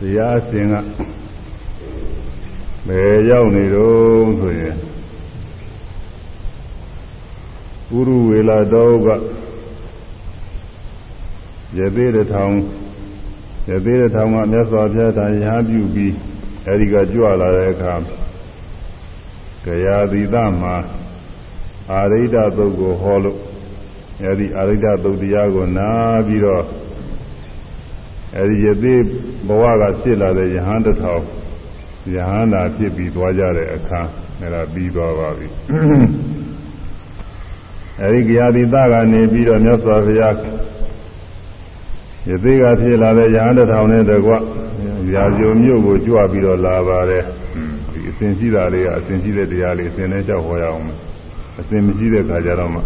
တရားအစဉ်ကဘယ်ရောက်နေတော့ဆိုရင်ပုရုဝေလာတော်ကရသေးတဲ့ထောင်ရသေးတဲ့ထောင်ကမြတ်စွာဘုရားတရားရဟပြုပြီးအဲဒီကကြွလာတဲ့အခါကရာသီသမှာအာရိဒသုတ်ကိုဟောလို့အဲဒီအာရိဒသုတ်တရားကိုနားပြီးတော့ အဲဒီရသေးဘဝကဖြစ်လာတဲ့ယဟန်တစ်ထောင်ယဟန်သာဖြစ်ပြီးသွားကြတဲ့အခါအဲဒါပြီးသွားပါပြီအဲဒီကရာသီသကနေပြီးတော့မြတ်စွာဘုရားယသိကဖြစ်လာတဲ့ယဟန်တစ်ထောင်နဲ့တကွရာဇုံမြို့ကိုကြွပြီးတော့လာပါတယ်ဒီအစဉ်ရှိတာလေးကအစဉ်ရှိတဲ့တရားလေးအစဉ်နဲ့ကြောက်ဟောရအောင်အစဉ်မရှိတဲ့ခါကျတော့မှ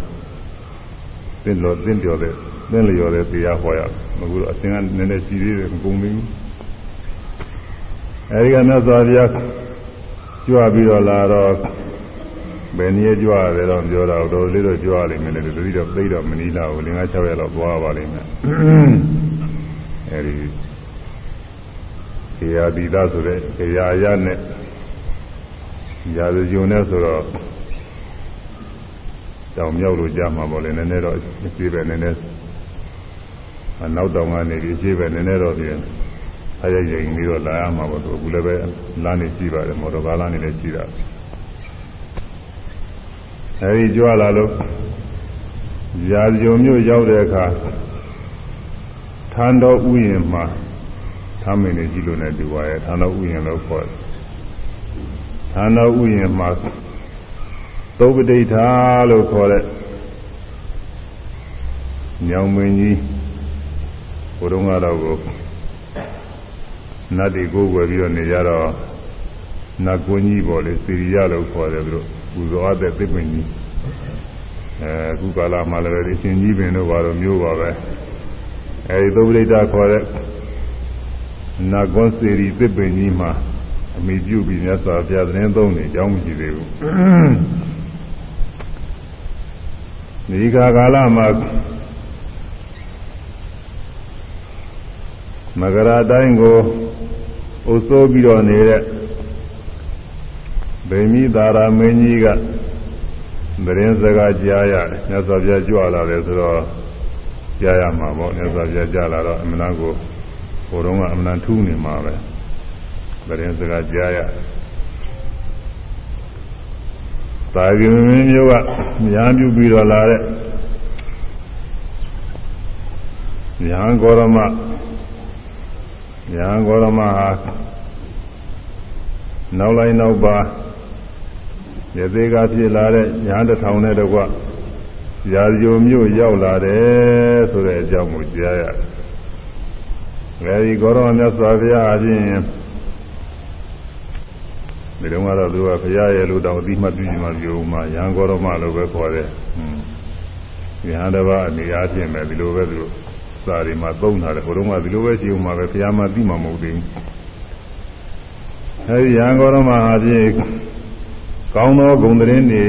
သင်လို့သင်ပြောတဲ့ သင်လျော်တဲ့တရားဟောရအခုတော့အစဉ်ကနည်းနည်းရှိသေးတယ်မကုန်ဘူးအဲဒီကမြတ်စွာဘုရားကြွပြီးတော့လာတော့ဘယ်နည်းကြွရတယ်တော့ပြောတာတော့လေးတော့ကြွရလိမ့်မယ်လေတတိတော့သိတော့မနီးလာဘူးလင်္ကာ6ရက်လောက်သွားပါလိမ့်မယ်အဲဒီခေယာတိသဆိုတဲ့ခေယာရနဲ့ရာဇဂျုံနဲ့ဆိုတော့တောင်မြောက်လို့ကြားမှာပေါ့လေနည်းနည်းတော့ရှိပဲနည်းနည်းအ နောက်တောင်ကနေပြီးရှိပဲနည်းနည်းတော့ပြင်အရရင်ပြီးတော့လာရမှာပေါ့သူအခုလည်းပဲလမ်းနေရှိပါတယ်မော်တော်ကားလမ်းနေလည်းရှိတာအဲဒီကြွလာလို့ရာဇဂျုံမြို့ရောက်တဲ့အခါထန်တော်ဥယျာဉ်မှာသမင်းနေကြည့်လို့လည်းဒီဝါရဲ့ဌာနဥယျာဉ်လို့ခေါ်တယ်ဌာနဥယျာဉ်မှာသုပတိထာလို့ခေါ်တဲ့ညောင်မင်းကြီး ဘုရုံးကတော့ကိုနတ်တွေကိုဝယ်ပြီးတော့နေကြတော့နတ်ကွန်းကြီးပေါ်လေစီရိယလို့ခေါ်တယ်သူတို့ပူဇော်အပ်တဲ့သစ်ပင်ကြီးအဲအခုကာလမှာလည်းဒီရှင်ကြီးပင်တို့ဘာလို့မျိုးပါပဲအဲဒီသုပတိထာခေါ်တဲ့နာဂောစေရီသစ်ပင်ကြီးမှာအမိပြုပြီးမြတ်စွာဘုရားသတင်းသုံးနေကြောင်းမရှိသေးဘူးဒီကာကာလမှာ မကရာတိုင်းကိုအုပ်စိုးပြီးတော့နေတဲ့ဗိမိသာရမင်းကြီးကသတင်းစကားကြားရတယ်မြတ်စွာဘုရားကြွလာတယ်ဆိုတော့ကြားရမှာပေါ့မြတ်စွာဘုရားကြားလာတော့အမှန်ကိုဟိုတုန်းကအမှန်ထူးနေမှာပဲသတင်းစကားကြားရသာဂိမင်းမျိုးကညာပြုပြီးတော့လာတဲ့ညာဂေါရမ ညာဂေါရမဟာနောက်လိုက်နောက်ပါရသေးကဖြစ်လာတဲ့ညာတစ်ထောင်နဲ့တကွရာဇိုမျိုးရောက်လာတယ်ဆိုတဲ့အကြောင်းကိုကြားရတယ်အဲဒီဂေါရမမြတ်စွာဘုရားအပြင်ဒီတုန်းကတော့သူကဘုရားရဲ့လူတော်အတိမတ်ပြုမှပြောမှရဟန်းဂေါရမလို့ပဲခေါ်တယ်။ဟွန်းရဟန်းတစ်ပါးအနေအားဖြင့်ပဲဒီလိုပဲသူ စာရီမှာသုံးထားတယ်ဟိုတုန်းကဒီလိုပဲရှိဦးမှာပဲဘုရားမှသိမှမဟုတ်သေးဘူး။အဲဒီရဟန်းဂေါရမအပြင်ကောင်းသောဂုဏ်သတင်းတွေ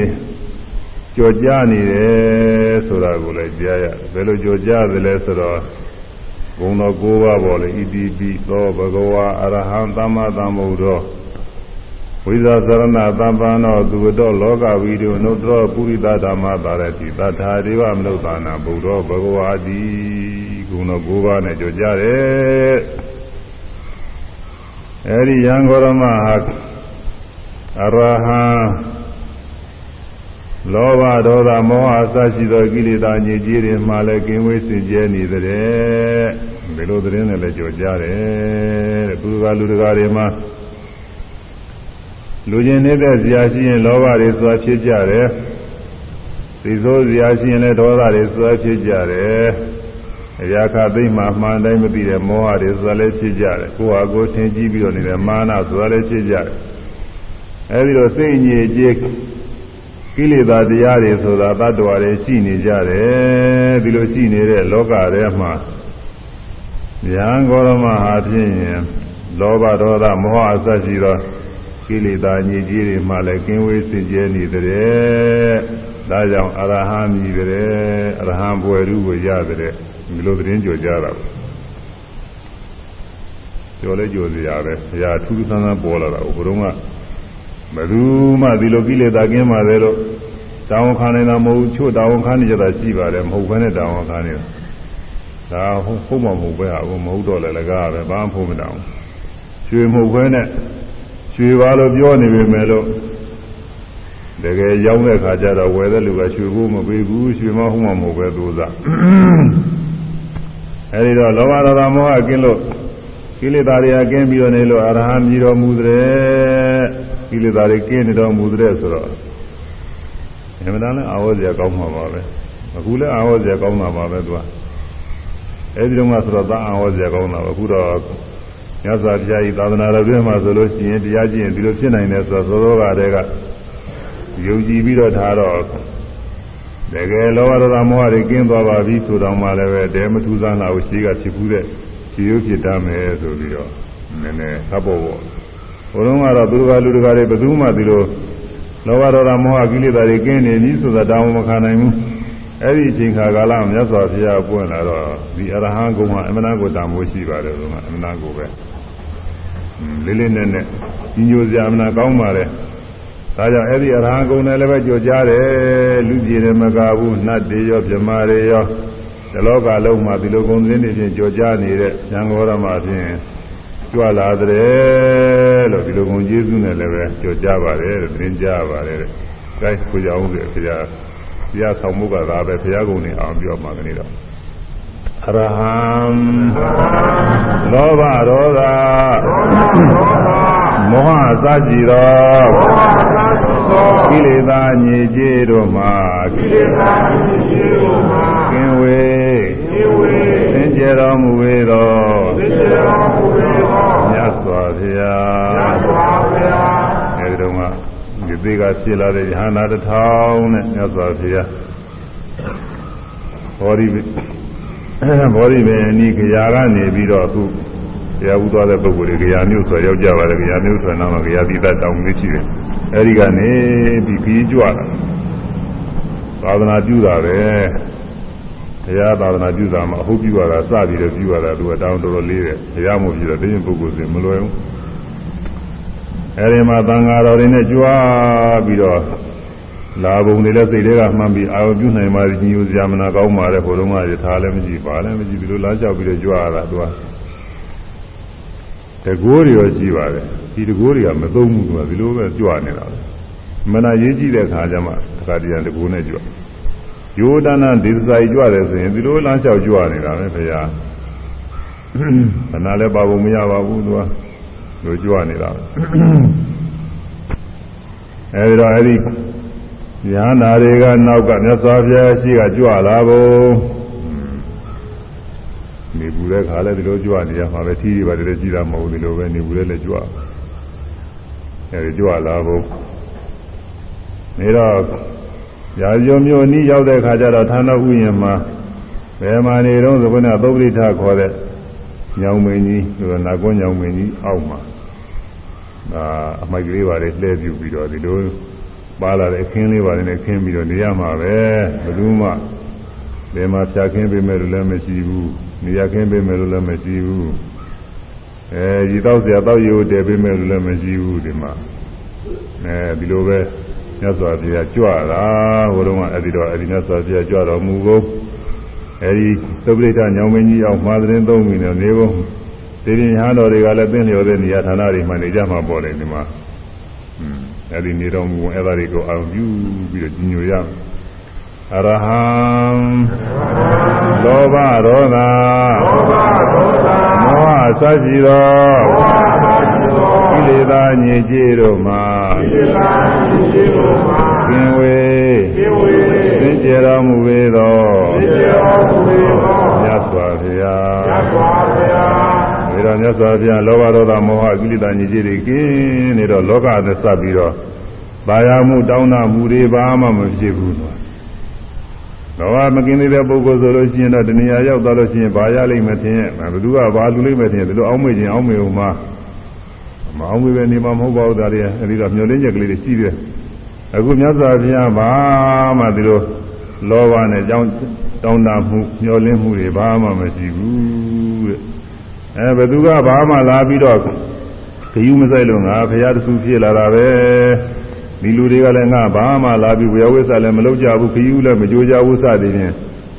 ကြော်ကြားနေတယ်ဆိုတာကိုလည်းကြားရဘယ်လိုကြော်ကြားသလဲဆိုတော့ဘုံတော်၉ပါးပေါ်လေဣတိပိသောဘဂဝါအရဟံသမ္မာသမ္ဗုဒ္ဓောဝိဇာသရဏသမ္ပန္နောသူတော်လောကဝိတုနုတ္တရောပုရိသဓမ္မသာရတိသတ္ထာဒေဝမနုဿာနာဘုဒ္ဓောဘဂဝါတိ ဘုံတော်၉ပါးနဲ့ကြောကြတယ်အဲဒီယံဂေါရမဟာအရဟံလောဘဒေါသမောဟအစရှိသောကိလေသာညစ်ကြေးတွေမှလည်းကင်းဝေးစင်ကြဲနေတဲ့ဒီလိုသတင်းနဲ့လည်းကြော်ကြတယ်တဲ့သူကလူတကာတွေမှာလူကျင်နေတဲ့ဇာရှိရင်လောဘတွေစွာဖြစ်ကြတယ်သိသောဇာရှိရင်လည်းဒေါသတွေစွာဖြစ်ကြတယ် အရာခသိမှမှန်တိုင်းမသိတဲ့မောဟတွေစွာလည်းဖြစ်ကြတယ်ကိုယ့်ဟာကိုယ်ထင်ကြည့်ပြီးတော့နေတဲ့မာနစွာလည်းဖြစ်ကြတယ်အဲဒီတော့စိတ်ညစ်ကြေးကိလေသာတရားတွေဆိုတာတ attva တွေရှိနေကြတယ်ဒီလိုရှိနေတဲ့လောကထဲမှာဉာဏ်ဂေါရမဟာဖြင့်လောဘဒေါသမောဟအစရှိသောကိလေသာညစ်ကြေးတွေမှလည်းကင်းဝေးစင်ကြယ်နေတဲ့ဒါကြောင့်အရဟံမြည်တဲ့အရဟံဘွယ်ရူကိုရတဲ့ ဒီလိုသတင်းကြော်ကြတာကြော်လဲကြော်စရာပဲဘုရားထူးထူးဆန်းဆန်းပေါ်လာတာဟိုတုန်းကဘယ်သူမှဒီလိုကိလေသာကင်းပါသေးလို့တောင်းခံနေတာမဟုတ်ချို့တောင်းခံနေကြတာရှိပါတယ်မဟုတ်ဘဲနဲ့တောင်းခံနေတာဒါဟုတ်ဟုတ်မှမဟုတ်ပဲဟာမဟုတ်တော့လည်းလကားပဲဘာမှဖို့မတောင်းရွှေမဟုတ်ဘဲနဲ့ရွှေပါလို့ပြောနေပေမဲ့လို့တကယ်ရောက်တဲ့ခါကျတော့ဝယ်တဲ့လူကရွှေဖို့မပေးဘူးရွှေမဟုတ်မှမဟုတ်ပဲသူစား အဲဒီတော့လောဘဒေါသမောဟကင်းလို့ကိလေသာတွေကကင်းပြီးတော့နေလို့အရဟံမြည်တော်မူတဲ့ကိလေသာတွေကင်းနေတော်မူတဲ့ဆိုတော့အမှန်တမ်းလည်းအာဝဇ္ဇာကောင်းမှာပါပဲအခုလည်းအာဝဇ္ဇာကောင်းတာပါပဲသူကအဲဒီတော့မှဆိုတော့သာအာဝဇ္ဇာကောင်းတာပဲအခုတော့မြတ်စွာဘုရားဤသာသနာတော်တွင်မှာဆိုလို့ရှိရင်တရားကျင့်ဒီလိုဖြစ်နိုင်တယ်ဆိုတော့သောသောကတည်းကယုံကြည်ပြီးတော့ထားတော့ တကယ်လောဘဒေါသမောဟတွေကင်းသွားပါပြီဆိုတော့မှလည်းပဲတဲမထူးဆန်းလာဘူးရှိကဖြစ်ဘူးတဲ့ခြေရုပ်ဖြစ်တတ်မယ်ဆိုပြီးတော့နည်းနည်းသဘောပေါ့ဘုရုံးကတော့သူတို့ကလူတကာတွေဘယ်သူမှဒီလိုလောဘဒေါသမောဟကိလေသာတွေကင်းနေပြီဆိုတာတောင်းမခံနိုင်ဘူးအဲ့ဒီအချိန်ခါကာလမြတ်စွာဘုရားပွင့်လာတော့ဒီအရဟံကုံကအမနာကိုတမိုးရှိပါတယ်ဆိုမှအမနာကိုပဲလေးလေးနက်နက်ကြီးညိုစရာအမနာကောင်းပါတယ် ဒါကြောင့်အဲ့ဒီအရဟံကုံနဲ့လည်းပဲကြော်ကြားတယ်လူကြီးတွေမကဘူးနတ်တွေရောဗြမာတွေရောဒီလောကလုံးမှာဒီလိုကုံသတင်းတွေဖြင့်ကြော်ကြားနေတဲ့ဉာဏ်တော်ရမှာဖြင့်ကြွလာတဲ့လို့ဒီလိုကုံကျေးဇူးနဲ့လည်းပဲကြော်ကြားပါတယ်တဲ့သင်ကြားပါတယ်တဲ့။ဒါကိုကြောင်းဆိုဘုရားဘုရားဆောင်မှုကသာပဲဘုရားကုံနေအောင်ပြောမှာကနေတော့အရဟံလောဘဒေါသ မောဟစကြည်သောကိလေသာညစ်ကြေးတို့မှာကိလေသာညစ်ကြေးတို့မှာကင်းဝေးကင်းဝေးသင်ကျေတော်မူဝေသောသင်ကျေတော်မူဝေသောမြတ်စွာဘုရားမြတ်စွာဘုရားအဲဒီတော့ကဒီသေးကဖြစ်လာတဲ့ယဟနာတစ်ထောင်နဲ့မြတ်စွာဘုရားဘောရီဘောရီပဲဤခရာကနေပြီးတော့အခု တရားဥသွားတဲ့ပုဂ္ဂိုလ်တွေခရာမျိုးဆိုရောက်ကြပါတယ်ခရာမျိုးဆိုတော့ခရာတိတတောင်းလေးရှိတယ်အဲဒီကနေပြီးခီးကြွတာသာသနာပြုတာပဲတရားသာသနာပြုတာမှာအဟုတ်ပြုရတာစပြီးတော့ပြုရတာသူကတောင်းတော်တော်လေးတယ်တရားမို့ပြီးတော့တင်းပုဂ္ဂိုလ်စင်မလွယ်ဘူးအဲဒီမှာသံဃာတော်တွေနဲ့ကြွားပြီးတော့လာဘုံတွေလည်းစိတ်တွေကမှန်းပြီးအာရုံပြုနိုင်ပါညူစရာမနာကောင်းပါတဲ့ဘုရုံးကရထားလည်းမရှိပါလည်းမရှိပြီးလို့လာလျှောက်ပြီးတော့ကြွားရတာသူက တကိုးတွေရောကြည့်ပါတယ်ဒီတကိုးတွေကမသုံးဘူးသူကဒီလိုပဲကြွနေတာပဲမနာရေးကြည့်တဲ့ခါကျမှတခါတည်းတကိုးနဲ့ကြွယောဒနာဒေသစာကြီးကြွတယ်ဆိုရင်ဒီလိုလမ်းလျှောက်ကြွနေတာပဲခင်ဗျာမနာလည်းပါဖို့မရပါဘူးသူကလိုကြွနေတာအဲဒီတော့အဲဒီညာနာတွေကနောက်ကမြတ်စွာဘုရားရှိကကြွလာဖို့ နေဘူးတဲ့ခါလဲဒီလိုကြွနေရမှာပဲထီးတွေပါတည်းကြည့်တာမဟုတ်ဒီလိုပဲနေဘူးလည်းကြွအဲဒီကြွလာဖို့နေတော့ရာဇုံမျိုးနီးရောက်တဲ့ခါကျတော့ဌာနဥယျာဉ်မှာဘယ်မှာနေတော့သဘုနာသုပ္ပရိထခေါ်တဲ့ညောင်မင်းကြီးဆိုတော့နာကွန်းညောင်မင်းကြီးအောက်မှာဒါအမိုက်ကလေးပါလေလှည့်ပြူပြီးတော့ဒီလိုပါလာတဲ့အခင်းလေးပါနဲ့ခင်းပြီးတော့နေရမှာပဲဘယ်သူမှဘယ်မှာဖြာခင်းပေးမယ်လို့လည်းမရှိဘူး နေရခင်းပေးမယ်လို့လည်းမရှိဘူးအဲဒီတော့ဆရာတော့ရိုးတယ်ပေးမယ်လို့လည်းမရှိဘူးဒီမှာအဲဒီလိုပဲမြတ်စွာဘုရားကြွတာဘုရုံးကအဲဒီတော့အဲဒီမြတ်စွာဘုရားကြွတော်မူကုန်အဲဒီသုပ္ပိဋ္ဌညောင်မင်းကြီးအောင်မှာသတင်းသုံးမိနေနေကုန်ဒီရင်ဟာတော်တွေကလည်းသင်လျော်တဲ့နေရာဌာနတွေမှာနေကြမှာပေါ့လေဒီမှာอืมအဲဒီနေတော်မူအဲ့ဒါတွေကိုအောင်ပြုပြီးတော့ညိုရအ ရဟံလောဘဒေါသမောဟစရှိသောကိလေသာညစ်ကြေးတို့မှာကင်းဝေသင်ကျေတော်မူပေသောမြတ်စွာဘုရားဒါတော့မြတ်စွာဘုရားလောဘဒေါသမောဟကိလေသာညစ်ကြေးတွေကင်းနေတော့လောကနဲ့စပ်ပြီးတော့ပါရမှုတောင်းတမှုတွေဘာမှမဖြစ်ဘူးဆို လောဘမကင်းသေးတဲ့ပုဂ္ဂိုလ်ဆိုလို့ရှိရင်တော့တဏှာရောက်သွားလို့ရှိရင်ဘာရလိမ့်မယ်ထင်ရဲ့ဘယ်သူကဘာလူလိမ့်မယ်ထင်ရဲ့ဒီလိုအောင်းမေ့ခြင်းအောင်းမေ့ဦးမှာမအောင်မေ့ပဲနေမှာမဟုတ်ပါဘူးဒါတွေအဲဒီတော့မျောလင်းချက်ကလေးတွေရှိတယ်အခုမြတ်စွာဘုရားဘာမှဒီလိုလောဘနဲ့ကြောင်းတောင်းတမှုမျောလင်းမှုတွေဘာမှမရှိဘူးတဲ့အဲဘသူကဘာမှလာပြီးတော့ခယူမဆိုင်လို့ငါဖရာတဆူဖြစ်လာတာပဲ ဒီလူတွေကလည်းငါဘာမှလာပြီးဝေယဝိဆလည်းမလုပ်ကြဘူးခယူလည်းမကြိုးကြဘူးစသည်ဖြင့်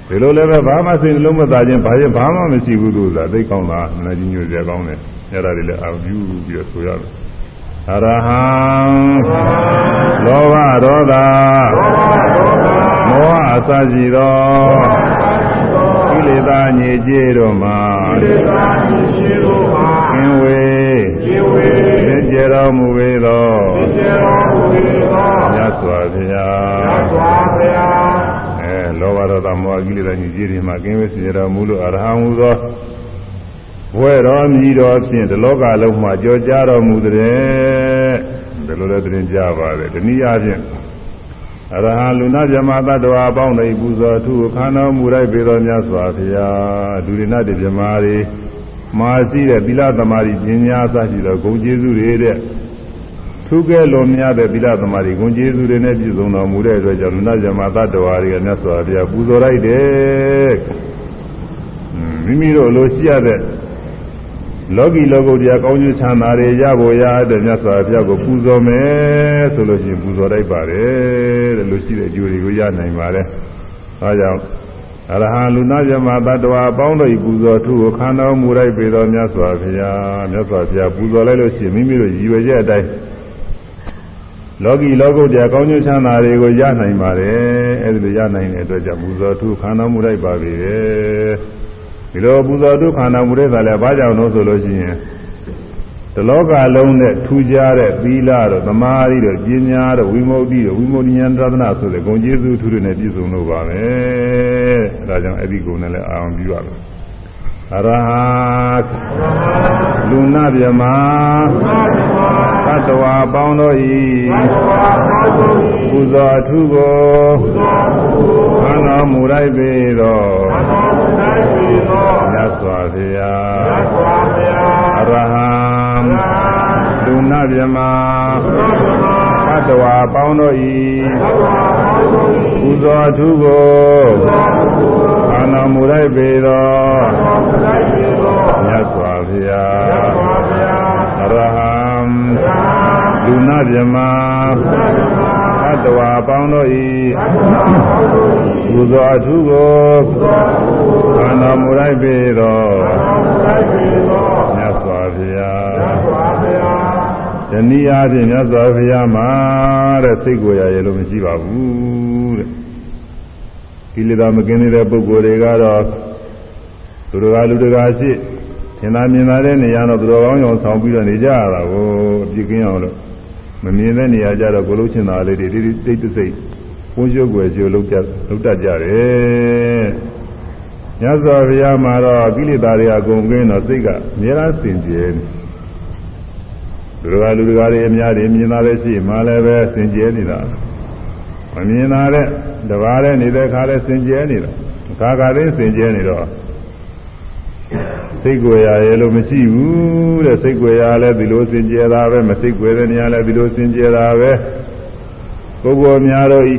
ဒီလိုလည်းပဲဘာမှစိတ်လုံးမသာခြင်းဘာရင်ဘာမှမရှိဘူးလို့ဆိုတာသိကောင်းတာနာကြီးညို့ကြကောင်းတယ်အဲ့ဒါတွေလည်းအာယူပြီးတော့ဆိုရတယ်အရဟံလောဘဒေါသမောဟအစရှိသောကိလေသာညစ်ကြေးတို့မှာကင်းဝေးသင်ကျေတော်မူပေသောမြတ် စွာဘုရားအဲလောဘဒေါသမောဟကိလေသာညစ်ကြေးတွေမှာကင်းဝေးစေတော်မူလို့အရဟံဟူသောဘွဲတော်မြည်တော်ဖြင့်ဒီလောကလုံးမှာကြောကြားတော်မူတဲ့ဒီလိုလည်းတင်ကြပါတယ်တနည်းအားဖြင့်အရဟံလူနာဇမသတ္တဝါအပေါင်းတို့ပူဇော်ထုခန္ဓာမူလိုက်ပေတော်မြတ်စွာဘုရားဒုရိနတေဇမာရီမာစီတဲ့သီလသမารီပညာအစရှိသောဂုဏ်ကျေးဇူးတွေတဲ့ ထုကဲလွန်များတဲ့သီလသမารီဂုဏ်ကျေးဇူးတွေနဲ့ပြည့်စုံတော်မူတဲ့အတွက်ကြောင့်လူနာဇမသတ္တဝါတွေကမြတ်စွာဘုရားပူဇော်လိုက်တယ်မိမိတို့လိုရှိရတဲ့လောကီလောကုတ္တရာကောင်းကျိုးချမ်းသာတွေရဖို့ရတဲ့မြတ်စွာဘုရားကိုပူဇော်မယ်ဆိုလို့ရှိရင်ပူဇော်လိုက်ပါတယ်တဲ့လို့ရှိတဲ့အကျိုးတွေကိုရနိုင်ပါတယ်။ဒါကြောင့်အရဟံလူနာဇမတ္တဝါအပေါင်းတို့ဤပူဇော်ထုကိုခံတော်မူလိုက်ပေသောမြတ်စွာဘုရားမြတ်စွာဘုရားပူဇော်လိုက်လို့ရှိရင်မိမိတို့ရည်ရွယ်ချက်အတိုင်း လောကီလောကုတ္တရာကောင်းကျိုးချမ်းသာတွေကိုရနိုင်ပါတယ်။အဲဒီလိုရနိုင်တဲ့အတွက်ကြောင့်ပူဇော်ထုခံတော်မူလိုက်ပါပြီ။ဒီလိုပူဇော်ဒုက္ခနာမှုတွေသာလဲဘာကြောင့်လို့ဆိုလို့ရှိရင်တလောကလုံးနဲ့ထူးခြားတဲ့သီလတို့သမာဓိတို့ပညာတို့ဝိမု ക്തി တို့ဝိမု ക്തി ဉာဏ်သဒ္ဒနာဆိုတဲ့ဂုဏ်ကျေးဇူးထူးတွေနဲ့ပြည့်စုံလို့ပါပဲအဲဒါကြောင့်အဲ့ဒီဂုဏ်နဲ့လည်းအာရုံပြုရမယ်အရဟလူနာမြမ သတ္တဝါပေါင်းတို့ဤပူဇော်အထုကိုခန္ဓာမူလိုက်ပေသောမြတ်စွာဘုရားအရဟံလူနာမြမသတ္တဝါပေါင်းတို့ဤပူဇော်အထုကိုခန္ဓာမူလိုက်ပေသောမြတ်စွာဘုရားအရဟံ လူနာမြမသတ္တဝါပေါင်းတို့ဤပူဇော်အထုကိုခန္ဓာမူလိုက်ပေသောမြတ်စွာဘုရားတနည်းအားဖြင့်မြတ်စွာဘုရားမှာတဲ့စိတ်ကိုယ်ရရလို့မရှိပါဘူးတဲ့ကိလေသာမကင်းတဲ့ပုဂ္ဂိုလ်တွေကတော့သူတို့ကလူတကာရှိသင်္သာမြင်သာတဲ့နေရာတော့သူတော်ကောင်းရောင်ဆောင်ပြီးတော့နေကြရတာကိုအပြစ်ကင်းအောင်လို့ မမြင်တဲ့နေရာကြတော့ကိုလုံးချင်တာလေးတွေတိတိတိတ်စိတ်ဘုန်းကျုပ်ွယ်ကျိုးလောက်ကြလောက်တတ်ကြတယ်မြတ်စွာဘုရားမှာတော့ကိလေသာတွေအကုန်ကင်းတော့စိတ်ကအများအားစင်ကြယ်လူတော်ကလူတော်တွေအများတွေမြင်တာလည်းရှိမှလည်းပဲစင်ကြယ်နေတာမမြင်တာတဲ့တဘာတဲ့နေတဲ့ခါလဲစင်ကြယ်နေတာခါခါလေးစင်ကြယ်နေတော့ စိတ်ကိုယ်ရရဲ့လို့မရှိဘူးတဲ့စိတ်ကိုယ်ရလည်းဒီလိုစင်ကြယ်တာပဲမစိတ်ကိုယ်တဲ့နေရာလည်းဒီလိုစင်ကြယ်တာပဲပုဂ္ဂိုလ်များတို့ဤ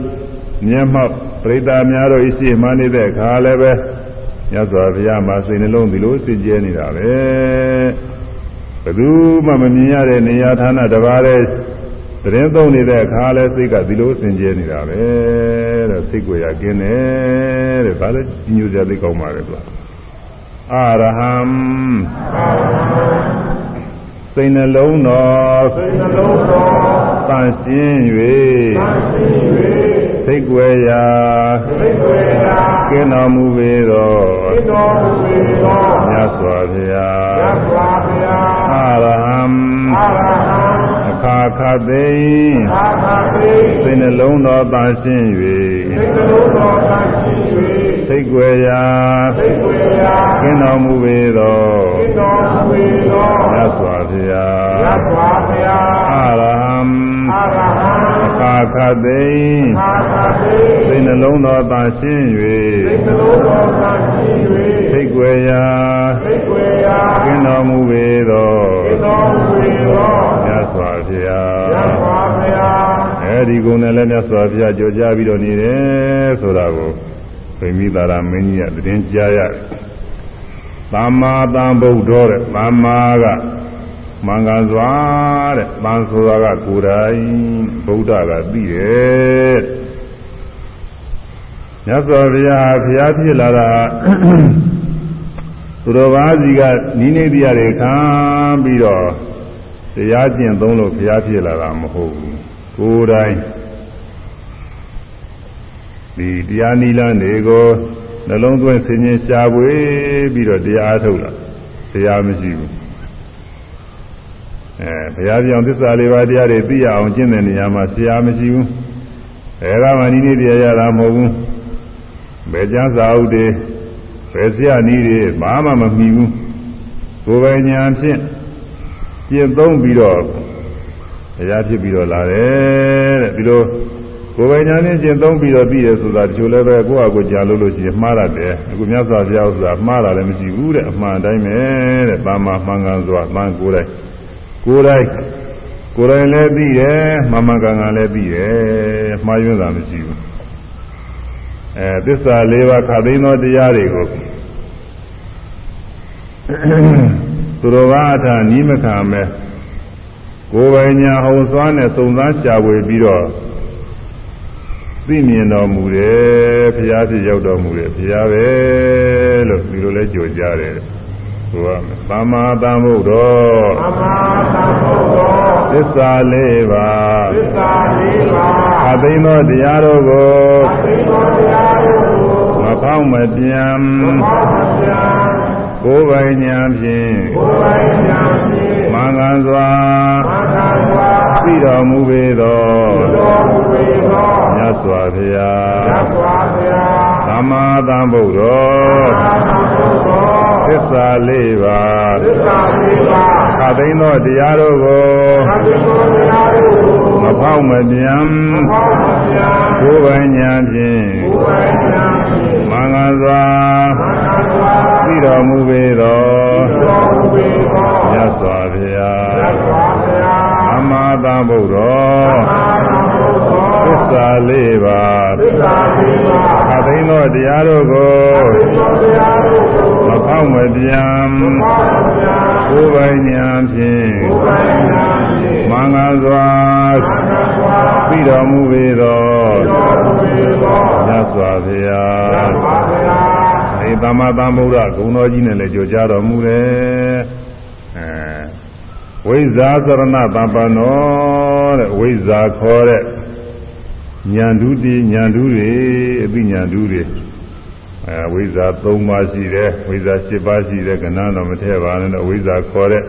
မျက်မှောက်ပရိသတ်များတို့ဤရှိမှနေတဲ့ခါလည်းပဲမြတ်စွာဘုရားမှာစိတ်နှလုံးဒီလိုစင်ကြယ်နေတာပဲဘယ်သူမှမမြင်ရတဲ့နေရာဌာနတစ်ပါးတဲ့သတင်းသုံးနေတဲ့အခါလဲစိတ်ကဒီလိုစင်ကြယ်နေတာပဲတဲ့စိတ်ကိုရกินတယ်တဲ့ဒါလည်းညိုစရာသိကောင်းပါလေကွာ အရဟံစိတ်နှလုံးတော်စိတ်နှလုံးတော်တန်ရှင်း၍တန်ရှင်း၍စိတ်ွယ်ရာစိတ်ွယ်ရာကင်းတော်မူပေသောကင်းတော်မူပေသောမြတ်စွာဘုရားမြတ်စွာဘုရားအရဟံအရဟံအခါခသိအခါခသိစိတ်နှလုံးတော်တန်ရှင်း၍စိတ်နှလုံးတော်တန်ရှင်း၍ စိတ်ွယ်ရာစိတ်ွယ်ရာကင်းတော်မူပေသောကင်းတော်မူပေသောမြတ်စွာဘုရားမြတ်စွာဘုရားအရဟံအရဟံအခါခသိအခါခသိစိတ်နှလုံးတော်သာရှင်း၍စိတ်နှလုံးတော်သာရှင်း၍စိတ်ွယ်ရာစိတ်ွယ်ရာကင်းတော်မူပေသောကင်းတော်မူပေသောမြတ်စွာဘုရားမြတ်စွာဘုရားအဲဒီကုန်းနဲ့လည်းမြတ်စွာဘုရားကြော်ကြားပြီးတော့နေတယ်ဆိုတာကို ဗိမိသာရမင်းကြီးကသတင်းကြားရတယ်သမ္မာသမ္ဗုဒ္ဓောတဲ့သမ္မာကမင်္ဂစွာတဲ့သံဆိုတာကကိုယ်တိုင်ဗုဒ္ဓကသိတယ်မြတ်စွာဘုရားဘုရားဖြစ်လာတာသူတော်ဘာစီကနိနေတရားတွေခံပြီးတော့တရားကျင့်သုံးလို့ဘုရားဖြစ်လာတာမဟုတ်ဘူးကိုယ်တိုင် ဒီတရားနိလန်းတွေကိုနှလုံးသွင်းဆင်ញင်ရှားပွေပြီးတော့တရားအားထုတ်လာတရားမရှိဘူးအဲဘုရားပြောင်းသစ္စာလေးပါးတရားတွေသိရအောင်ကျင့်တဲ့နေရာမှာဆရာမရှိဘူးဘယ်ကမှနိနေတရားရတာမဟုတ်ဘူးဘယ်ကျမ်းစာအုပ်တွေဘယ်ဆရာနည်းတွေဘာမှမမှီဘူးကိုယ်ပိုင်ညာဖြင့်ကျင့်သုံးပြီးတော့တရားဖြစ်ပြီးတော့လာတယ်တဲ့ဒီလို ကိုယ်ပိုင်ညာနဲ့ကျင့်သုံးပြီးတော့ပြီးရဆိုတာတချို့လည်းပဲကိုယ့်အကိုကြာလို့လို့ရှိရင်မှားရတယ်အခုမြတ်စွာဘုရားဥစ္စာမှားတာလည်းမရှိဘူးတဲ့အမှန်တိုင်းပဲတဲ့တာမမှန်ကန်စွာမှန်ကိုယ်တိုင်ကိုယ်တိုင်ကိုယ်တိုင်လည်းသိတယ်မှန်မှန်ကန်ကန်လည်းသိတယ်မှားယွင်းတာမရှိဘူးအဲသစ္စာ၄ပါးခသိန်းသောတရားတွေကိုသူတော်ဘာအထာနီးမခံမဲ့ကိုယ်ပိုင်ညာဟောစွာနဲ့စုံစမ်းရှာဝေပြီးတော့ သိမြင်တော်မူတယ်ဘုရားဖြစ်ရောက်တော်မူတယ်ဘုရားပဲလို့ဒီလိုလဲကြိုကြတယ်ဆိုရမယ်သမ္မာသမ္ဗုဒ္ဓောသမ္မာသမ္ဗုဒ္ဓောသစ္စာလေးပါးသစ္စာလေးပါးအသိသောတရားတို့ကိုအသိသောတရားတို့ကိုမဖောက်မပြန်မဖောက်မပြန်ကိုယ်ပိုင်ညာဖြင့်ကိုယ်ပိုင်ညာဖြင့်မင်္ဂ န်စွာမင်္ဂန်စွာသိတော်မူပေသောသိတော်မူပေသောမြတ်စွာဘုရားမြတ်စွာဘုရား သမ္မာသမ္ဗုဒ္ဓောသမ္မာသမ္ဗုဒ္ဓောသစ္စာလေးပါးသစ္စာလေးပါးခသိန်းသောတရားတို့ကိုခသိန်းသောတရားတို့ကိုမဖောက်မပြန်မဖောက်မပြန်ကိုယ်ပိုင်ညာဖြင့်ကိုယ်ပိုင်ညာဖြင့်မင်္ဂန်စွာမင်္ဂန်စွာသိတော်မူပေသောသိတော်မူပေသောမြတ်စွာဘုရားမြတ်စွာဘုရားသ မ္မာသမ္ဗုဒ္ဓောသမ္မာသမ္ဗုဒ္ဓောသစ္စာလေးပါးသစ္စာလေးပါးခသိန်းသောတရားတို့ကိုခသိန်းသောတရားတို့ကိုမဖောက်မပြန်မဖောက်မပြန်ကိုယ်ပိုင်ညာဖြင့်ကိုယ်ပိုင်ညာဖြင့်မင်္ဂန်စွာမင်္ဂန်စွာသိတော်မူပေသောသိတော်မူပေသောမြတ်စွာဘုရားမြတ်စွာဘုရားအဲသမ္မာသမ္ဗုဒ္ဓဂုဏ်တော်ကြီးနဲ့လည်းကြိုကြားတော်မူတယ်အဲ ဝိဇ္ဇာသရဏတပ္ပနောတဲ့ဝိဇ္ဇာခေါ်တဲ့ဉာဏ်ဓုတိဉာဏ်ဓုတွေအသိဉာဏ်ဓုတွေအဲဝိဇ္ဇာ၃ပါးရှိတယ်ဝိဇ္ဇာ၈ပါးရှိတယ်ကဏ္ဍတော့မထည့်ပါနဲ့တော့ဝိဇ္ဇာခေါ်တဲ့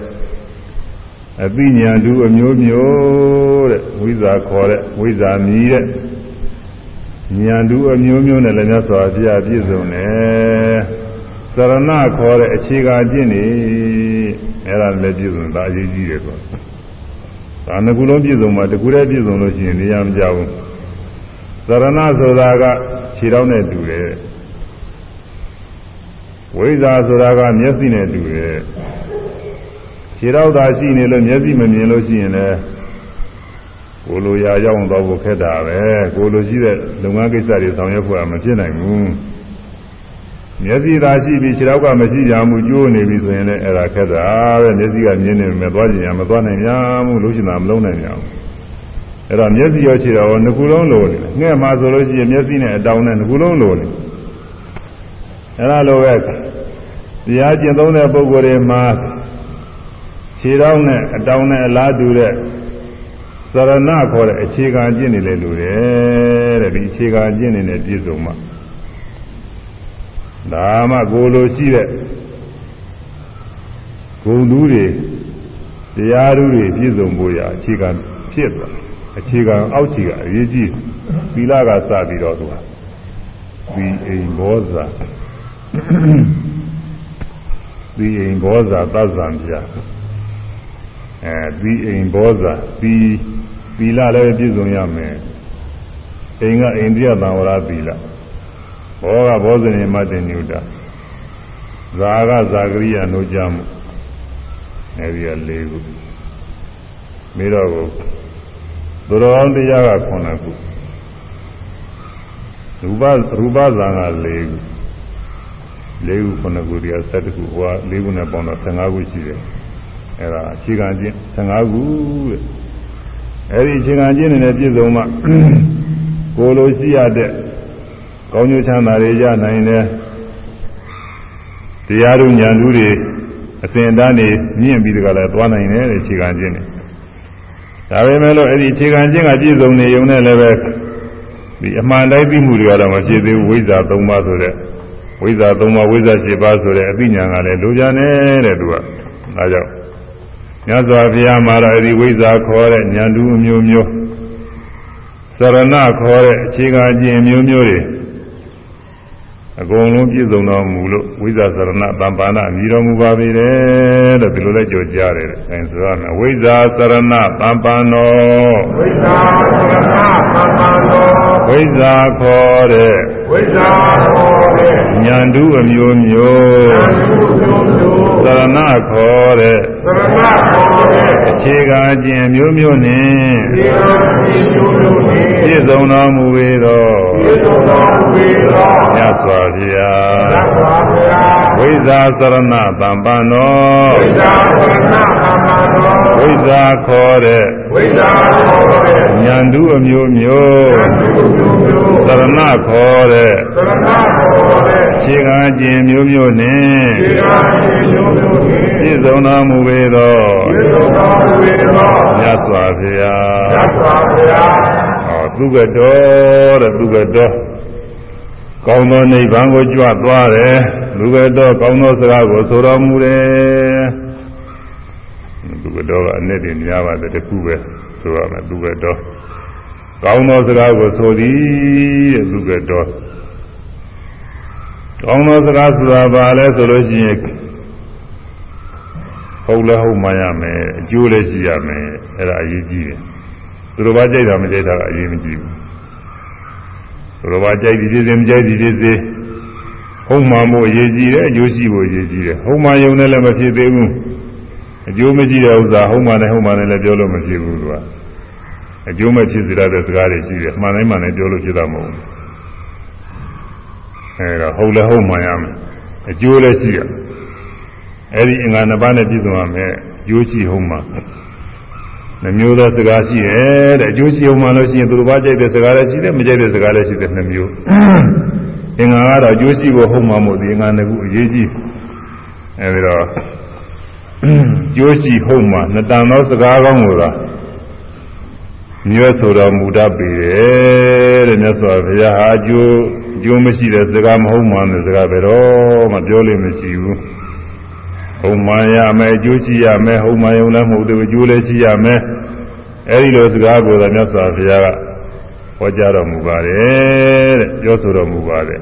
အသိဉာဏ်ဓုအမျိုးမျိုးတဲ့ဝိဇ္ဇာခေါ်တဲ့ဝိဇ္ဇာမြည်တဲ့ဉာဏ်ဓုအမျိုးမျိုးနဲ့လည်းမြတ်စွာဘုရားပြည့်စုံတယ်သရဏခေါ်တဲ့အခြေခံကျင့်နေ အဲ့ဒါလည်းပြည့်စုံတာအရေးကြီးတယ်ကွာဒါနှစ်ခုလုံးပြည့်စုံမှာတခုတည်းပြည့်စုံလို့ရှိရင်နေရာမကြဘူးသရဏဆိုတာကခြေထောက်နဲ့တူတယ်ဝိဇ္ဇာဆိုတာကမျက်စိနဲ့တူတယ်ခြေထောက်သာရှိနေလို့မျက်စိမမြင်လို့ရှိရင်လည်းကိုလိုရာရောက်တော့ဖို့ခက်တာပဲကိုလိုရှိတဲ့လုပ်ငန်းကိစ္စတွေဆောင်ရွက်ဖို့မဖြစ်နိုင်ဘူး မျက်စိသာရှိပြီးခြေထောက်ကမရှိကြဘူးကျိုးနေပြီဆိုရင်လည်းအဲ့ဒါခက်တာပဲမျက်စိကမြင်နေမယ်သွားကြည့်ရမသွားနိုင်ကြဘူးလို့ရှိတာမလုံးနိုင်ကြဘူးအဲ့တော့မျက်စိရောခြေတော်နှစ်ခုလုံးလိုနေငှက်မှာဆိုလို့ရှိရင်မျက်စိနဲ့အတောင်နဲ့နှစ်ခုလုံးလိုနေအဲ့ဒါလိုပဲတရားကျင့်သုံးတဲ့ပုဂ္ဂိုလ်တွေမှာခြေတော်နဲ့အတောင်နဲ့အလားတူတဲ့သရဏခေါ်တဲ့အခြေခံကျင့်နေလေလို့တယ်တဲ့ဒီအခြေခံကျင့်နေတဲ့ပြည့်စုံမှ ဒါမှကိုလိုရှိတဲ့ဂုံသူတွေတရားသူတွေပြည့်စုံဖို့ရအခြေခံဖြစ်သွားအခြေခံအောက်ခြေကအရေးကြီးသီလကစပြီးတော့သူကသီအိမ်ဘောဇာသီအိမ်ဘောဇာသဇံပြအဲသီအိမ်ဘောဇာသီသီလလည်းပြည့်စုံရမယ်အိမ်ကအိန္ဒိယသံဝရသီလ ဘောကဘောဇနေမတ္တညုတာဇာကဇာကရိယာနှုတ်ကြမှုအဲဒီက၄ခုပြီးတော့ကိုသူတော်အောင်တရားက9ခုရူပရူပဇာက4ခု၄ခု9ခုတည်း7ခုဟိုက၄ခုနဲ့ပေါင်းတော့15ခုရှိတယ်အဲ့ဒါအခြေခံကျင့်15ခုတဲ့အဲ့ဒီအခြေခံကျင့်နေတဲ့ပြည့်စုံမှကိုလိုရှိရတဲ့ ကောင်းကျိုးချမ်းသာတွေရနိုင်တယ်တရားတို့ညာလူတွေအစဉ်အတန်းနေမြင့်ပြီးတကလည်းသွားနိုင်တယ်တဲ့အခြေခံကျင့်နေဒါပေမဲ့လို့အဲ့ဒီအခြေခံကျင့်ကပြည့်စုံနေုံနဲ့လည်းပဲဒီအမှန်တိုင်းသိမှုတွေကတော့မဖြစ်သေးဘူးဝိဇ္ဇာ၃ပါးဆိုတဲ့ဝိဇ္ဇာ၃ပါးဝိဇ္ဇာ၈ပါးဆိုတဲ့အသိဉာဏ်ကလည်းလိုချင်တယ်တဲ့သူကဒါကြောင့်မြတ်စွာဘုရားမှာတော့အဲဒီဝိဇ္ဇာခေါ်တဲ့ဉာဏ်တူအမျိုးမျိုးစရဏခေါ်တဲ့အခြေခံကျင့်မျိုးမျိုးတွေ အကုန်လုံးပြည့်စုံတော်မူလို့ဝိဇ္ဇာစရဏတမ္ပါဏမြည်တော်မူပါပေတယ်တဲ့ဒီလိုလဲကြော်ကြားတယ်အဲဆိုရမယ်ဝိဇ္ဇာစရဏတမ္ပန္နောဝိဇ္ဇာသရဏသမ္ပန္နောဝိဇ္ဇာခေါ်တဲ့ဝိဇ္ဇာဟော တဲ့ဉာဏ်တူအမျိုးမျိုးသံဃုမျိုးမျိုးသရဏခေါ်တဲ့သရဏဟောတဲ့အခြေခံကျင့်မျိုးမျိုးနှင့်ဒီလိုမျိုးမျိုးနဲ့ပြည့်စုံတော်မူပေသောပြည့်စုံတော်မူပေသောမြတ်စွာဘုရားသဗ္ဗဗုဒ္ဓဝိဇ္ဇာစရဏတမ္ပန္နောဝိဇ္ဇာသရဏသမ္ပန္နောဝိဇ္ဇာခေါ်တဲ့ ဝိဇ္ဇာဟောတဲ့ဉာဏ်တူအမျိုးမျိုးသံဃုမျိုးမျိုးသရဏခေါ်တဲ့သရဏဟောတဲ့အခြေခံကျင့်မျိုးမျိုးနှင့်ဒီလိုမျိုးမျိုးနဲ့ပြည့်စုံတော်မူပေသောပြည့်စုံတော်မူပေသောမြတ်စွာဘုရားသဗ္ဗဗုဒ္ဓဟောသူကတော်တဲ့သူကတော်ကောင်းသောနိဗ္ဗာန်ကိုကြွသွားတယ်သူကတော်ကောင်းသောစကားကိုဆိုတော်မူတယ်သူ ကတော်ကအနဲ့တင်များပါတယ်တခုပဲဆိုရမယ်သူကတော်ကောင်းသောစကားကိုဆိုသည်တဲ့သူကတော်ကောင်းသောစကားဆိုတာဘာလဲဆိုလို့ရှိရင်ဟုတ်လဲဟုတ်မှန်ရမယ်အကျိုးလည်းရှိရမယ်အဲ့ဒါအရေးကြီးတယ်သူတို့ဘာကြိုက်တာမကြိုက်တာကအရေးမကြီးဘူးသူတို့ဘာကြိုက်ဒီဖြစ်စေမကြိုက်ဒီဖြစ်စေဟုတ်မှန်ဖို့အရေးကြီးတယ်အကျိုးရှိဖို့အရေးကြီးတယ်ဟုတ်မှန်ယုံနဲ့လည်းမဖြစ်သေးဘူး အကျိုးမရှိတဲ့ဥစ္စာဟုတ်မှန်နဲ့ဟုတ်မှန်နဲ့လည်းပြောလို့မဖြစ်ဘူးသူကအကျိုးမဖြစ်စေရတဲ့စကားတွေရှိတယ်မှန်တိုင်းမှန်တိုင်းပြောလို့ဖြစ်တာမဟုတ်ဘူးအဲဒါဟုတ်လဲဟုတ်မှန်ရမယ်အကျိုးလည်းရှိရအဲ့ဒီအင်္ဂါနှစ်ပါးနဲ့ပြည့်စုံရမယ်အကျိုးရှိဟုတ်မှနှမျိုးသောစကားရှိရဲ့တဲ့အကျိုးရှိဟုတ်မှလို့ရှိရင်သူတို့ဘာကြိုက်တဲ့စကားလည်းရှိတယ်မကြိုက်တဲ့စကားလည်းရှိတယ်နှမျိုးအင်္ဂါကတော့အကျိုးရှိဖို့ဟုတ်မှမို့ဒီအင်္ဂါနှစ်ခုအရေးကြီးအဲဒီတော့ ကျိုးရှိဟုတ်မှနှစ်တန်သောစကားကောင်းကိုသာမြတ်ဆိုတော်မူတတ်ပေတယ်တဲ့မြတ်စွာဘုရားဟာအကျိုးအကျိုးမရှိတဲ့စကားမဟုတ်မှန်းတဲ့စကားပဲတော့မပြောလို့မရှိဘူးဟုတ်မှန်ရမယ်အကျိုးရှိရမယ်ဟုတ်မှန်ရုံလည်းမဟုတ်သေးဘူးအကျိုးလည်းရှိရမယ်အဲဒီလိုစကားကိုသာမြတ်စွာဘုရားကဟောကြားတော်မူပါတယ်တဲ့ပြောဆိုတော်မူပါတယ်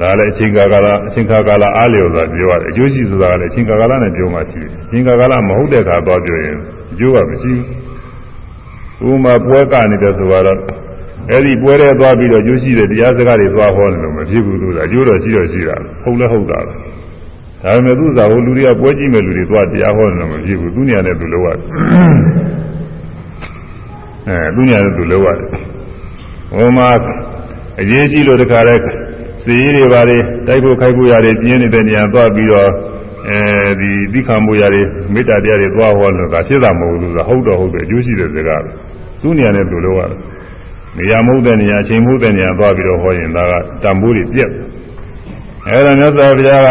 ဒါလည်းအချိန်ကာလအချိန်ကာလအားလျော်စွာပြောရတယ်အကျိုးရှိဆိုတာကလည်းအချိန်ကာလနဲ့ပြောမှရှိတယ်အချိန်ကာလမဟုတ်တဲ့အခါတော့ပြောရင်အကျိုးကမရှိဘူးဥမာပွဲကနေတယ်ဆိုတော့အဲ့ဒီပွဲတဲ့သွားပြီးတော့ကျိုးရှိတဲ့တရားစကားတွေသွားဟောတယ်လို့မဖြစ်ဘူးလို့အကျိုးတော့ရှိတော့ရှိတာဟုတ်လဲဟုတ်တာပဲဒါပေမဲ့သူ့သာဟိုလူတွေကပွဲကြည့်မဲ့လူတွေသွားတရားဟောတယ်လို့မဖြစ်ဘူးသူညာနဲ့သူလောရတယ်အဲသူညာနဲ့သူလောရတယ်ဟိုမှာအရေးကြီးလို့တခါလဲ စီရီတွေပါလေတိုက်ဖို့ခိုက်ဖို့ရတယ်ပြင်းနေတဲ့နေရာသွားပြီးတော့အဲဒီသိခံမှုရတယ်မေတ္တာတရားတွေသွားဟောလို့ဒါဖြစ်တာမဟုတ်ဘူးဆိုတာဟုတ်တော့ဟုတ်တယ်အကျိုးရှိတဲ့စကားပဲသူညာနဲ့သူလောရတယ်နေရာမဟုတ်တဲ့နေရာအချိန်မဟုတ်တဲ့နေရာသွားပြီးတော့ဟောရင်ဒါကတန်ဖိုးတွေပြက်အဲဒါမြတ်စွာဘုရားက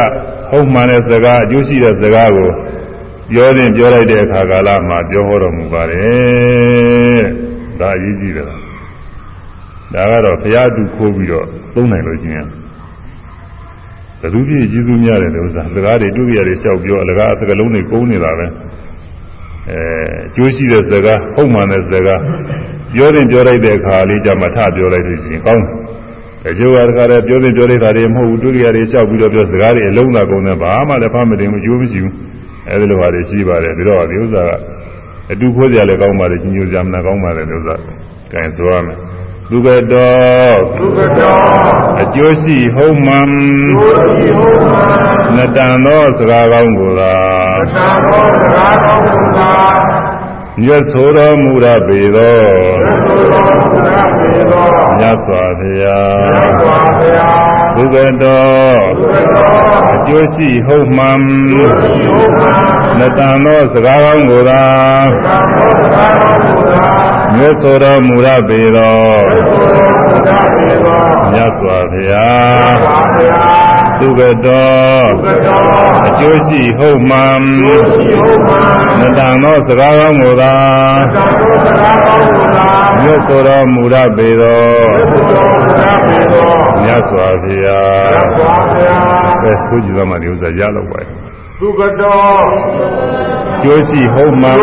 ဟုတ်မှန်တဲ့စကားအကျိုးရှိတဲ့စကားကိုပြောရင်ပြောလိုက်တဲ့အခါကာလမှာပြောဟောတော်မူပါတယ်ဒါအရေးကြီးတယ်ဒါကတော့ဘုရားသူခိုးပြီးတော့သုံးနိုင်လို့ရှိရင် ဘယ်သူပြည့်ကျေးဇူးများတယ်လို့ဥစ္စာစကားတွေတွေ့ရတယ်လျှောက်ပြောအလကားအစကလုံးတွေကုန်းနေတာပဲအဲအကျိုးရှိတဲ့စကားဟုတ်မှန်တဲ့စကားပြောရင်ပြောလိုက်တဲ့အခါလေးကြမှာထပြောလိုက်လို့ရှိရင်ကောင်းတယ်အကျိုးကတခါတည်းပြောရင်ပြောလိုက်တာတွေမဟုတ်ဘူးတွေ့ရတယ်လျှောက်ပြီးတော့ပြောစကားတွေအလုံးလာကုန်တယ်ဘာမှလည်းဖမ်းမတင်ဘူးအကျိုးမရှိဘူးအဲဒီလိုဟာတွေရှိပါတယ်ပြီးတော့ဒီဥစ္စာကအတူခိုးကြလည်းကောင်းပါတယ်ကြီးညိုကြမနာကောင်းပါတယ်လို့ဥစ္စာကဲဆိုရမယ် သူကတော်သုခတောအကျိုးရှိဟုတ်မှန်ဘုရားဟောမှာနတန်သောစကားကောင်းကိုသာသာသောစကားတော်မူတာမြတ်ဆိုတော်မူရပေသောသုတော်ဘုရားပေသောမြတ်စွာဘုရားဘုရားဘုရားသုကတောအကျိုးရှိဟုတ်မှန်နတန်သောစကားကောင်းကိုသာ မြို့ဆိုတော်မူရပေတော်မြတ်စွာဘုရားသုကတောအကျိုးရှိဟုတ်မှန်နတန်သောစကားကောင်းကိုသာမြို့ဆိုတော်မူရပေတော်မြတ်စွာဘုရားပဲဆိုကြည့်တော့မှဒီဥစ္စာရတော့ပါ့သုကတောကျိုးရှိဟုတ်မှန်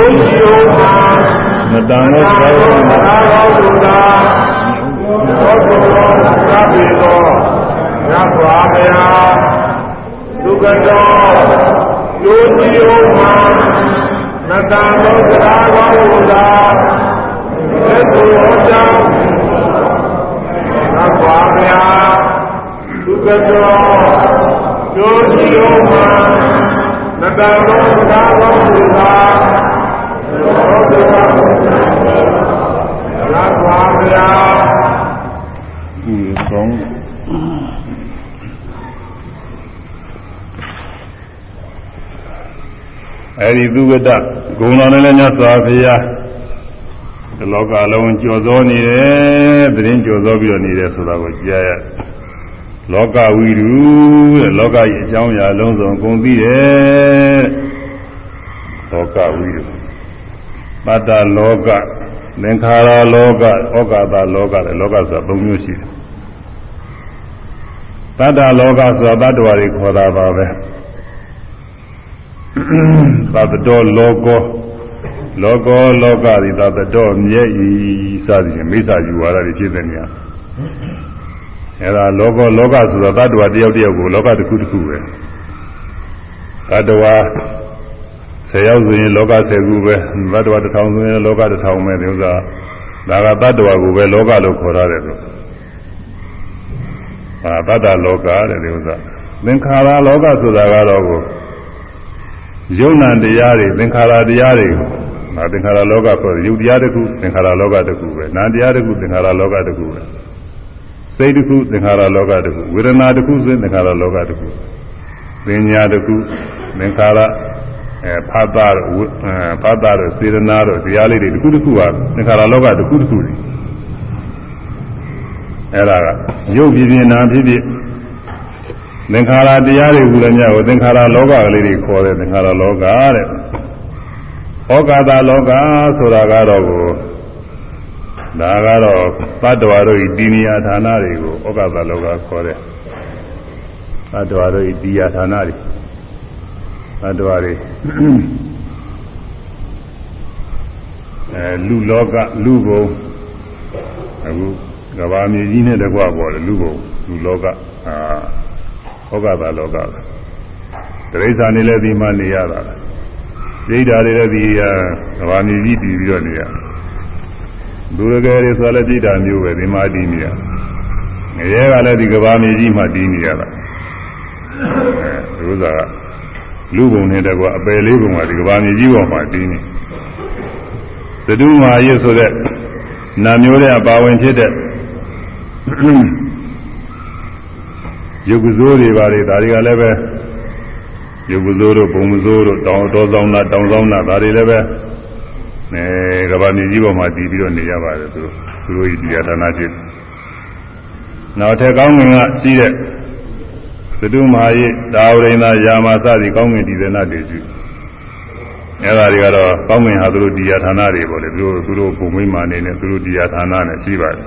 ယုံကြည်ဟုတ်မှာမတန်သောစကားကောင်းကိုသာတော်ဘုရားသောတော်သာပေတော်ရပါဗျာသုကတောယုံကြည်ဟုတ်မှာနတ္တသောစကားကောင်းဘုရားသေသူဟောကြောင့်ရပါဗျာသုကတောယုံကြည်ဟုတ်မှာနတ္တသောစကားကောင်းဘုရား သောတော်ရပါဗျာဥဆောင်အဲဒီသူကတဂုဏတော်နဲ့လည်းမြတ်စွာဘုရားဒီလောကလုံးကြော်စောနေတယ်သတင်းကြော်စောပြီးတော့နေတယ်ဆိုတာကိုကြားရလောကဝိရုတဲ့လောကကြီးအကြောင်းအရာလုံးစုံကုန်သိတယ်လောကဝိရု ပတ္တလောကသင်္ခါရလောကဩကာသလောကလည်းလောကဆိုတာ၃မျိုးရှိတယ်တတ္တလောကဆိုတာတတ္တဝါတွေခေါ်တာပါပဲသတ္တတော်လောကောလောကောလောကသည်သတ္တတော်မြဲဤစသည်ဖြင့်မိစ္ဆာယူဝါဒတွေဖြစ်တဲ့နေရာအဲဒါလောကောလောကဆိုတော့တတ္တဝါတယောက်တယောက်ကိုလောကတစ်ခုတစ်ခုပဲတတ္တဝါ 10ယောက်ဆိုရင်လောက10ခုပဲတတ္တဝါ1000ဆိုရင်လောက1000ပဲဒီဥစ္စာဒါကတတ္တဝါကိုပဲလောကလို့ခေါ်ရတယ်လို့အာတတ္တလောကတဲ့ဒီဥစ္စာသင်္ခါရလောကဆိုတာကတော့ကိုယုံနာတရားတွေသင်္ခါရတရားတွေဒါသင်္ခါရလောကဆိုရုပ်တရားတစ်ခုသင်္ခါရလောကတစ်ခုပဲနာမ်တရားတစ်ခုသင်္ခါရလောကတစ်ခုပဲစိတ်တစ်ခုသင်္ခါရလောကတစ်ခုဝေဒနာတစ်ခုဆိုရင်သင်္ခါရလောကတစ်ခုပညာတစ်ခုသင်္ခါရ အဲဖတ်တာအဲဖတ်တာတို့စေရနာတို့တရားလေးတွေတစ်ခုတစ်ခုကသင်္ခါရလောကတစ်ခုတစ်ခုတွေအဲ့ဒါကရုပ်ဖြစ်ဖြစ်နာမ်ဖြစ်ဖြစ်သင်္ခါရတရားတွေဟူလည်းမြတ်ကိုသင်္ခါရလောကကလေးတွေခေါ်တယ်သင်္ခါရလောကတဲ့ဩကာသလောကဆိုတာကတော့ကိုဒါကတော့သတ္တဝါတို့ဤတိနိယဌာနတွေကိုဩကာသလောကခေါ်တယ်သတ္တဝါတို့ဤတိယဌာနတွေသ တ္တဝါတွေအဲလူလောကလူဘုံအခုကဘာမြေကြီးနဲ့တကွပေါ်တယ်လူဘုံလူလောကအာဩကာသလောကတိရစ္ဆာန်တွေလည်းဒီမှာနေရတာဒိဋ္ဌာတွေလည်းဒီကဘာမြေကြီးတည်ပြီးတော့နေရလူရကယ်တွေဆိုလည်းဒိဋ္ဌာမျိုးပဲဒီမှာတည်နေရငရဲကလည်းဒီကဘာမြေကြီးမှာတည်နေရတာအဲဥစ္စာက လူဘုံနဲ့တကွအပယ်လေးဘုံကဒီကဘာမြေကြီးပေါ်မှာတည်နေသတုမာရစ်ဆိုတဲ့နာမျိုးတဲ့အပါဝင်ဖြစ်တဲ့ယုတ်ကစိုးတွေပါတွေဒါတွေကလည်းပဲယုတ်ကစိုးတို့ဘုံမစိုးတို့တောင်တော်ဆောင်တာတောင်ဆောင်တာဒါတွေလည်းပဲအဲကဘာမြေကြီးပေါ်မှာတည်ပြီးတော့နေရပါတယ်သူတို့သူတို့ဤတရားဌာနဖြစ်နောက်ထပ်ကောင်းငင်ကရှိတဲ့သ တုမဟာရိတာဝရိန္ဒယာမစသည်ကောင်းငင်ဒီဇနာတေရှိအဲဒါတွေကတော့ကောင်းငင်ဟာသူတို့တရားဌာနတွေပေါ့လေသူတို့သူတို့ပုံမိမာနေနဲ့သူတို့တရားဌာနနဲ့ရှိပါတယ်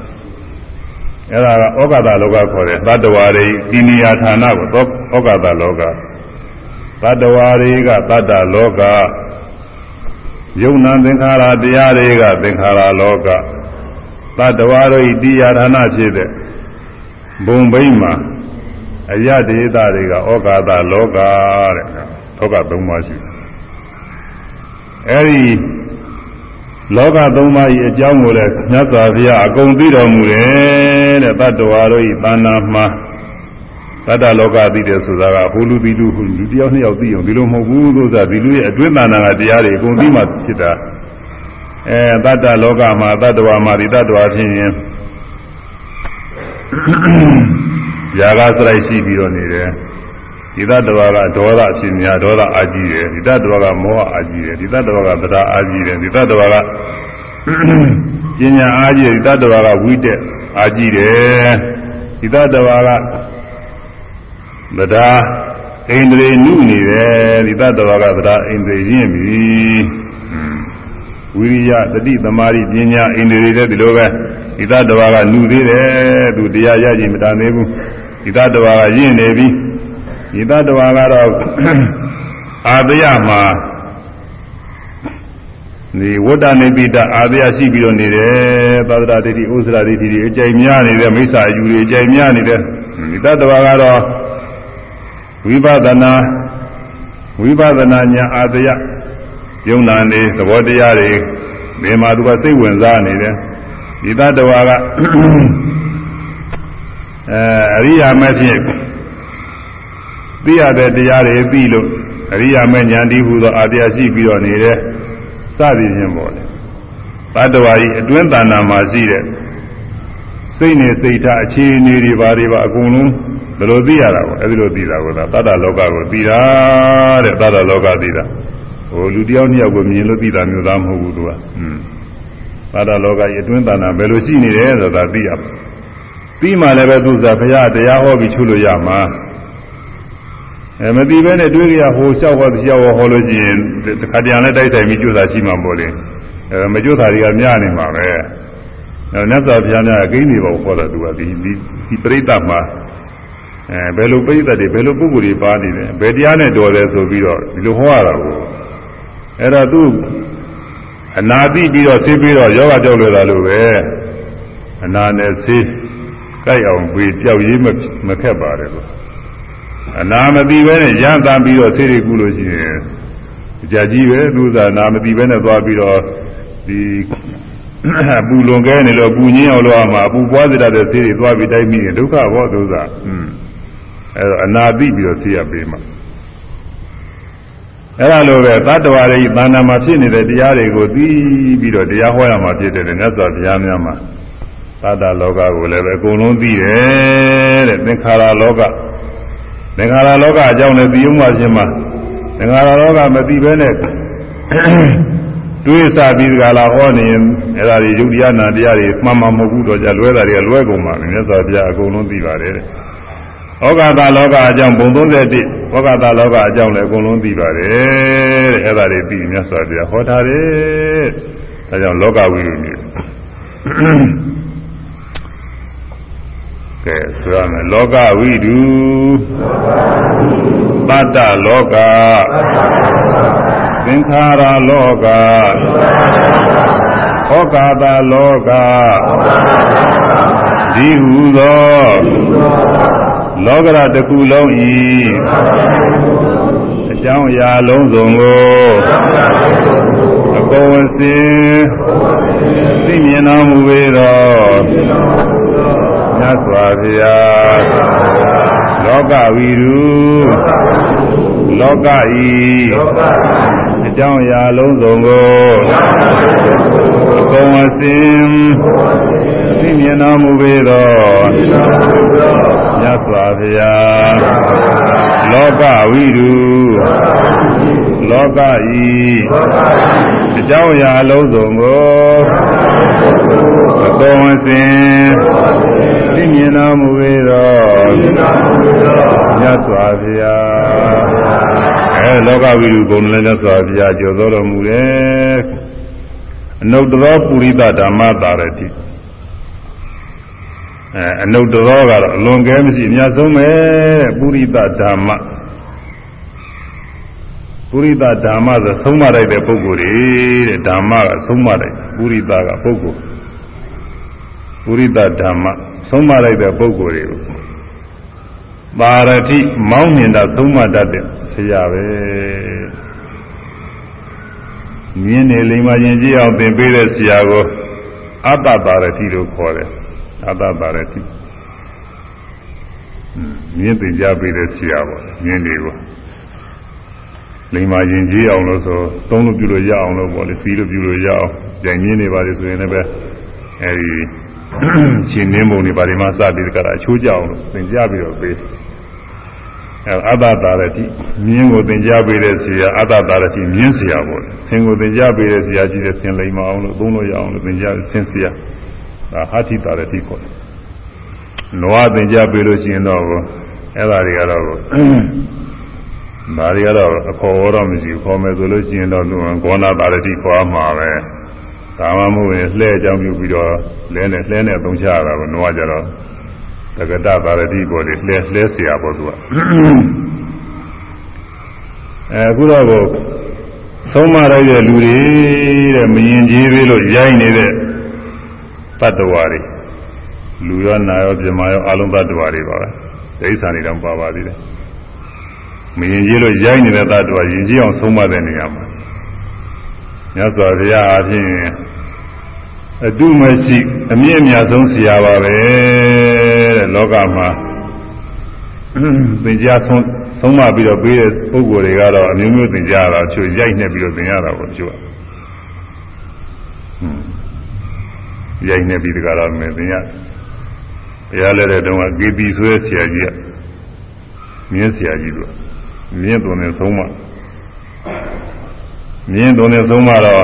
အဲ့ဒါကဩကာသလောကခေါ်တယ်သတ္တဝါတွေဒီနေရာဌာနကိုဩကာသလောကသတ္တဝါတွေကသတ္တလောကယုံနာသင်္ခါရတရားတွေကသင်္ခါရလောကသတ္တဝါတို့ဤတရားဌာနဖြစ်တဲ့ဘုံဘိမ့်မှာ အယတေသတွေကဩကာသလောကတဲ့သောကသုံးပါးရှိအဲဒီလောကသုံးပါးဤအကြောင်းကိုလည်းမြတ်စွာဘုရားအကုန်သိတော်မူတယ်တဲ့တတ္တဝါတို့ဤသာနာမှာတတ္တလောကသိတယ်ဆိုတာကဘုလူတိလူဟုလူတယောက်နှစ်ယောက်သိအောင်ဒီလိုမဟုတ်ဘူးလို့ဆိုတာဒီလူရဲ့အတွင်းသာနာကတရားတွေအကုန်သိမှဖြစ်တာအဲတတ္တလောကမှာတတ္တဝါမှာဒီတတ္တဝါဖြစ်ရင် ယ ຢာကစရိုက်ရှိပြီးတော့နေတယ်ဒီသတ္တဝါကဒေါသအဖြစ်များဒေါသအာကြီးတယ်ဒီသတ္တဝါကမောဟအာကြီးတယ်ဒီသတ္တဝါကတရားအာကြီးတယ်ဒီသတ္တဝါကပညာအာကြီးတယ်ဒီသတ္တဝါကဝိတက်အာကြီးတယ်ဒီသတ္တဝါကတရားအိန္ဒြေနုနေတယ်ဒီသတ္တဝါကတရားအိန္ဒြေရင့်ပြီဝိရိယတတိသမารိပညာအိန္ဒြေတွေဒီလိုပဲဒီသတ္တဝါကနုသေးတယ်သူတရားရခြင်းမတန်သေးဘူး ဒီသတ္တဝါကရင့်နေပြီဒီသတ္တဝါကတော့အာတယမှာဒီဝတ္တနေပိတအာတယရှိပြီးတော့နေတယ်သာသနာတိတိဥစ္စရာတိတိအကြိမ်များနေတဲ့မိစ္ဆာအယူတွေအကြိမ်များနေတဲ့ဒီသတ္တဝါကတော့ဝိပဿနာဝိပဿနာညာအာတယယုံနာနေသဘောတရားတွေဒီမှာသူကစိတ်ဝင်စားနေတယ်ဒီသတ္တဝါက အဲအရိယာမဖြစ်သိရတဲ့တရားတွေသိလို့အရိယာမဉာဏ်ဒီဟူသောအာတရားရှိပြီးတော့နေတဲ့စသည်ဖြင့်ပေါ့လေသတ္တဝါကြီးအတွင်းတဏ္ဍာမှာရှိတဲ့စိတ်နဲ့စိတ်ထားအခြေအနေတွေဘာတွေပါအကုန်လုံးဘယ်လိုသိရတာပေါ့အဲဒီလိုသိတာကိုသာသတ္တလောကကိုသိတာတဲ့သတ္တလောကသိတာဟိုလူတယောက်နှစ်ယောက်ကိုမြင်လို့သိတာမျိုးသားမဟုတ်ဘူးသူကอืมသတ္တလောကရဲ့အတွင်းတဏ္ဍာဘယ်လိုရှိနေတယ်ဆိုတာသိရပြီး မှလည်းပဲသူစားဘုရားတရားဟောပြီးချလို့ရမှာအဲမသိဘဲနဲ့တွေးကြရဟိုလျှောက်ဟောတရားဟောဟောလို့ရှိရင်တခါတည်းလည်းတိုက်ဆိုင်ပြီးကြိုးစားရှိမှာပေါ့လေအဲမကြိုးစားတွေကများနေမှာပဲအဲမြတ်စွာဘုရားများအကိန်းတွေပေါ့ဟောတာသူကဒီဒီဒီပြိဋ္ဌာမှာအဲဘယ်လိုပြိဋ္ဌာတွေဘယ်လိုပုဂ္ဂိုလ်တွေပါနေတယ်ဘယ်တရားနဲ့တော်တယ်ဆိုပြီးတော့ဒီလိုဟောရတာကိုအဲ့တော့သူအနာတိပြီးတော့သိပြီးတော့ယောဂကြောက်လွယ်တာလို့ပဲအနာနဲ့သိ ကြိုက်အောင်ပြီးကြောက်ရေးမခက်ပါတယ်လို့အနာမသိပဲနဲ့ရမ်းသာပြီးတော့သိရကူလို့ရှိရင်ကြာကြီးပဲသူသာနာမသိပဲနဲ့သွားပြီးတော့ဒီပူလွန်ခဲနေလို့ပူငင်းအောင်လို့အမှာပူပွားစေတဲ့သိတွေသွားပြီးတိုက်မိရင်ဒုက္ခဘောသူသာอืมအဲတော့အနာသိပြီးတော့သိရပေးမှာအဲ့ဒါလိုပဲသတ္တဝါတွေသာနာမှာဖြစ်နေတဲ့တရားတွေကိုသိပြီးတော့တရားဟောရမှာဖြစ်တယ်မြတ်စွာဘုရားများမှာ သတ္တလောကကိုလည်းပဲအကုန်လုံးသိတယ်တဲ့သင်္ခါရလောကသင်္ခါရလောကအကြောင်းလည်းသိုံမှခြင်းမှာသင်္ခါရလောကမသိဘဲနဲ့တွေးစားပြီးကြလားဟောနေရင်အဲ့ဒါတွေယုတ်တရားနာတရားတွေမှန်မှမဟုတ်ဘူးတော့ကြလွဲတာတွေကလွဲကုန်ပါမယ်မြတ်စွာဘုရားအကုန်လုံးသိပါတယ်တဲ့ဩဃတာလောကအကြောင်းဘုံ31ဩဃတာလောကအကြောင်းလည်းအကုန်လုံးသိပါတယ်တဲ့အဲ့ဒါတွေသိမြတ်စွာဘုရားဟောထားတယ်ဒါကြောင့်လောကဝိရုည ကဲဆိုရမယ်လောကဝိတုတတ္တလောကသင်္ခါရလောကဩကာသလောကဒီဟုသောလောကရတစ်ခုလုံးဤအကြောင်းအရာလုံးစုံကိုအကုန်အစင်သိမြင်တော်မူပေသော မြတ်စွာဘုရားလောကဝီရုလောကဤအကြောင်းအရာလုံးစုံကိုအကုန်အစင်သိမြင်တော်မူပေသောမြတ်စွာဘုရားလောကဝိရု လောကဤအကြောင်းအရာလုံးစုံကိုအကုန်အစင်သိမြင်တော်မူပေသောမြတ်စွာဘုရားအဲလောကဝိရုဂုဏ်လည်းမြတ်စွာဘုရားကြော်တော်မူတယ်အနုတ္တရောပုရိသဓမ္မတာရတိအဲအနုတ္တရောကတော့အလွန်ကဲမရှိအများဆုံးပဲပုရိသဓမ္မ ပုရိသဓမ္မဆိုဆုံးမလိုက်တဲ့ပုဂ္ဂိုလ်တွေတဲ့ဓမ္မကဆုံးမလိုက်ပုရိသကပုဂ္ဂိုလ်ပုရိသဓမ္မဆုံးမလိုက်တဲ့ပုဂ္ဂိုလ်တွေကိုပါရတိမောင်းမြင်တာဆုံးမတတ်တဲ့ဆရာပဲမြင်းနေလိမ္မာရင်ကြည့်အောင်သင်ပေးတဲ့ဆရာကိုအတ္တပါရတိလို့ခေါ်တယ်အတ္တပါရတိမြင်းသင်ကြားပေးတဲ့ဆရာပေါ့မြင်းတွေကို လိမ္မာရင်ကြည့်အောင်လို့ဆိုသုံးလို့ပြုလို့ရအောင်လို့ပေါ့လေစီးလို့ပြုလို့ရအောင်ကြိုင်မြင်းနေပါလေဆိုရင်လည်းပဲအဲဒီရှင်နှင်းပုံတွေဘာတွေမှစပြီးကြတာအချိုးကြအောင်လို့သင်ကြပြီးတော့ပေးအဲအတ္တတာရတိမြင်းကိုသင်ကြပေးတဲ့ဆရာအတ္တတာရတိမြင်းဆရာပေါ့ဆင်ကိုသင်ကြပေးတဲ့ဆရာကြီးတဲ့ဆင်လိမ္မာအောင်လို့သုံးလို့ရအောင်လို့သင်ကြဆင်ဆရာဒါဟာတိတာရတိခေါ်တယ်နွားသင်ကြပေးလို့ရှိရင်တော့အဲ့ဒါတွေကတော့ ဒါတွေကတော့အခေါ်ဝတော့မရှိဘူးခေါ်မယ်ဆိုလို့ရှိရင်တော့သူကဂောနာတာရတိခေါ်မှာပဲဒါမှမဟုတ်ရင်လှဲအကြောင်းပြုပြီးတော့လဲနဲ့လှဲနဲ့သုံးချရတာကိုနွားကြတော့တက္ကတပါရတိပေါ်လေလှဲလှဲเสียပေါ်သူကအဲအခုတော့ကိုသုံးမရတဲ့လူတွေတဲ့မရင်ကြီးသေးလို့ရိုက်နေတဲ့တတ္တဝါတွေလူရောနာရောပြမရောအလုံးတ attva တွေပါပဲဒိဋ္ဌာန်တွေတော့ပါပါသေးတယ် မရင်ကြီးလို့ရိုက်နေတဲ့တ attva ရင်ကြီးအောင်ဆုံးမတဲ့နေရာမှာမြတ်စွာဘုရားအပြင်အတုမရှိအမြင့်အမြတ်ဆုံးဆရာပါပဲတဲ့လောကမှာသင်ကြားဆုံးဆုံးမပြီးတော့ပေးတဲ့ပုဂ္ဂိုလ်တွေကတော့အမျိုးမျိုးသင်ကြားရတာချို့ရိုက်နေပြီးတော့သင်ရတာပေါ့ချို့ရိုက်နေပြီးတကတော့မသင်ရတရားလဲတဲ့တုန်းကကေပီဆိုတဲ့ဆရာကြီးကမြင်းဆရာကြီးတို့ မြင်းသွန်နေဆုံးမမြင်းသွန်နေဆုံးမတော့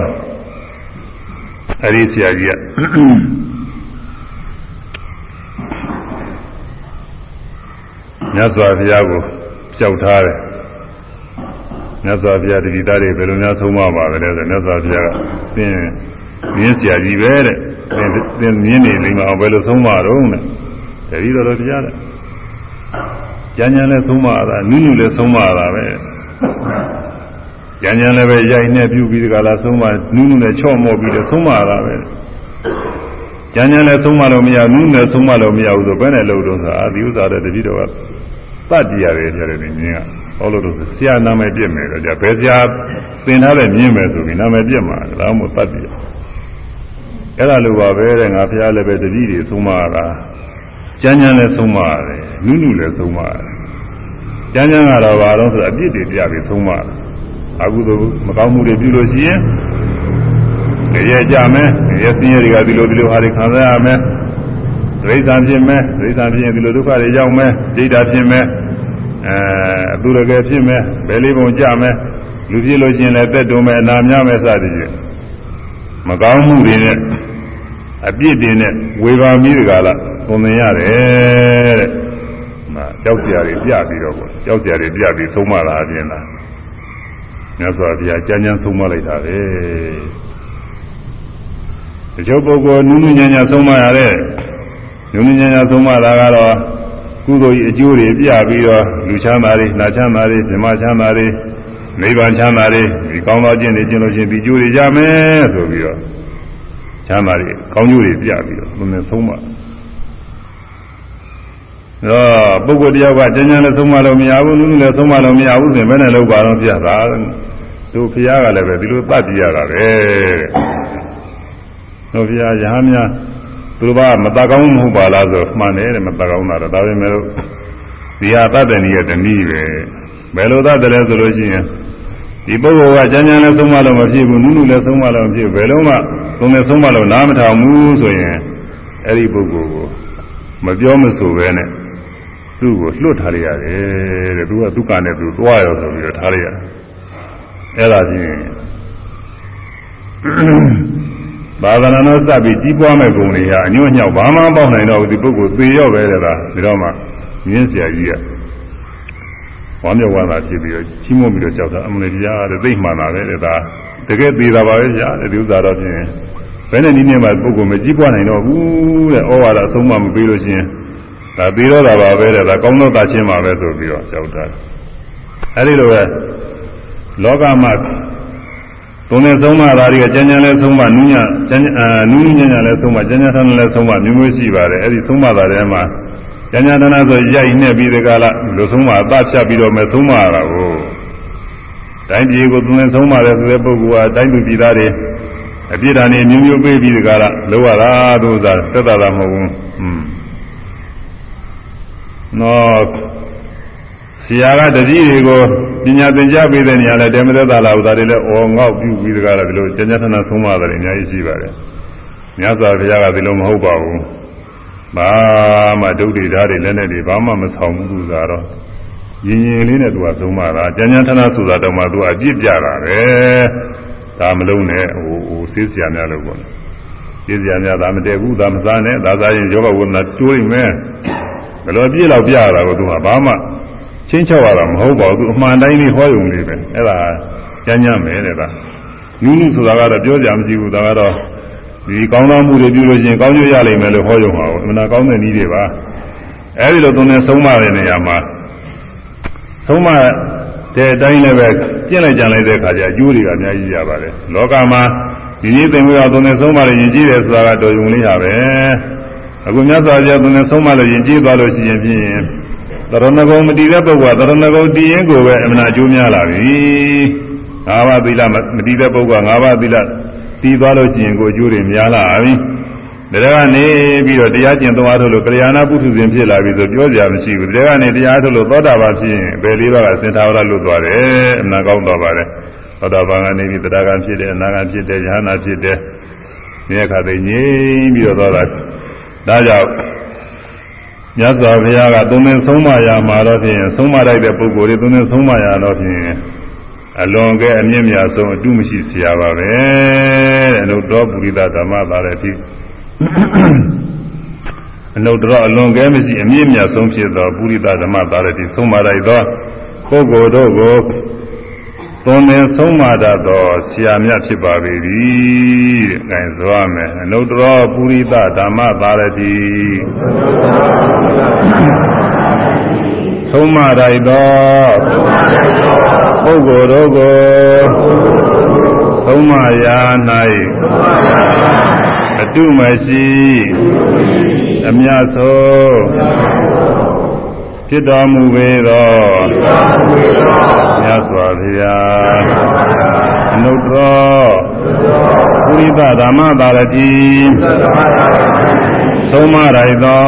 အဲဒီဆရာကြီးကမြတ်စွာဘုရားကိုကြောက်ထားတယ်မြတ်စွာဘုရားတတိသားတွေဘယ်လိုများဆုံးမပါလဲဆိုမြတ်စွာဘုရားကသင်မြင်းဆရာကြီးပဲတဲ့သင်မြင်းနေလိမ့်မအောင်ဘယ်လိုဆုံးမတော့တဲ့တတိတော်တော်တရားတဲ့ ကြံကြံလည်းဆုံးမရတာနုနုလည်းဆုံးမရတာပဲကြံကြံလည်းပဲရိုက်နေပြုပြီးဒီကလာဆုံးမနုနုနဲ့ချော့မော့ပြီးတော့ဆုံးမရတာပဲကြံကြံလည်းဆုံးမလို့မရနုနုနဲ့ဆုံးမလို့မရဘူးဆိုဘယ်နဲ့လို့တော့ဆိုအာဒီဥစ္စာတဲ့တတိတော်ကတတ်တရားတယ်ပြောတယ်မြင်းကဟောလို့တော့ဆရာနာမည်ပြစ်မယ်တော့じゃဘယ်ဆရာသင်ထားတဲ့မြင်းမယ်ဆိုပြီးနာမည်ပြစ်မှာဒါမှမဟုတ်တတ်တရားအဲ့ဒါလိုပါပဲတဲ့ငါဖះလည်းပဲတတိတွေဆုံးမရတာ ကြမ်းကြမ်းလည်းဆုံးမရတယ်နုနုလည်းဆုံးမရတယ်ကြမ်းကြမ်းကတော့ဘာလို့ဆိုတော့အပြစ်တွေပြပြီးဆုံးမတယ်အခုတော့မကောင်းမှုတွေပြုလို့ရှိရင်ရဲကြမယ်ရဲစင်းရဲတွေကဒီလိုဒီလိုဟာတွေခံစားရမယ်ဒိဋ္ဌာဖြစ်မယ်ဒိဋ္ဌာဖြစ်ရင်ဒီလိုဒုက္ခတွေရောက်မယ်ဒိဋ္ဌာဖြစ်မယ်အဲအသူရကယ်ဖြစ်မယ်ဘယ်လေးပုံကြမယ်လူဖြစ်လို့ရှိရင်လည်းတက်တုံမယ်အနာများမယ်စသည်ဖြင့်မကောင်းမှုတွေနဲ့အပြစ်တွေနဲ့ဝေဘာမိတကလား ပုံသင်ရတယ်တဲ့။မှာကြောက်ကြရပြပြီးတော့ပေါ့ကြောက်ကြရပြပြီးသုံးမလာအပြင်လား။မြတ်စွာဘုရားကြမ်းကြမ်းသုံးမလိုက်တာပဲ။တချို့ပုဂ္ဂိုလ်နုနုညံ့ညံ့သုံးမရတဲ့နုနုညံ့ညံ့သုံးမတာကတော့ကုသိုလ်ကြီးအကျိုးတွေပြပြီးတော့လူချမ်းသာတွေနာချမ်းသာတွေဓမ္မချမ်းသာတွေနိဗ္ဗာန်ချမ်းသာတွေဒီကောင်းသောကျင့်တွေကျင့်လို့ရှိရင်ဒီကျိုးတွေရမယ်ဆိုပြီးတော့ချမ်းသာတွေကောင်းကျိုးတွေပြပြီးတော့သူနဲ့ဆုံးမတော့ ပုဂ္ဂိုလ်တယောက်ကကျဉ်းကျဉ်းလည်းသုံးမလို့မရဘူးနုနုလည်းသုံးမလို့မရဘူးဆိုရင်ဘယ်နဲ့လောက်ပါတော့ပြတာတို့ဖရာကလည်းပဲဒီလိုသတ်ပြရတာပဲတို့ဖရာရဟန်းများသူတို့ကမတကောင်းမဟုတ်ပါလားဆိုမှန်တယ်တဲ့မတကောင်းတာတော့ဒါပေမဲ့လို့ဒီဟာသတ္တဏီရဲ့တနည်းပဲဘယ်လိုသတ္တလဲဆိုလို့ရှိရင်ဒီပုဂ္ဂိုလ်ကကျမ်းကျမ်းလည်းသုံးမလို့မဖြစ်ဘူးနုနုလည်းသုံးမလို့မဖြစ်ဘူးဘယ်လုံးမှသုံးလည်းသုံးမလို့နားမထောင်ဘူးဆိုရင်အဲ့ဒီပုဂ္ဂိုလ်ကိုမပြောမဆိုပဲနဲ့ သူ့ကိုလွတ်ထားလိုက်ရတယ်တဲ့သူကဒုက္ခနဲ့သူသွားရောဆိုပြီးတော့ထားလိုက်ရတယ်အဲ့ဒါချင်းဘာဝနာနဲ့စပ်ပြီးကြီးပွားမဲ့ဂုဏ်တွေဟာအညွန့်ညောက်ဘာမှမပေါက်နိုင်တော့ဘူးဒီပုဂ္ဂိုလ်သေရော့ပဲတဲ့လားဒါတော့မှမြင်းစရာကြီးကဝမ်းမြောက်ဝမ်းသာဖြစ်ပြီးတော့ချီးမွမ်းပြီးတော့ကြောက်တာအမလေးတရားတဲ့သိမှန်တာပဲတဲ့ဒါတကယ်သေးတာပါပဲရှားတဲ့ဒီဥစ္စာတော့ဖြင့်ဘယ်နဲ့နည်းနဲ့မှပုဂ္ဂိုလ်မကြီးပွားနိုင်တော့ဘူးတဲ့ဩဝါဒအဆုံးမမပေးလို့ရှိရင် ဒါပြီးတော့တာပါပဲတဲ့ဒါကောင်းသောသားချင်းပါပဲဆိုပြီးတော့ကြောက်တာအဲဒီလိုပဲလောကမှာသုံးနေဆုံးမသားတွေကကျန်ကျန်လဲဆုံးမနူးညကျန်အာနူးညံ့ညံ့လဲဆုံးမကျန်ကျန်ထန်လဲဆုံးမမျိုးမျိုးရှိပါတယ်အဲဒီဆုံးမသားတွေမှာကျန်ကျန်ထန်ဆိုရိုက်နှက်ပြီးဒီကလာလူဆုံးမအသဖြတ်ပြီးတော့မဲ့ဆုံးမရတာကိုတိုင်းပြည်ကိုသုံးနေဆုံးမတဲ့ဆိုတဲ့ပုဂ္ဂိုလ်ကတိုင်းသူပြည်သားတွေအပြစ်ဒဏ်တွေမျိုးမျိုးပေးပြီးဒီကလာလောက်ရတာတို့သာသက်သာတာမဟုတ်ဘူးอืม နော်ဆရာကတတိတွေကိုပညာသင်ကြားပေးတဲ့နေရာလဲတေမသက်သာလာဥသာတွေလဲအော်ငေါ့ပြုပြီးတကားလည်းဒီလိုကျဉ်းကျဉ်းထန်ထန်ဆုံးမတယ်အများကြီးရှိပါတယ်မြတ်စွာဘုရားကဒီလိုမဟုတ်ပါဘူးဘာမှဒုက္ခိဓာတ်တွေလည်းနဲ့တွေဘာမှမဆောင်ဘူးသူသာတော့ရင်ရင်လေးနဲ့သူကသုံးပါတာကြံကြံထထဆိုတာတော့မှသူကအပြစ်ပြတာပဲဒါမလုံးနဲ့ဟိုဟိုသိစရာများလို့ပေါ့သိစရာများဒါမတည့်ဘူးဒါမစားနဲ့ဒါစားရင်ယောဂဝိနာကျိုးနေမယ် ဘယ်လိုပြည့်လောက်ပြရတာကိုသူကဘာမှချင်းချောက်ရတာမဟုတ်ပါဘူးသူအမှန်တိုင်းလေးဟောယုံလေးပဲအဲ့ဒါကြမ်းကြမ်းမယ်တဲ့ကနူးနူးဆိုတာကတော့ပြောကြမရှိဘူးဒါကတော့ဒီကောင်းသောမှုတွေပြုလို့ရှိရင်ကောင်းကျိုးရလိမ့်မယ်လို့ဟောယုံပါဘူးအမှန်ကောင်းတဲ့နည်းတွေပါအဲဒီလိုသုံးနေဆုံးမတဲ့နေရာမှာဆုံးမတဲ့အတိုင်းလည်းပဲကျင့်လိုက်ကြံလိုက်တဲ့အခါကျအကျိုးတွေကအများကြီးရပါတယ်လောကမှာဒီနည်းသင်္ကေတသုံးနေဆုံးမလို့ယဉ်ကျေးတယ်ဆိုတာကတော်ယုံလေးရပဲ အခုမြတ်စွာဘုရားသုံးနေဆုံးမလို့ယဉ်ကျေးသွားလို့ရှိရင်ဖြင့်တရဏဂုံမတည်တဲ့ပုဂ္ဂိုလ်ကတရဏဂုံတည်ရင်ကိုပဲအမှန်အကျိုးများလာပြီငါးပါးသီလမတည်တဲ့ပုဂ္ဂိုလ်ကငါးပါးသီလတည်သွားလို့ရှိရင်ကိုအကျိုးတွေများလာပြီဒါကနေပြီးတော့တရားကျင့်သွားထုတ်လို့ကလျာဏပုထုဇဉ်ဖြစ်လာပြီဆိုပြောကြရမရှိဘူးဒါကနေတရားထုတ်လို့သောတာပန်ဖြစ်ရင်ဘယ်လေးပါးကစင်ထာဝရလွတ်သွားတယ်အနာကောင်းသွားပါတယ်သောတာပန်ကနေပြီးတရားကံဖြစ်တယ်အနာကံဖြစ်တယ်ယဟနာဖြစ်တယ်ဒီအခါသိငြိမ်ပြီးတော့သွားတာ ဒါကြောင့်မြတ်စွာဘုရားကသုံးသင်ဆုံးမရာမှာတော့ဖြင့်ဆုံးမလိုက်တဲ့ပုဂ္ဂိုလ်တွေသုံးသင်ဆုံးမရာတော့ဖြင့်အလွန်ကဲအမြင့်မြတ်ဆုံးအတုမရှိဆရာပါပဲတဲ့အနုတ္တပုရိသဓမ္မသာရတိအနုတ္တရအလွန်ကဲမရှိအမြင့်မြတ်ဆုံးဖြစ်သောပုရိသဓမ္မသာရတိဆုံးမလိုက်သောပုဂ္ဂိုလ်တို့ကို သွန်သင်ဆုံးမတတ်သောဆရာမြတ်ဖြစ်ပါပေသည်တဲ့။အဲဒါဆိုရမယ်အနုတ္တရပုရိသဓမ္မသာရတိဆုံးမလိုက်သောပုဂ္ဂိုလ်တို့ကိုဆုံးမရာ၌အတုမရှိအမြတ်ဆုံး ဖြစ်တော်မူပေသောမြတ်စွာဘုရားအနုတ္တရောပုရိသဓမ္မပါရတိသုံးမရိုက်သော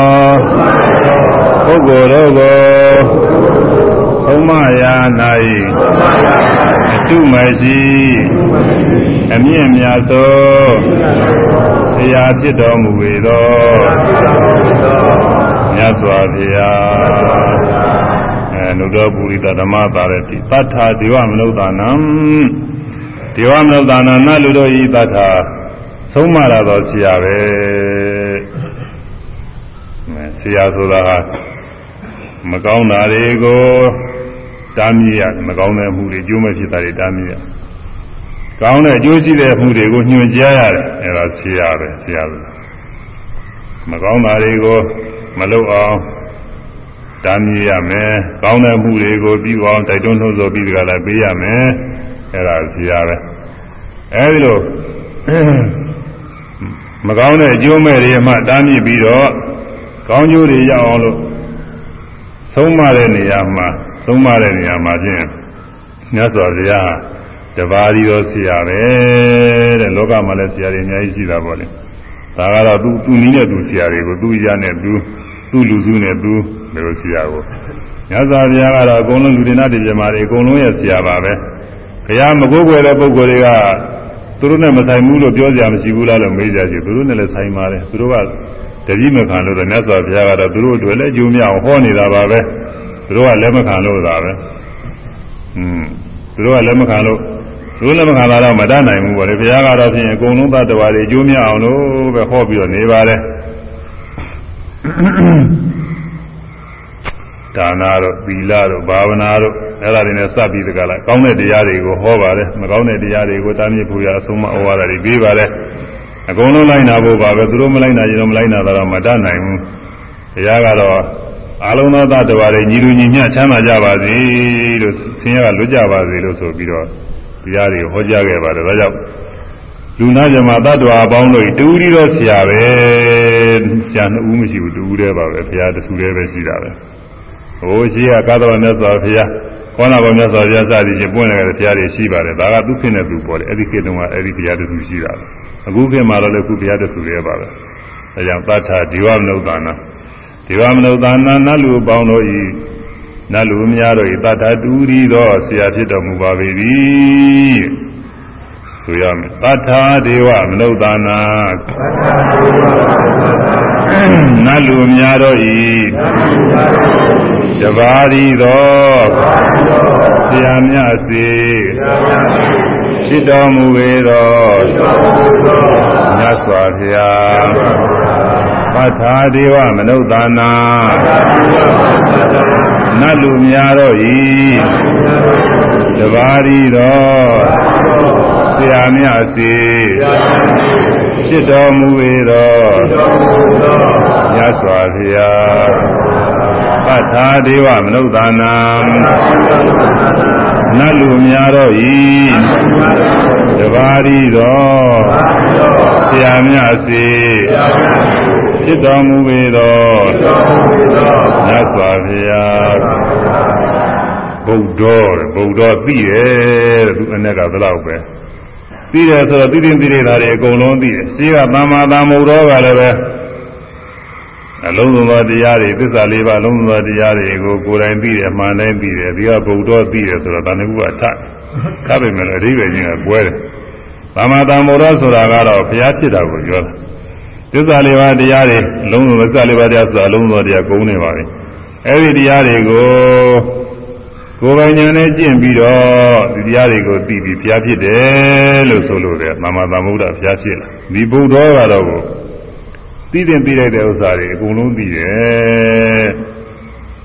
ပုဂ္ဂိုလ်တို့ကိုသုံးမရာ၌အတုမရှိအမြင့်မြတ်သောဘုရားဖြစ်တော်မူပေသော မြတ်စွာဘုရားအဲနုဒ္ဓပုရိသဓမ္မပါရတိသတ္ထာဒေဝမနုဿာနံဒေဝမနုဿာနနလူတို့ဤသတ္ထာဆုံးမလာတော်ဆရာပဲဆရာဆိုတာဟာမကောင်းတာတွေကိုတားမြစ်ရမကောင်းတဲ့မှုတွေကျိုးမဲ့ဖြစ်တာတွေတားမြစ်ရကောင်းတဲ့အကျိုးရှိတဲ့မှုတွေကိုညွှန်ကြားရတယ်အဲဒါဆရာပဲဆရာပဲမကောင်းတာတွေကို မလုပ်အောင်တားမြစ်ရမယ်ကောင်းတဲ့မှုတွေကိုပြီးအောင်တိုက်တွန်းနှိုးဆော်ပြီးကြလာပေးရမယ်အဲဒါဆရာပဲအဲဒီလိုမကောင်းတဲ့အကျိုးမဲ့တွေမှတားမြစ်ပြီးတော့ကောင်းကျိုးတွေရအောင်လို့ဆုံးမတဲ့နေရာမှာဆုံးမတဲ့နေရာမှာဖြင့်မြတ်စွာဘုရားတပါးဒီတော်ဆရာပဲတဲ့လောကမှာလည်းဆရာတွေအများကြီးရှိတာပေါ့လေဒါကတော့သူသူနည်းနဲ့သူဆရာတွေကိုသူရနဲ့သူ သူလူစုနဲ့သူဒီလိုဆရာကိုမြတ်စွာဘုရားကတော့အကုန်လုံးလူတွေနာတွေပြမာတွေအကုန်လုံးရဲ့ဆရာပါပဲဘုရားမကိုးကွယ်တဲ့ပုဂ္ဂိုလ်တွေကသူတို့နဲ့မဆိုင်ဘူးလို့ပြောကြမရှိဘူးလားလို့မေးကြတယ်သူတို့နဲ့လည်းဆိုင်ပါတယ်သူတို့ကတတိမခံလို့တော့မြတ်စွာဘုရားကတော့သူတို့အတွက်လည်းအကျိုးများအောင်ဟောနေတာပါပဲသူတို့ကလည်းမခံလို့သာပဲอืมသူတို့ကလည်းမခံလို့သူတို့လည်းမခံလာတော့မတတ်နိုင်ဘူးပေါ့လေဘုရားကတော့ဖြင့်အကုန်လုံးသတ္တဝါတွေအကျိုးများအောင်လို့ပဲဟောပြီးတော့နေပါတယ် ဒါနာတို့သီလတို့ဘာဝနာတို့အဲ့ဒါတွေနဲ့စပ်ပြီးတကလားကောင်းတဲ့တရားတွေကိုဟောပါတယ်မကောင်းတဲ့တရားတွေကိုတားမြစ်ဖို့ရအဆုံးမဩဝါဒတွေပေးပါတယ်အကုန်လုံးလိုက်နာဖို့ပါပဲသူတို့မလိုက်နာရင်တော့မလိုက်နာတော့မတတ်နိုင်ဘူးဘုရားကတော့အလုံးသောသတ္တဝါတွေညီလူညီမျှချမ်းသာကြပါစေလို့ဆင်းရဲကလွတ်ကြပါစေလို့ဆိုပြီးတော့တရားတွေဟောကြားခဲ့ပါတယ်ဒါကြောင့် လူနာဇမသတ္တဝါအပေါင်းတို့တူရီတော့ဆရာပဲဆရာနှစ်ဦးမရှိဘူးတူဦးတည်းပါပဲဘုရားတစ်ဆူတည်းပဲရှိတာပဲဟိုရှိကကာသဝမြတ်စွာဘုရားခေါနာဘောမြတ်စွာဘုရားစသည်ဖြင့်ပွင့်နေတဲ့ဘုရားတွေရှိပါတယ်ဒါကသူဖြစ်နေသူပေါ်တယ်အဲ့ဒီခေတ်တုန်းကအဲ့ဒီဘုရားတစ်ဆူရှိတာအခုခေတ်မှာတော့လည်းခုဘုရားတစ်ဆူတည်းပါပဲဒါကြောင့်သတ္ထာဒီဝမနုဿာနာဒီဝမနုဿာနာနတ်လူပေါင်းတို့ဤနတ်လူများတို့ဤတတ္ထတူရီသောဆရာဖြစ်တော်မူပါပေသည် ဆဆိုရမယ်သတ္ထာဒေဝမနုဿာနာနတ်လူများတို့ဤတပါးရီသောဆရာမြတ်စေရှိတော်မူပေသောမြတ်စွာဘုရားပဋ္ဌာဒေဝမနုဿာနာနတ်လူများတို့ဤ တပါးရီသောဆရာမြတ်စေရှိတော်မူပေသောမြတ်စွာဘုရားပဋ္ဌာဒေဝမနုဿာနာနတ်လူများတို့ဤတပါးရီသောဆရာမြတ်စေဖြစ်တော်မူပေသောမြတ်စွာဘုရား ဗုဒ္ဓဗုဒ္ဓသိတယ်တဲ့သူအ내ကဘယ်လောက်ပဲသိတယ်ဆိုတော့သိသိသိနေတာတွေအကုန်လုံးသိတယ်ရှိကသမ္မာသမ္ဗုဒ္ဓကလည်းပဲအလုံးစုံသောတရားတွေသစ္စာလေးပါးလုံးစုံသောတရားတွေကိုကိုယ်တိုင်သိတယ်အမှန်တိုင်းသိတယ်ဒီကဗုဒ္ဓသိတယ်ဆိုတော့ဒါနဲ့ကထခပ်ပေမဲ့အဓိပ္ပာယ်ချင်းကကွဲတယ်သမ္မာသမ္ဗုဒ္ဓဆိုတာကတော့ဘုရားဖြစ်တာကိုပြောတာသစ္စာလေးပါးတရားတွေအလုံးစုံသစ္စာလေးပါးတရားဆိုတာအလုံးစုံတရားကုန်နေပါပြီအဲဒီတရားတွေကို ကိုယ်ပိုင်ဉာဏ်နဲ့ကျင့်ပြီးတော့ဒီတရားတွေကိုသိပြီးဘုရားဖြစ်တယ်လို့ဆိုလို့တယ်သမ္မာသမ္ဗုဒ္ဓဘုရားဖြစ်လာဒီဗုဒ္ဓကတော့ကိုသိတဲ့သိလိုက်တဲ့ဥစ္စာတွေအကုန်လုံးသိတယ်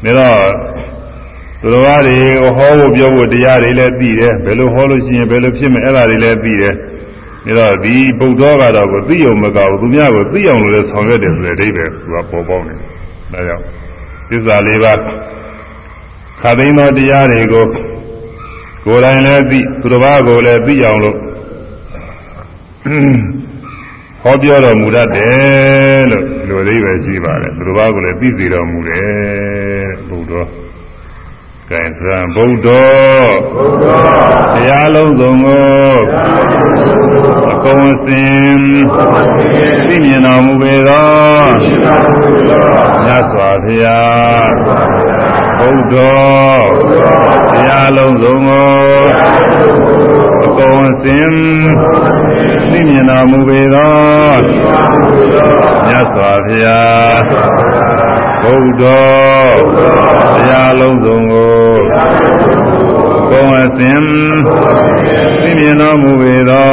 ဒါတော့သူတော်ဘာတွေဟောဖို့ပြောဖို့တရားတွေလည်းသိတယ်ဘယ်လိုဟောလို့ရှိရင်ဘယ်လိုဖြစ်မယ်အဲ့ဒါတွေလည်းသိတယ်ဒါတော့ဒီဗုဒ္ဓကတော့ကိုသိအောင်မကောက်ဘူးသူများကိုသိအောင်လို့လည်းဆောင်ရွက်တယ်ဆိုတဲ့အဓိပ္ပာယ်ကပေါ်ပေါက်နေတယ်ဒါကြောင့်သစ္စာလေးပါး ခါသိမ်းသောတရားတွေကိုကိုယ်တိုင်လည်းသိသူတစ်ပါးကိုလည်းသိအောင်လို့ဟောပြောတော်မူတတ်တယ်လို့လူသေးပဲရှိပါတယ်သူတစ်ပါးကိုလည်းသိစေတော်မူတယ်ဘုရားကဲသံဗုဒ္ဓတရားလုံးစုံကိုအကုန်စင်သိမြင်တော်မူပေသောမြတ်စွာဘုရား ဘုဒ္ဓတရားလုံးစုံကိုအကုန်စင်သိမြင်တော်မူပေသောမြတ်စွာဘုရားဘုဒ္ဓတရားလုံးစုံကိုဘုံအစဉ်သိမြင်တော်မူပေသော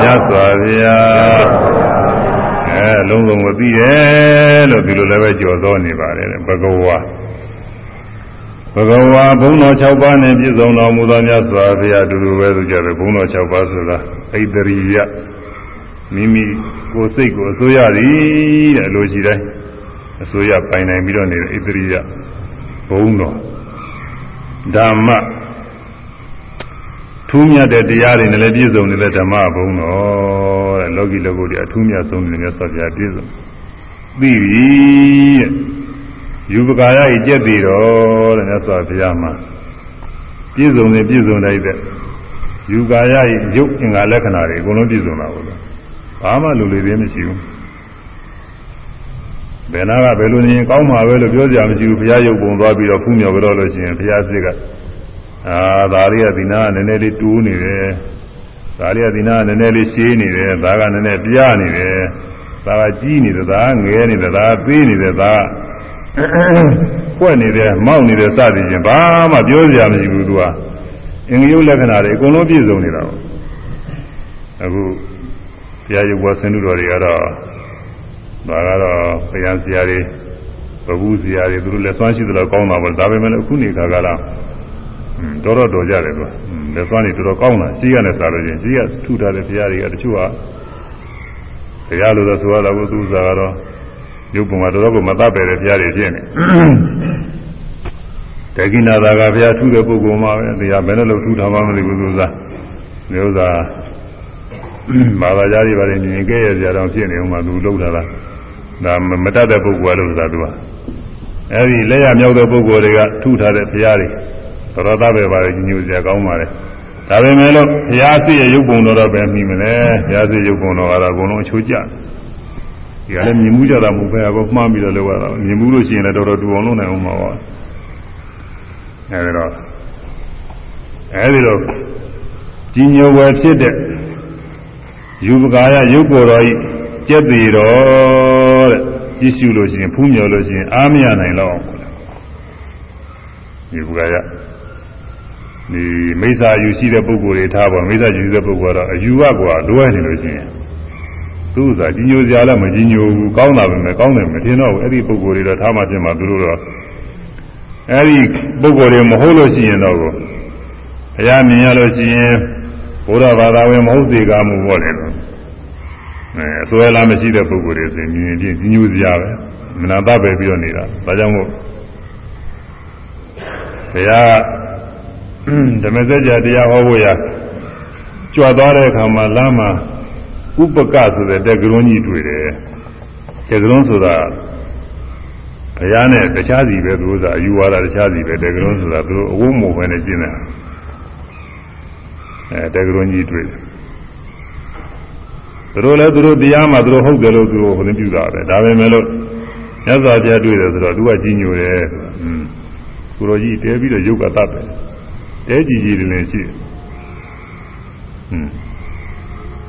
မြတ်စွာဘုရား အဲလုံးစုံကိုသိတယ်လို့ဒီလိုလည်းပဲကြော်သောနေပါတယ်ဘဂဝါဘဂဝါဘုံတော်6ပါးနဲ့ပြည့်စုံတော်မူသောမြတ်စွာဘုရားအတူတူပဲဆိုကြတယ်ဘုံတော်6ပါးဆိုတာဣတရိယမိမိကိုယ်စိတ်ကိုအစိုးရသည်တဲ့အလိုရှိတိုင်းအစိုးရပိုင်နိုင်ပြီးတော့နေတဲ့ဣတရိယဘုံတော်ဓမ္မ ထူးမြတ်တဲ့တရားတွေနဲ့လည်းပြည့်စုံနေတဲ့ဓမ္မဘုံတော်တဲ့လောကီလောကုတ္တအထူးမြတ်ဆုံးနေတဲ့ဆောပြပြည့်စုံသိပြီတဲ့ယူပကာယဤကျက်တည်တော်တဲ့မြတ်စွာဘုရားမှာပြည့်စုံနေပြည့်စုံလိုက်တဲ့ယူကာယဤရုပ်အင်္ဂါလက္ခဏာတွေအကုန်လုံးပြည့်စုံတာပေါ့လေဘာမှလူလေးသေးမရှိဘူးဘယ်နာကဘယ်လိုနေရင်ကောင်းမှာပဲလို့ပြောကြမရှိဘူးဘုရားရုပ်ပုံသွားပြီးတော့ဖူးမြော်ကြတော့လို့ရှိရင်ဘုရားစစ်က အာဒါရီကဒီနာကနည်းနည်းလေးတူးနေတယ်ဒါရီကဒီနာကနည်းနည်းလေးရှင်းနေတယ်ဒါကနည်းနည်းပြားနေတယ်ဒါကကြီးနေတယ်ဒါကငဲနေတယ်ဒါကသေးနေတယ်ဒါကပွက်နေတယ်မောက်နေတယ်စသည်ချင်းဘာမှပြောကြမရှိဘူးသူကအင်္ဂယုလက္ခဏာတွေအကုန်လုံးပြည့်စုံနေတာပေါ့အခုဘုရားရုပ်ဘဝဆင်းသူတော်တွေကတော့ဒါကတော့ဘုရားဆရာတွေဘဝဆရာတွေသူတို့လက်ဆွမ်းရှိသလောက်ကောင်းတာပေါ့ဒါပေမဲ့အခုနေခါကလာ တော်တော်တော်ကြတယ်သူလက်ဆွမ်းတွေတော်တော်ကောင်းတာရှိရနဲ့စားလို့ချင်းရှိရထုထားတဲ့ဘုရားတွေကတချို့ကဘုရားလိုတော့ဆိုရတာကိုသူစားကတော့ရုပ်ပုံမှာတော်တော်ကိုမတတ်ပဲတဲ့ဘုရားတွေဖြစ်နေတက္ကိနာသာကဘုရားထုတဲ့ပုဂ္ဂိုလ်မှာပဲတရားဘယ်နဲ့လို့ထုထားမှမသိဘူးသူစားဒီဥစ္စာဘာသာကြားတွေပါတယ်မြင်ခဲ့ရကြတော့ဖြစ်နေအောင်မှသူလှုပ်တာလားဒါမတတ်တဲ့ပုဂ္ဂိုလ်ကလို့သာသူကအဲဒီလက်ရမြောက်တဲ့ပုဂ္ဂိုလ်တွေကထုထားတဲ့ဘုရားတွေ တော်တော်သားပဲပါတယ်ညညစရာကောင်းပါတယ်ဒါပေမဲ့လို့ဘုရားရှိရဲ့ရုပ်ပုံတော်တော့ပဲမြင်မလဲဘုရားရှိရုပ်ပုံတော်ကတော့အကုန်လုံးအချိုးကျဒီကလည်းမြင်မှုကြတာမဟုတ်ပဲအကောမှားပြီးတော့လောက်ရတာမြင်မှုလို့ရှိရင်လည်းတော်တော်တူအောင်လုပ်နိုင်အောင်ပါပါအဲဒီတော့အဲဒီတော့ကြီးညိုဝယ်ဖြစ်တဲ့ယူပကာယရုပ်ကိုယ်တော်ဤကျက်သေးတော်တဲ့ကြည့်ရှုလို့ရှိရင်ဖူးမြော်လို့ရှိရင်အားမရနိုင်တော့ဘူးယူပကာယ ဒီမိစ္ဆာယူရှိတဲ့ပုဂ္ဂိုလ်တွေထားပါမိစ္ဆာယူတဲ့ပုဂ္ဂိုလ်ကတော့အယူဝကွာလွဲနေလို့ရှိရင်သူ့ဥစ္စာကြီးညိုစရာလည်းမကြီးညိုဘူးကောင်းတာပဲမကောင်းတယ်မထင်တော့ဘူးအဲ့ဒီပုဂ္ဂိုလ်တွေတော့ထားမှပြင်မှသူတို့တော့အဲ့ဒီပုဂ္ဂိုလ်တွေမဟုတ်လို့ရှိရင်တော့ဘုရားမြင်ရလို့ရှိရင်ဘုရားဘာသာဝင်မဟုတ်သေးကားမှုပေါ့လေလို့အဲအစွဲလားမရှိတဲ့ပုဂ္ဂိုလ်တွေဆိုရင်မြင်ရင်ကြီးညိုစရာပဲမနာတပဲပြီးတော့နေတာဒါကြောင့်မို့ဘုရား ဓမ္မစကြာတရားဟောဖို့ရကြွသွားတဲ့အခါမှာလမ်းမှာဥပကဆိုတဲ့တက်ကရုံးကြီးတွေ့တယ်တက်ကရုံးဆိုတာဘုရားနဲ့တခြားစီပဲသူတို့ကအယူဝါဒတခြားစီပဲတက်ကရုံးဆိုတာသူတို့အဝုံမို့ပဲနဲ့ကျင်းတယ်အဲတက်ကရုံးကြီးတွေ့တယ်သူတို့လည်းသူတို့တရားမှာသူတို့ဟုတ်တယ်လို့သူတို့ဟိုလင်းပြတာပဲဒါပဲမဲ့လို့မြတ်စွာဘုရားတွေ့တယ်ဆိုတော့သူကကြီးညိုတယ်อืมကိုရောကြီးတဲပြီးတော့ယုတ်ကတတ်တယ် တဲကြီးကြီးတွေလည်းရှိတယ်อืม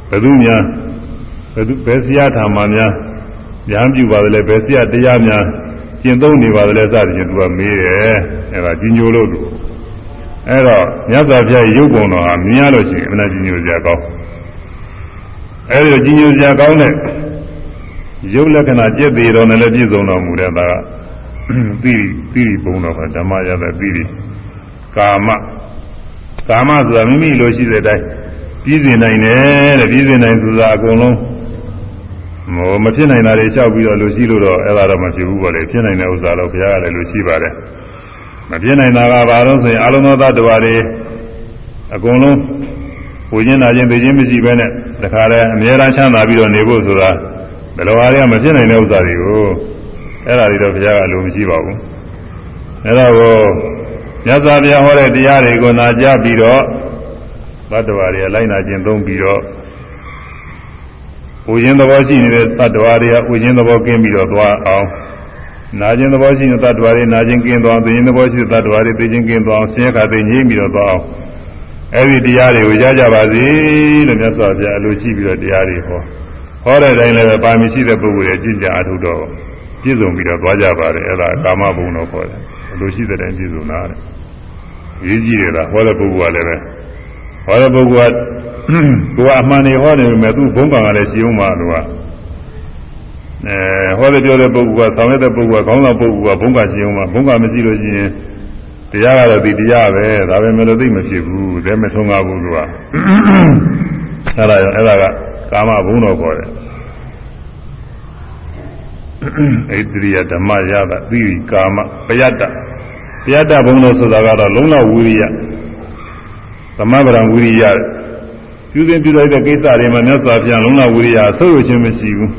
ဘယ်သူများဘယ်သူဘယ်ဆရာထာမများညာပြုပါတယ်လဲဘယ်ဆရာတရားများကျင့်သုံးနေပါတယ်လဲစသဖြင့်သူကမေးတယ်အဲဒါကြီးညိုလို့သူအဲတော့မြတ်စွာဘုရားရုပ်ပုံတော်ဟာမြင်ရလို့ရှိရင်အမှန်ကြီးညိုစရာကောင်းအဲဒီတော့ကြီးညိုစရာကောင်းတဲ့ရုပ်လက္ခဏာကျက်သေးတော်နဲ့လည်းပြည့်စုံတော်မူတဲ့ဒါကသီရိသီရိဘုံတော်ကဓမ္မရတဲ့သီရိကာမ ကာမဆိုတာမိမိလိုရှိတဲ့အတိုင်းပြည်စင်နိုင်တယ်တဲ့ပြည်စင်နိုင်ဆိုတာအကုန်လုံးဟိုမဖြစ်နိုင်တာတွေလျှောက်ပြီးတော့လူရှိလို့တော့အဲ့ဒါတော့မဖြစ်ဘူးပေါ့လေဖြစ်နိုင်တဲ့ဥစ္စာတော့ဘုရားကလည်းလူရှိပါတယ်မဖြစ်နိုင်တာကဘာလို့ဆိုရင်အလုံးစုံသတ္တဝါတွေအကုန်လုံးဝိညာဉ်နာခြင်းသိခြင်းမရှိဘဲနဲ့တခါတည်းအမြဲတမ်းချမ်းသာပြီးတော့နေဖို့ဆိုတာဘယ်လိုအားရမဖြစ်နိုင်တဲ့ဥစ္စာတွေကိုအဲ့ဒါတွေတော့ဘုရားကလူမရှိပါဘူးအဲ့ဒါကို မြတ်စွာဘုရားဟောတဲ့တရားတွေကိုနာကြားပြီးတော့သတ္တဝါတွေလိုက်နာခြင်းသုံးပြီးတော့ဝိခြင်းသဘောရှိနေတဲ့သတ္တဝါတွေကဝိခြင်းသဘောကင်းပြီးတော့သွားအောင်နာခြင်းသဘောရှိတဲ့သတ္တဝါတွေနာခြင်းကင်းသွားအောင်သိခြင်းသဘောရှိတဲ့သတ္တဝါတွေသိခြင်းကင်းသွားအောင်ဆင်းရဲခါသိငြိမ်းပြီးတော့သွားအောင်အဲ့ဒီတရားတွေကိုကြားကြပါစေလို့မြတ်စွာဘုရားအလိုရှိပြီးတော့တရားတွေဟောဟောတဲ့အတိုင်းလည်းပါမရှိတဲ့ပုဂ္ဂိုလ်ရဲ့အကျင့်ကြအထုတော့ပြည့်စုံပြီးတော့သွားကြပါတယ်အဲ့ဒါကာမဘုံတော့ခေါ်တယ်အလိုရှိတဲ့တိုင်းပြည့်စုံတာတဲ့ ရေးကြည့်ရတာဟောတဲ့ပုဂ္ဂိုလ်ကလည်းပဲဟောတဲ့ပုဂ္ဂိုလ်ကကိုကအမှန်တွေဟောနေပေမဲ့သူဘုံကံကလည်းရှင်းအောင်ပါလို့ကအဲဟောတဲ့ပြောတဲ့ပုဂ္ဂိုလ်ကဆောင်ရတဲ့ပုဂ္ဂိုလ်ကခေါင်းဆောင်ပုဂ္ဂိုလ်ကဘုံကရှင်းအောင်ပါဘုံကမရှိလို့ရှိရင်တရားကတော့ဒီတရားပဲဒါပဲမလို့သိမဖြစ်ဘူးတဲမထုံးကားဘူးလို့ကအဲ့ဒါရောအဲ့ဒါကကာမဘုံတော်ခေါ်တယ်ဣတရိယဓမ္မရတာသီရိကာမပယတ္တ ပယတ္တဘုံတော်ဆိုတာကတော့လုံးလဝိရိယသမဗရံဝိရိယပြုစဉ်ပြုလိုက်တဲ့ကိစ္စတွေမှာမြတ်စွာဘုရားလုံးလဝိရိယဆုပ်ရခြင်းမရှိဘူး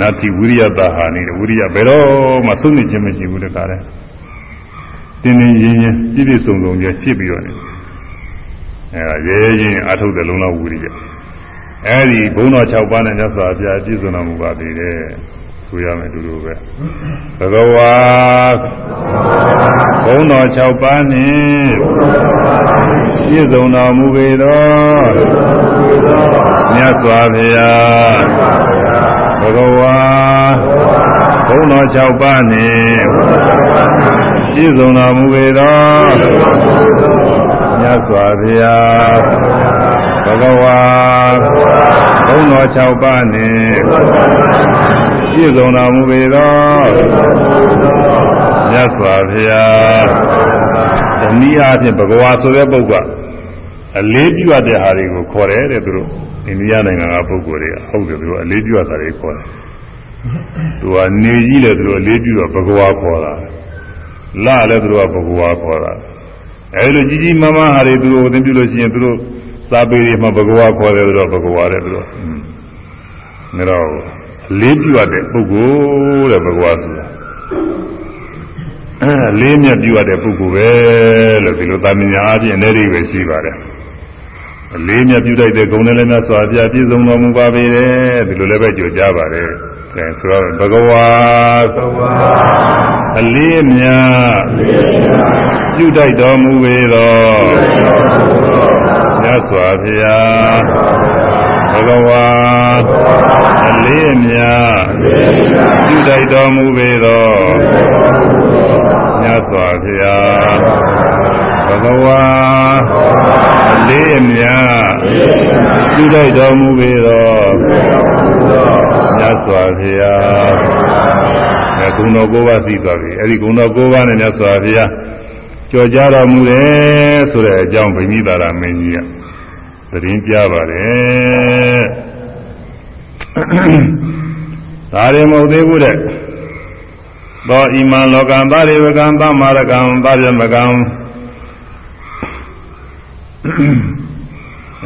နာတိဝိရိယတာဟာနေဝိရိယဘယ်တော့မှသုံးနေခြင်းမရှိဘူးတကားတဲ့တင်းတင်းရင်းရင်းပြည့်ပြည့်စုံစုံကျဖြစ်ပြီးတော့နေအဲဒါရဲရဲချင်းအထုတ်တဲ့လုံးလဝိရိယအဲဒီဘုံတော်6ပါးနဲ့မြတ်စွာဘုရားပြည့်စုံတော်မူပါသေးတယ် ဆိုရမယ်အတူတူပဲဘဂဝါဘုံတော်6ပါးနှင့်ပြည့်စုံတော်မူပေသောမြတ်စွာဘုရားဘဂဝါဘုံတော်6ပါးနှင့်ပြည့်စုံတော်မူပေသောမြတ်စွာဘုရားဘဂဝါဘုံတော်6ပါးနှင့် ပြည့်စုံတော်မူပေသောမြတ်စွာဘုရားဓမီအားဖြင့်ဘဂဝါဆိုတဲ့ပုဂ္ဂိုလ်အလေးပြုရတဲ့ဟာတွေကိုခေါ်တယ်တဲ့သူတို့အိန္ဒိယနိုင်ငံကပုဂ္ဂိုလ်တွေကဟုတ်တယ်သူတို့အလေးပြုရတာတွေခေါ်တယ်သူကနေကြီးလည်းသူတို့အလေးပြုတော့ဘဂဝါခေါ်တာလလည်းသူတို့ကဘဂဝါခေါ်တာအဲလိုကြီးကြီးမားမားဟာတွေသူတို့သင်ပြုလို့ရှိရင်သူတို့စာပေတွေမှာဘဂဝါခေါ်တယ်သူတို့ဘဂဝါတဲ့သူတို့အဲတော့ လေးပြုရတဲ့ပုဂ္ဂိုလ်တဲ့ဘဂဝါဆိုတာအဲလေးမြတ်ပြုရတဲ့ပုဂ္ဂိုလ်ပဲလို့ဒီလိုသာမညာအပြင်အနေနဲ့ပဲရှိပါတယ်အလေးမြတ်ပြုလိုက်တဲ့ဂုဏ်နဲ့လည်းများစွာပြပြည့်စုံတော်မူပါပေတယ်ဒီလိုလည်းပဲကြိုကြပါတယ်အဲဆိုတော့ဘဂဝါအလေးမြတ်ပြုတိုက်တော်မူပေသောမြတ်စွာဘုရား ဘဂဝါအလေးအမြတ်ပြုတိုက်တော်မူပေသောမြတ်စွာဘုရားဘဂဝါအလေးအမြတ်ပြုတိုက်တော်မူပေသောမြတ်စွာဘုရားအဲဂုဏတော်၉ပါးသိသွားပြီအဲဒီဂုဏတော်၉ပါးနဲ့မြတ်စွာဘုရားကြော်ကြတော်မူတယ်ဆိုတဲ့အကြောင်းဗိမိတာရမင်းကြီးက သတင်းပြပါတယ်ဒါရင်မဟုတ်သေးဘူးတဲ့သောဣမံလောကံသာရိဝကံသမာရကံသာပြမကံ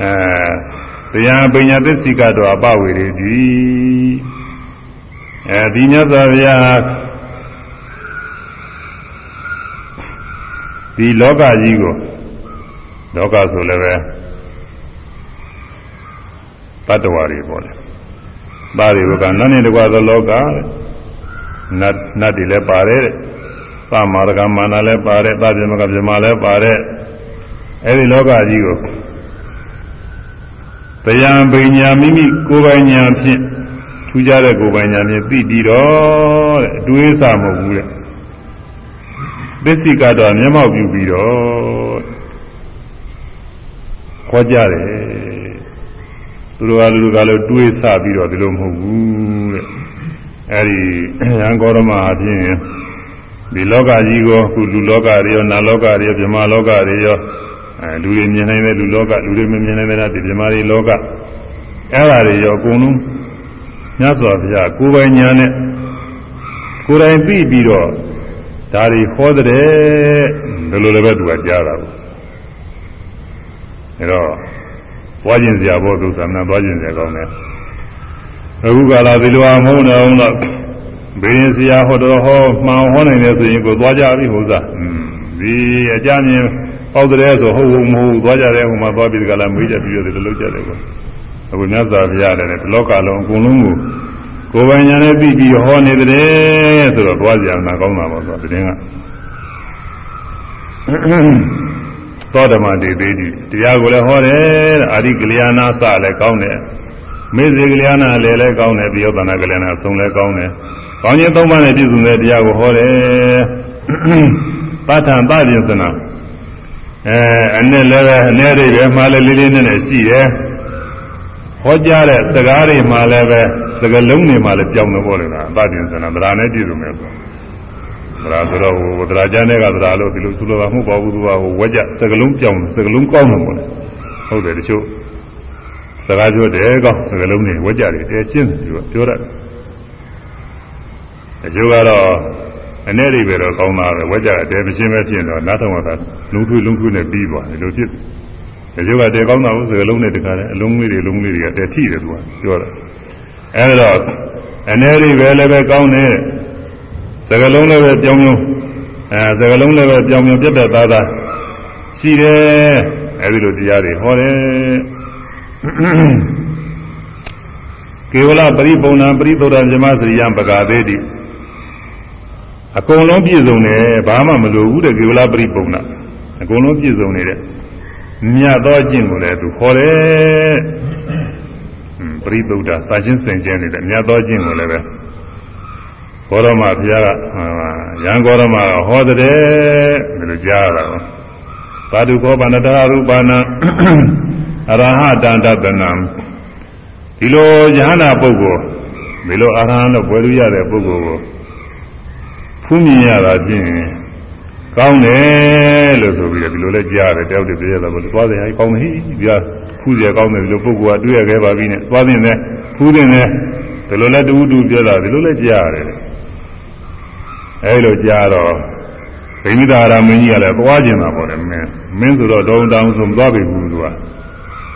အဲတရားပညာသစ္စိကတော့အပဝေရတိအဲဒီမြတ်စွာဘုရားဒီလောကကြီးကိုလောကဆိုလည်းပဲ တတ္တဝါတွေပေါ့လေပါရိဝကနတ်နဲ့တကွာသောလောကနတ်နတ်တွေလည်းပါတယ်တဲ့သမာရကမာနလည်းပါတယ်သဗ္ဗမကဗြဟ္မာလည်းပါတယ်အဲဒီလောကကြီးကိုတရားပညာမိမိကိုယ်ပိုင်ညာဖြင့်ထူးခြားတဲ့ကိုယ်ပိုင်ညာဖြင့်သိပြီးတော့တဲ့အတွေးအဆမဟုတ်ဘူးတဲ့သစ္စိကတော့မျက်မှောက်ပြုပြီးတော့ခေါ်ကြတယ် သူတို့ကလူတို့ကလည်းတွေးဆပြီးတော့ဒီလိုမဟုတ်ဘူးတဲ့အဲဒီရန်ကောရမအပြင်ဒီလောကကြီးကိုခုလူလောကတွေရောနာလောကတွေရောဗြဟ္မာလောကတွေရောအဲလူတွေမြင်နိုင်တဲ့လူလောကလူတွေမမြင်နိုင်တဲ့ဒီဗြဟ္မာတွေလောကအဲ့ဒါတွေရောအကုန်လုံးမြတ်စွာဘုရားကိုယ်ပိုင်ညာနဲ့ကိုယ်တိုင်သိပြီးတော့ဒါတွေဟောတဲ့ဒီလိုလည်းပဲသူကကြားတာပေါ့အဲတော့သွား ကျင်စရာဘောသူသမဏသွားကျင်စရာကောင်းတယ်အခုကလာဒီလိုအမုန်းတော်အောင်တော့ဘေးရင်စရာဟောတော်ဟောမှန်ဟောနိုင်တယ်ဆိုရင်ကိုသွားကြပြီဟုတ်စားဒီအကြမြင်ပေါက်တဲ့ဆိုဟုတ်ဟုတ်မဟုတ်သွားကြတယ်ဟိုမှာသွားပြီးဒီကလာမေးကြပြီးတော့ဒီလိုလုပ်ကြတယ်ကွာအခုမြတ်စွာဘုရားလည်းဒီလောကလုံးအကုန်လုံးကိုကိုယ်ပိုင်ညာနဲ့ပြီးပြီးဟောနေတယ်ဆိုတော့သွားကြနာကောင်းတာပေါ့ဆိုတဲ့င်းက သောဓမ္မတေသေးတိတရားကိုလည်းဟောတယ်အာရိကလျာဏစလည်းကောင်းတယ်မေဇေကလျာဏလည်းလည်းကောင်းတယ်ပြယောသနာကလျာဏဆုံးလည်းကောင်းတယ်ကောင်းခြင်းသုံးပါးနဲ့ပြည့်စုံတဲ့တရားကိုဟောတယ်ပဋ္ဌာန်သပြင်းစနာအဲအနဲ့လည်းပဲအနဲ့တွေပဲမှားလည်းလေးလေးနက်နက်ရှိတယ်ဟောကြားတဲ့စကားတွေမှာလည်းပဲစကားလုံးတွေမှာလည်းပြောင်းနေပေါ်နေတာသပြင်းစနာဗราနဲ့ပြည့်စုံမယ်ဆို သရာဆိုတော့ဟိုသရာကျမ်းတဲ့ကသရာလို့ဒီလိုသူလိုပါမှုပါဘူးသူကဟိုဝက်ကြစကလုံးပြောင်းစကလုံးကောင်းတယ်ပေါ့လေဟုတ်တယ်တချို့စကားပြောတယ်ကောင်းစကလုံးတွေဝက်ကြတယ်တဲရှင်းတယ်သူကပြောရတယ်တချို့ကတော့အနေတွေပဲတော့ကောင်းတာပဲဝက်ကြတယ်တဲမရှင်းပဲဖြစ်တော့နားထောင်တာလုံထွေးလုံထွေးနဲ့ပြီးသွားတယ်လို့ဖြစ်တချို့ကတဲကောင်းတာဘူးစကလုံးနဲ့တခါလဲအလုံးလေးတွေလုံးလေးတွေကတဲထိတယ်သူကပြောတယ်အဲဒါတော့အနေတွေပဲလည်းပဲကောင်းတယ် စကလုံးလည်းပဲပြောင်းပြောင်းအဲစကလုံးလည်းပဲပြောင်းပြောင်းပြတ်ပြတ်သားသားရှိတယ်အဲဒီလိုတရားတွေဟောတယ်ကေဝလပရိပုံဏပရိသုဒ္ဓဇမစရိယံပကာသေးတိအကုန်လုံးပြည့်စုံတယ်ဘာမှမလိုဘူးတဲ့ကေဝလပရိပုံဏအကုန်လုံးပြည့်စုံနေတဲ့မြတ်သောအကျင့်ကိုလည်းသူခေါ်တယ်ပရိသုဒ္ဓသာရှင်းစင်ကျဲနေတဲ့မြတ်သောအကျင့်ကိုလည်းပဲ ကောရမဘုရားကရန်ကောရမကဟောတဲ့ဒီလိုကြားရတာသာဓုခောပန္နတရူပနာအရဟတန္တတနံဒီလိုယဟနာပုဂ္ဂိုလ်ဒီလိုအရဟံလို့ပြောလို့ရတဲ့ပုဂ္ဂိုလ်ကိုဖူးမြင်ရတာချင်းကောင်းတယ်လို့ဆိုပြီးတော့ဒီလိုလဲကြားတယ်တယောက်တည်းပြရတာပေါ့သွားတယ်ဟဲ့ကောင်းတယ်ဟိဒီကဖူးရကောင်းတယ်ဒီလိုပုဂ္ဂိုလ်ကတွေ့ရခဲ့ပါပြီနဲ့သွားတင်တယ်ဖူးတင်တယ်ဒီလိုလဲတူတူပြောတာဒီလိုလဲကြားရတယ် အဲလိုကြားတော့ဗိမိတာရမင်းကြီးကလည်းသွားကျင်တာပေါ့လေမင်းမင်းဆိုတော့ဒေါန်တောင်ဆိုမသွားပြီဘူးသူက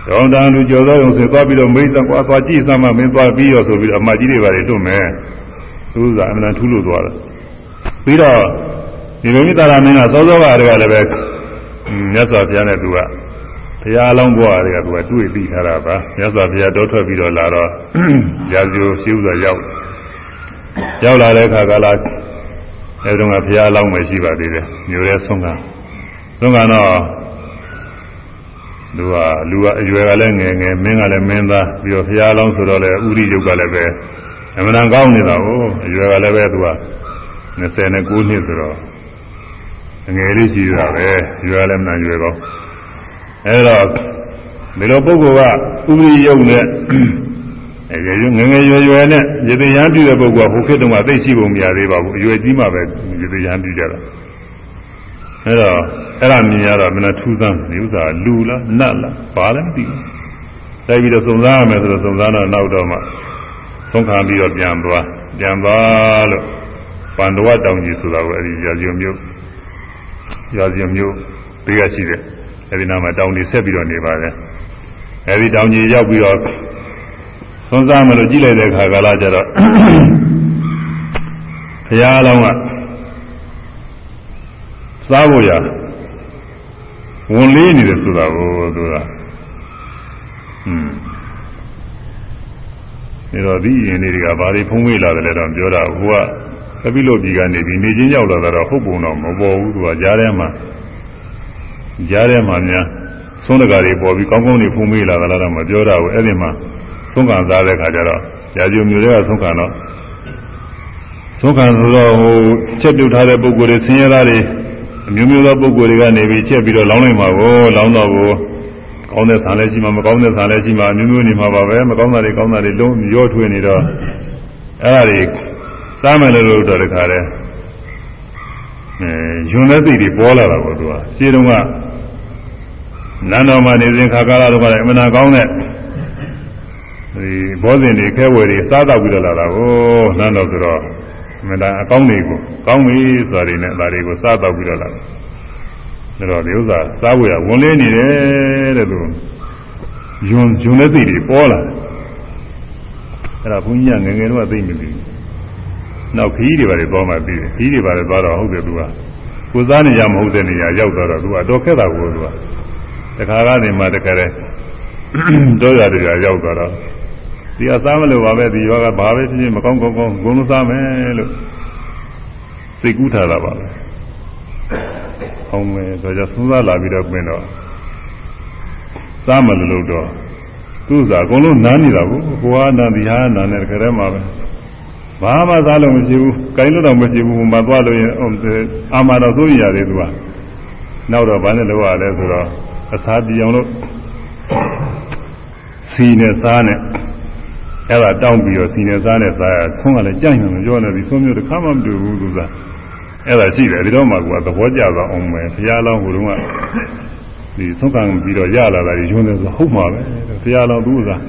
ဒေါန်တောင်လူကျော်သောုံဆိုသွားပြီးတော့မိတ်ဆက်ကွာသွားကြည့်စမ်းမှမင်းသွားပြီးရောဆိုပြီးတော့အမကြီးတွေပါလေတွတ်မယ်သူကအမှန်ထူးလို့သွားတယ်ပြီးတော့ဒီဗိမိတာရမင်းကသောသောကတည်းကလည်းပဲမြတ်စွာဘုရားနဲ့သူကဘုရားအလောင်းဘွားတွေကသူကတွေ့ပြီးထားတာပါမြတ်စွာဘုရားတောထွက်ပြီးတော့လာတော့ရာဇိုရှိဥစွာရောက်ရောက်လာတဲ့အခါကလာ အဲတုန်းကဘုရားအလောင်းပဲရှိပါသေးတယ်မျိုးရဲဆုံးကဆုံးကတော့လူကလူကအရွယ်ကလည်းငယ်ငယ်မင်းကလည်းမင်းသားပြီးတော့ဖရာလောင်းဆိုတော့လည်းဥရိယုတ်ကလည်းပဲအမှန်တန်ကောင်းနေတာကိုအရွယ်ကလည်းပဲသူက29နှစ်ဆိုတော့ငယ်လေးရှိတာပဲရွယ်လည်းမနာရွယ်ကောင်းအဲတော့ဒီလိုပုဂ္ဂိုလ်ကဥရိယုတ်နဲ့ အဲငယ်ငယ်ရွယ်ရွယ်နဲ့ရေသိရန်ပြုတဲ့ပုဂ္ဂိုလ်ကဟိုခေတ်တုန်းကသိရှိပုံမရသေးပါဘူးအရွယ်ကြီးမှပဲရေသိရန်ပြုကြတာအဲတော့အဲ့ဒါမြင်ရတော့မင်းထူးဆန်းဒီဥစ္စာလူလားနတ်လားဘာလဲမသိဘူးတိုက်ပြီးတော့စုံစမ်းရမယ်ဆိုတော့စုံစမ်းတော့နောက်တော့မှသုံးခံပြီးတော့ပြန်သွားပြန်သွားလို့ပန္ဒဝတောင်ကြီးဆိုတာကိုအဲ့ဒီရာဇုံမျိုးရာဇုံမျိုးပေးရရှိတယ်အဲ့ဒီနာမှာတောင်ကြီးဆက်ပြီးတော့နေပါတယ်အဲ့ဒီတောင်ကြီးရောက်ပြီးတော့ သွန်စားမလို့ကြည့်လိုက်တဲ့အခါကလာကြတော့ဘုရားအလောင်းကစားဖို့ရဝန်လေးနေတယ်ဆိုတာကိုသူကอืมဒါတော့ဒီရင်လေးတွေကဘာတွေဖုံးဝေးလာတယ်လဲတော့ပြောတာဟိုကသပိလို့ဒီကနေပြီးနေချင်းရောက်လာတော့ဟုတ်ပုံတော့မပေါ်ဘူးသူကကြားထဲမှာကြားထဲမှာများသုံးတကာတွေပေါ်ပြီးကောင်းကောင်းနေဖုံးဝေးလာတာတော့မပြောတာဘူးအဲ့ဒီမှာ သုံးခံစားတဲ့ခါကျတော့ရာဇုံမျိုးတွေကသုံးခံတော့သုံးခံဆိုတော့ဟိုချက်ပြုတ်ထားတဲ့ပုံကိုယ်တွေဆင်းရဲသားတွေအမျိုးမျိုးသောပုံကိုယ်တွေကနေပြီးချက်ပြီးတော့လောင်းလိုက်မှာကိုလောင်းတော့ကိုကောင်းတဲ့ဆံလည်းရှိမှာမကောင်းတဲ့ဆံလည်းရှိမှာအမျိုးမျိုးနေမှာပါပဲမကောင်းတာတွေကောင်းတာတွေလုံးရောထွေးနေတော့အဲ့ဒါတွေစားမယ်လို့လို့တော့တခါတည်းအဲယွန်တဲ့စိတ်တွေပေါ်လာတာကိုသူကရှင်းတော့ကနန်းတော်မှာနေစဉ်ခါကာလတော့ကလည်းအမှန်တန်ကောင်းတဲ့ ဒီဘောဇင်တွေခဲဝယ်တွေစားတော့ပြီးတော့လာတာကိုနန်းတော်ဆိုတော့မလားအကောင်းတွေကိုကောင်းပြီဆိုတာတွေနဲ့ဒါတွေကိုစားတော့ပြီးတော့လာတယ်ဒါတော့ဒီဥစ္စာစားဝယ်ကဝင်လေးနေတယ်တဲ့သူယွန်ယွန်တဲ့စိတ်တွေပေါ်လာတယ်အဲ့ဒါဘုန်းကြီးကငယ်ငယ်တော့သိမသိဘူးနောက်ခီးတွေပါလေသွားမှသိတယ်ခီးတွေပါလေသွားတော့ဟုတ်တယ်သူကကိုစားနေရမဟုတ်တဲ့နေရာရောက်တော့သူကတော့ခက်တာကိုသူကတခါကနေမှတခါတည်းတော့ရတယ်ရောက်သွားတော့ ဒီအစားမလို့ပါပဲဒီယောကဘာပဲဖြစ်ဖြစ်မကောင်းကောင်းကောင်းဂုဏ်စားမယ်လို့စိတ်ကူးထားတာပါပဲ။အောင်မယ်ဆိုကြသုံးစားလာပြီးတော့ပြင်တော့စားမလို့လို့တော့သူ့စားအကုန်လုံးနားနေတာကိုကိုဟာနာဒီဟာနာနဲ့ခရဲမှာပဲ။ဘာမှစားလို့မရှိဘူး။ကိုင်းလို့တော့မရှိဘူး။မသွားလို့ရင်အာမတော်သိုးရတယ်သူက။နောက်တော့ဘာနဲ့လောက်ရလဲဆိုတော့အသာပြောင်လို့စီနဲ့စားနဲ့ အဲ့ဒါတောင်းပြီးတော့စီနေစားနဲ့စားရဆုံးကလည်းကြိုက်နေလို့ပြောနေပြီဆုံးမျိုးတစ်ခါမှမတွေ့ဘူးသူစားအဲ့ဒါရှိတယ်ဒီတော့မှကသဘောကျသွားအောင်မယ်ဘုရားလောင်းဟိုတုန်းကဒီဆုံးခံပြီးတော့ရလာတာညွှန်းတယ်ဆိုဟုတ်မှာပဲဘုရားလောင်းသူ့စား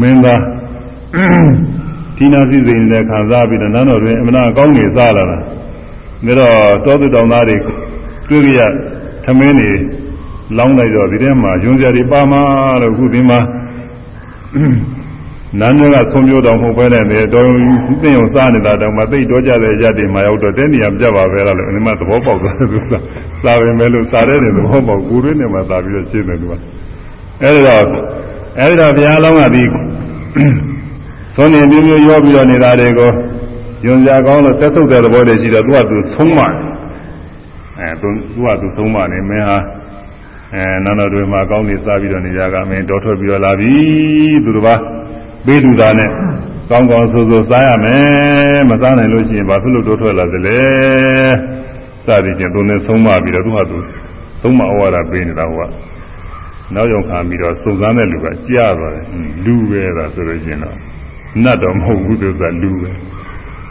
မင်းသားဒီနာစီစိန်နဲ့ခံစားပြီးတော့နန်းတော်တွင်အမနာကောင်းနေစားလာတာဒါတော့တောသူတောင်သားတွေတွေ့ကြရသမင်းတွေလောင်းလိုက်တော့ဒီထဲမှာယွန်းစရာတွေပါမှာလို့ခုဒီမှာ နန်းတွေကဆုံးပြတော်မဟုတ်ပဲနဲ့တော်သိအောင်စားနေတာတောင်မှသိတော့ကြတဲ့ရက်တွေမှာရောက်တော့တဲ့နေရာပြတ်ပါပဲလားလို့အနိမသဘောပေါက်သွားတယ်သူကစားပဲမဲ့လို့စားတဲ့နေသဘောပေါက်ကိုရင်းနဲ့မှစားပြီးတော့ရှင်းတယ်သူကအဲဒီတော့အဲဒီတော့ဘုရားလောင်းကဒီသုံးနေမျိုးမျိုးရောပြီးတော့နေတာတွေကိုယွန်ကြကောင်းလို့သက်သုတ်တဲ့သဘောတည်းရှိတော့သူကသူဆုံးမအဲသူသူကသူဆုံးမနေမင်းဟာအဲနန်းတော်တွေမှာကောင်းနေစားပြီးတော့နေကြကမင်းတော်ထွက်ပြီးတော့လာပြီသူတို့ပါ ပေးလူသားနဲ့ကောင်းကောင်းဆိုဆိုစားရမယ်မစားနိုင်လို့ရှိရင်ဘာဖြစ်လို့တိုးထွက်လာသလဲစသည်ဖြင့်သူနဲ့ဆုံးမပြီးတော့သူဟာသူသုံးမဩဝါဒပေးနေတာဟိုကနောက်ရောက်ခံပြီးတော့စုံစမ်းတဲ့လူကကြားသွားတယ်လူပဲဒါဆိုလို့ရှိရင်တော့နတ်တော့မဟုတ်ဘူးသူကလူပဲ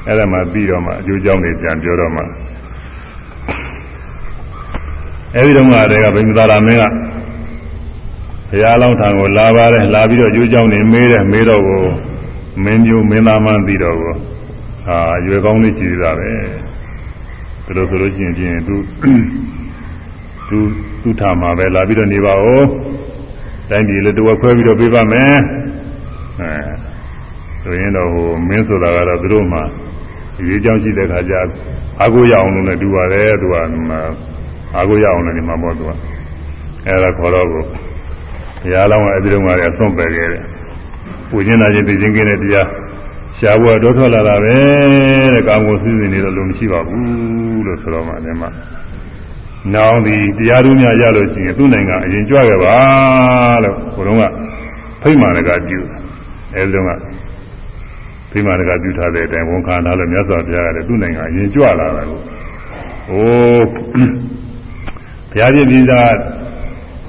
အဲ့ဒါမှပြီးတော့မှအကျိုးကြောင့်နေပြန်ပြောတော့မှအဲဒီတော့ကတည်းကဗိမ္မာလာမင်းက ဘုရားလောင်းထံကိုလာပါတယ်လာပြီးတော့အကျိုးကြောင့်နေမေးတယ်မေးတော့ကိုမင်းမျိုးမင်းသားမှန်းသိတော့ကိုအာရွယ်ကောင်းလေးကြည်တာပဲဒါလို့ဆိုလို့ချင်းချင်းသူသူသူထာမှာပဲလာပြီးတော့နေပါဦးတိုင်းပြည်လည်းတဝက်ခွဲပြီးတော့ပေးပါမယ်အဲဆိုရင်တော့ဟိုမင်းဆိုတာကတော့သူတို့မှာအရေးကြောင်းရှိတဲ့ခါကျအာကိုရအောင်လို့လည်းတူပါတယ်သူကအာကိုရအောင်လည်းဒီမှာပေါ့သူကအဲ့ဒါခေါ်တော့ ဘုရားလောင်းကအဲဒီတော့ကလည်းအဆုံးပယ်ခဲ့တယ်ပူကျင်လာခြင်းသိခြင်းကင်းတဲ့တရားရှားဘွားတော့ထွက်လာတာပဲတဲ့ကာမဂုဏ်စည်းစိမ်နေတော့လို့မရှိပါဘူးလို့ဆိုတော့မှအဲဒီမှာနောင်ဒီတရားသူများရလို့ရှိရင်သူ့နိုင်ငံအရင်ကြွခဲ့ပါလို့ဘုရုံးကဖိမာရကပြုအဲဒီတော့ကဖိမာရကပြုထားတဲ့အတိုင်းဝန်ခံထားလို့မြတ်စွာဘုရားကလည်းသူ့နိုင်ငံအရင်ကြွလာတာကိုအိုးဘုရားရှင်ပြည်သာ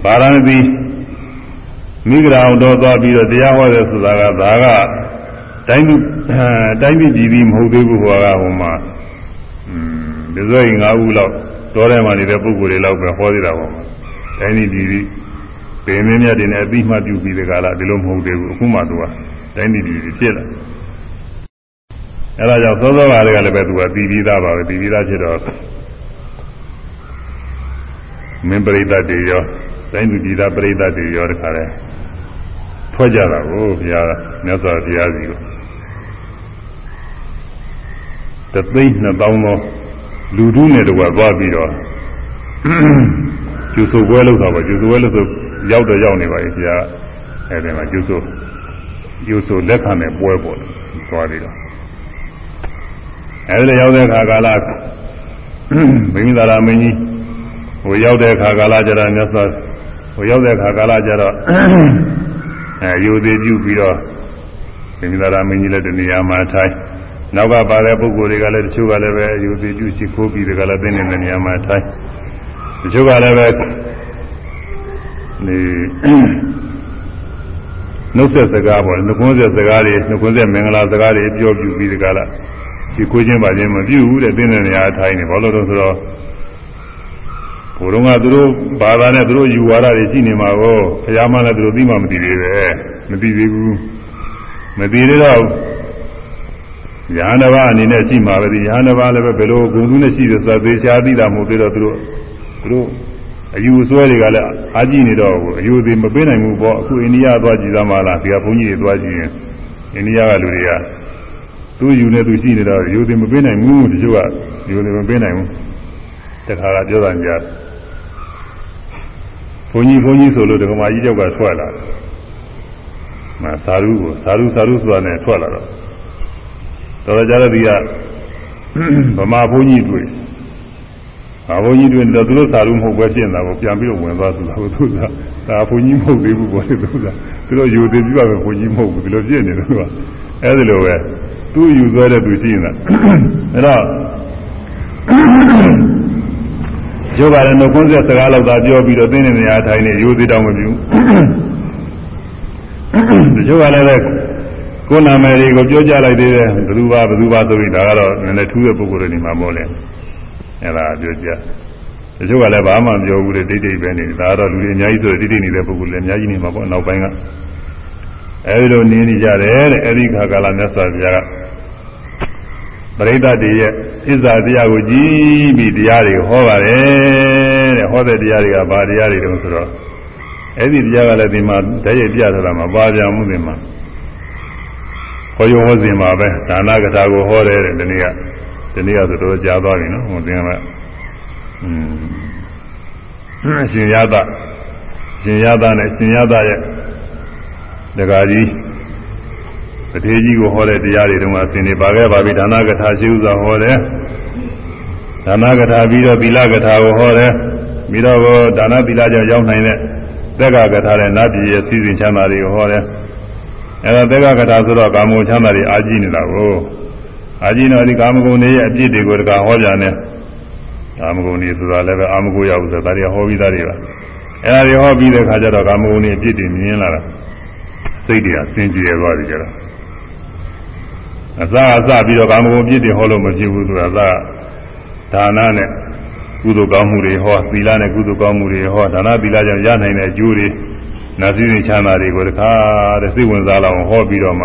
ဗာရာဏသီ မိဂရာအောင်တော်သွားပြီးတော့တရားဟောတယ်ဆိုတာကဒါကတိုင်းပြည်တိုင်းပြည်ပြည်ပြီးမဟုတ်သေးဘူးဟောကဟိုမှာอืมဒီဇွဲ၅ဦးလောက်တော်ထဲမှာနေတဲ့ပုဂ္ဂိုလ်တွေလောက်ပဲဟောသေးတာပေါ့တိုင်းပြည်ပြည်ပြီးပင်မင်းမြတ်တွေနဲ့အပြီးမှပြုပြီးတဲ့ကာလဒီလိုမဟုတ်သေးဘူးအခုမှသူကတိုင်းပြည်ပြည်ပြီးဖြစ်လာအဲဒါကြောင့်သောသောကလည်းလည်းပဲသူကပြီးပြီးသားပါပဲပြီးပြီးသားဖြစ်တော့မင်းပရိသတ်တွေရောတိုင်းပြည်ပြည်သားပရိသတ်တွေရောတခါလဲ ထွက်ကြတာကိုဘုရားမြတ်စွာဘုရားစီကိုတသိန်းနှစ်သောင်းသောလူထုနဲ့တကွာသွားပြီးတော့ကျူဆိုပွဲလုပ်တာပါကျူဆိုပွဲလုပ်ဆိုရောက်တော့ရောက်နေပါပြီဘုရားအဲဒီမှာကျူဆိုကျူဆိုလက်ခံတဲ့ပွဲပေါ့သွားပြီးတော့အဲဒီရောက်တဲ့အခါကာလဘိမိသာရမင်းကြီးဟိုရောက်တဲ့အခါကာလကျတော့မြတ်စွာဟိုရောက်တဲ့အခါကာလကျတော့ အဲယူသေးပြုပြီးတော့ဘိမိသာရမင်းကြီးလည်းတနေရာမှာထိုင်နောက်ကပါတဲ့ပုဂ္ဂိုလ်တွေကလည်းတချို့ကလည်းပဲယူသေးပြုရှိခိုးပြီးတကလည်းသိနေတဲ့နေရာမှာထိုင်တချို့ကလည်းပဲဒီနှုတ်ဆက်စကားပေါ့နှုတ်ခွန်းဆက်စကားတွေနှုတ်ခွန်းဆက်မင်္ဂလာစကားတွေပြောပြပြီးတကလားဒီကိုချင်းပါချင်းမပြုဘူးတဲ့သိတဲ့နေရာထိုင်နေဘာလို့လဲဆိုတော့ ဘုရုံကသူတို့ဘာသာနဲ့သူတို့ယူဝါဒတွေရှိနေမှာကိုဘုရားမလည်းသူတို့သိမှမသိသေးပဲမသိသေးဘူးမသိသေးတော့ရဟန္တာဘာအနေနဲ့ရှိမှာပဲဒီရဟန္တာဘာလည်းပဲဘယ်လိုဂုဏ်သူနဲ့ရှိတယ်ဆိုတာသေချာသိတာမဟုတ်သေးတော့သူတို့သူတို့အယူဆွဲတွေကလည်းအာကြည့်နေတော့အယူသေးမပေးနိုင်ဘူးပေါ့အခုအိန္ဒိယသွားကြည့်သမှာလားဒီကဘုန်းကြီးတွေသွားကြည့်ရင်အိန္ဒိယကလူတွေကသူယူနေသူရှိနေတော့ယူသေးမပေးနိုင်ဘူးတချို့ကယူသေးမပေးနိုင်ဘူးတခါကပြောတာကြား ဘုန်းကြီးဘုန်းကြီးဆိုလို့ဒကမာကြီးကြောက်ကထွက်လာတယ်။မသာရုကိုသာရုသာရုဆိုတာနဲ့ထွက်လာတော့တော်ကြတဲ့ဒီကဗမာဘုန်းကြီးတွေ့ဗမာဘုန်းကြီးတွေ့တော့သူတို့သာရုမဟုတ်ပဲပြင်တာကိုပြန်ပြီးတော့ဝင်သွားသူလားသူကဒါဘုန်းကြီးမဟုတ်သေးဘူးပေါ့လေသူကသူတို့ယူသေးပြပါပဲဘုန်းကြီးမဟုတ်ဘူးဒီလိုပြည့်နေတယ်သူကအဲဒီလိုပဲသူယူဆွဲတဲ့သူရှိနေတာအဲတော့ ကျိုးကလည်းနှုတ်ခွန်းဆက်စကားလောက်သာပြောပြီးတော့သင်တဲ့နေရာထိုင်နေရိုးသေးတောင်းမပြူတချို့ကလည်းပဲကိုယ်နာမည်တွေကိုပြောကြလိုက်သေးတယ်ဘယ်သူပါဘယ်သူပါဆိုပြီးဒါကတော့နည်းနည်းထူးတဲ့ပုဂ္ဂိုလ်တွေနေမှာမို့လဲအဲ့ဒါပြောကြတချို့ကလည်းဘာမှပြောဘူးလေတိတ်တိတ်ပဲနေဒါကတော့လူတွေအများကြီးဆိုတိတ်တိတ်နေတဲ့ပုဂ္ဂိုလ်လည်းအများကြီးနေမှာပေါ့နောက်ပိုင်းကအဲဒီလိုနေနေကြတယ်တဲ့အဲဒီခါကာလမြတ်စွာဘုရားက ပရိသတ်တွေရဲ့ဣဇာတရားကိုကြည်ပြီးတရားတွေဟောပါတယ်တဲ့ဟောတဲ့တရားတွေကဘာတရားတွေတုံးဆိုတော့အဲ့ဒီတရားကလည်းဒီမှာတည်းရပြထားတာမှာပါပြမှုတွေမှာဟောရုံဟောစဉ်မှာပဲဒါနကထာကိုဟောတယ်တဲ့ဒီနေ့ကဒီနေ့ကဆိုတော့ကြားသွားပြီနော်ဟိုသင်ကอืมရှင်ရသရှင်ရသနဲ့ရှင်ရသရဲ့ဒကာကြီး တထေကြီးကိုဟောတဲ့တရားတွေတုန်းကသင်နေပါခဲ့ပါပြီဒါနကထာရှိဥစွာဟောတယ်ဒါနကထာပြီးတော့သီလကထာကိုဟောတယ်ပြီးတော့ဒါနသီလကြောင့်ရောက်နိုင်တဲ့သက်ကကထာနဲ့နတ်ပြည်ရဲ့စီစဉ်ချမ်းသာတွေကိုဟောတယ်အဲဒါသက်ကကထာဆိုတော့ကာမဂုဏ်ချမ်းသာတွေအာကြည့်နေတာကိုအာကြည့်တော့ဒီကာမဂုဏ်တွေရဲ့အပြစ်တွေကိုတကဟောပြန်တယ်ကာမဂုဏ်တွေဆိုတာလည်းပဲအာမဂုဏ်ရောက်ဆိုတာဒါတွေဟောပြီးသားတွေပါအဲဒါတွေဟောပြီးတဲ့ခါကျတော့ကာမဂုဏ်တွေအပြစ်တွေမြင်လာတာစိတ်တွေကစင်ကြယ်သွားပြီကြတော့ အစအစပြီးတော့ကာမဂုဏ်ပြစ်တွေဟောလို့မဖြစ်ဘူးဆိုတာကဒါနနဲ့ကုသိုလ်ကောင်းမှုတွေဟောသီလနဲ့ကုသိုလ်ကောင်းမှုတွေဟောဒါနသီလကြောင့်ရနိုင်တဲ့အကျိုးတွေနာစည်းစိမ်ချမ်းသာတွေကိုတခါတည်းစိတ်ဝင်စားလောက်ဟောပြီးတော့မှ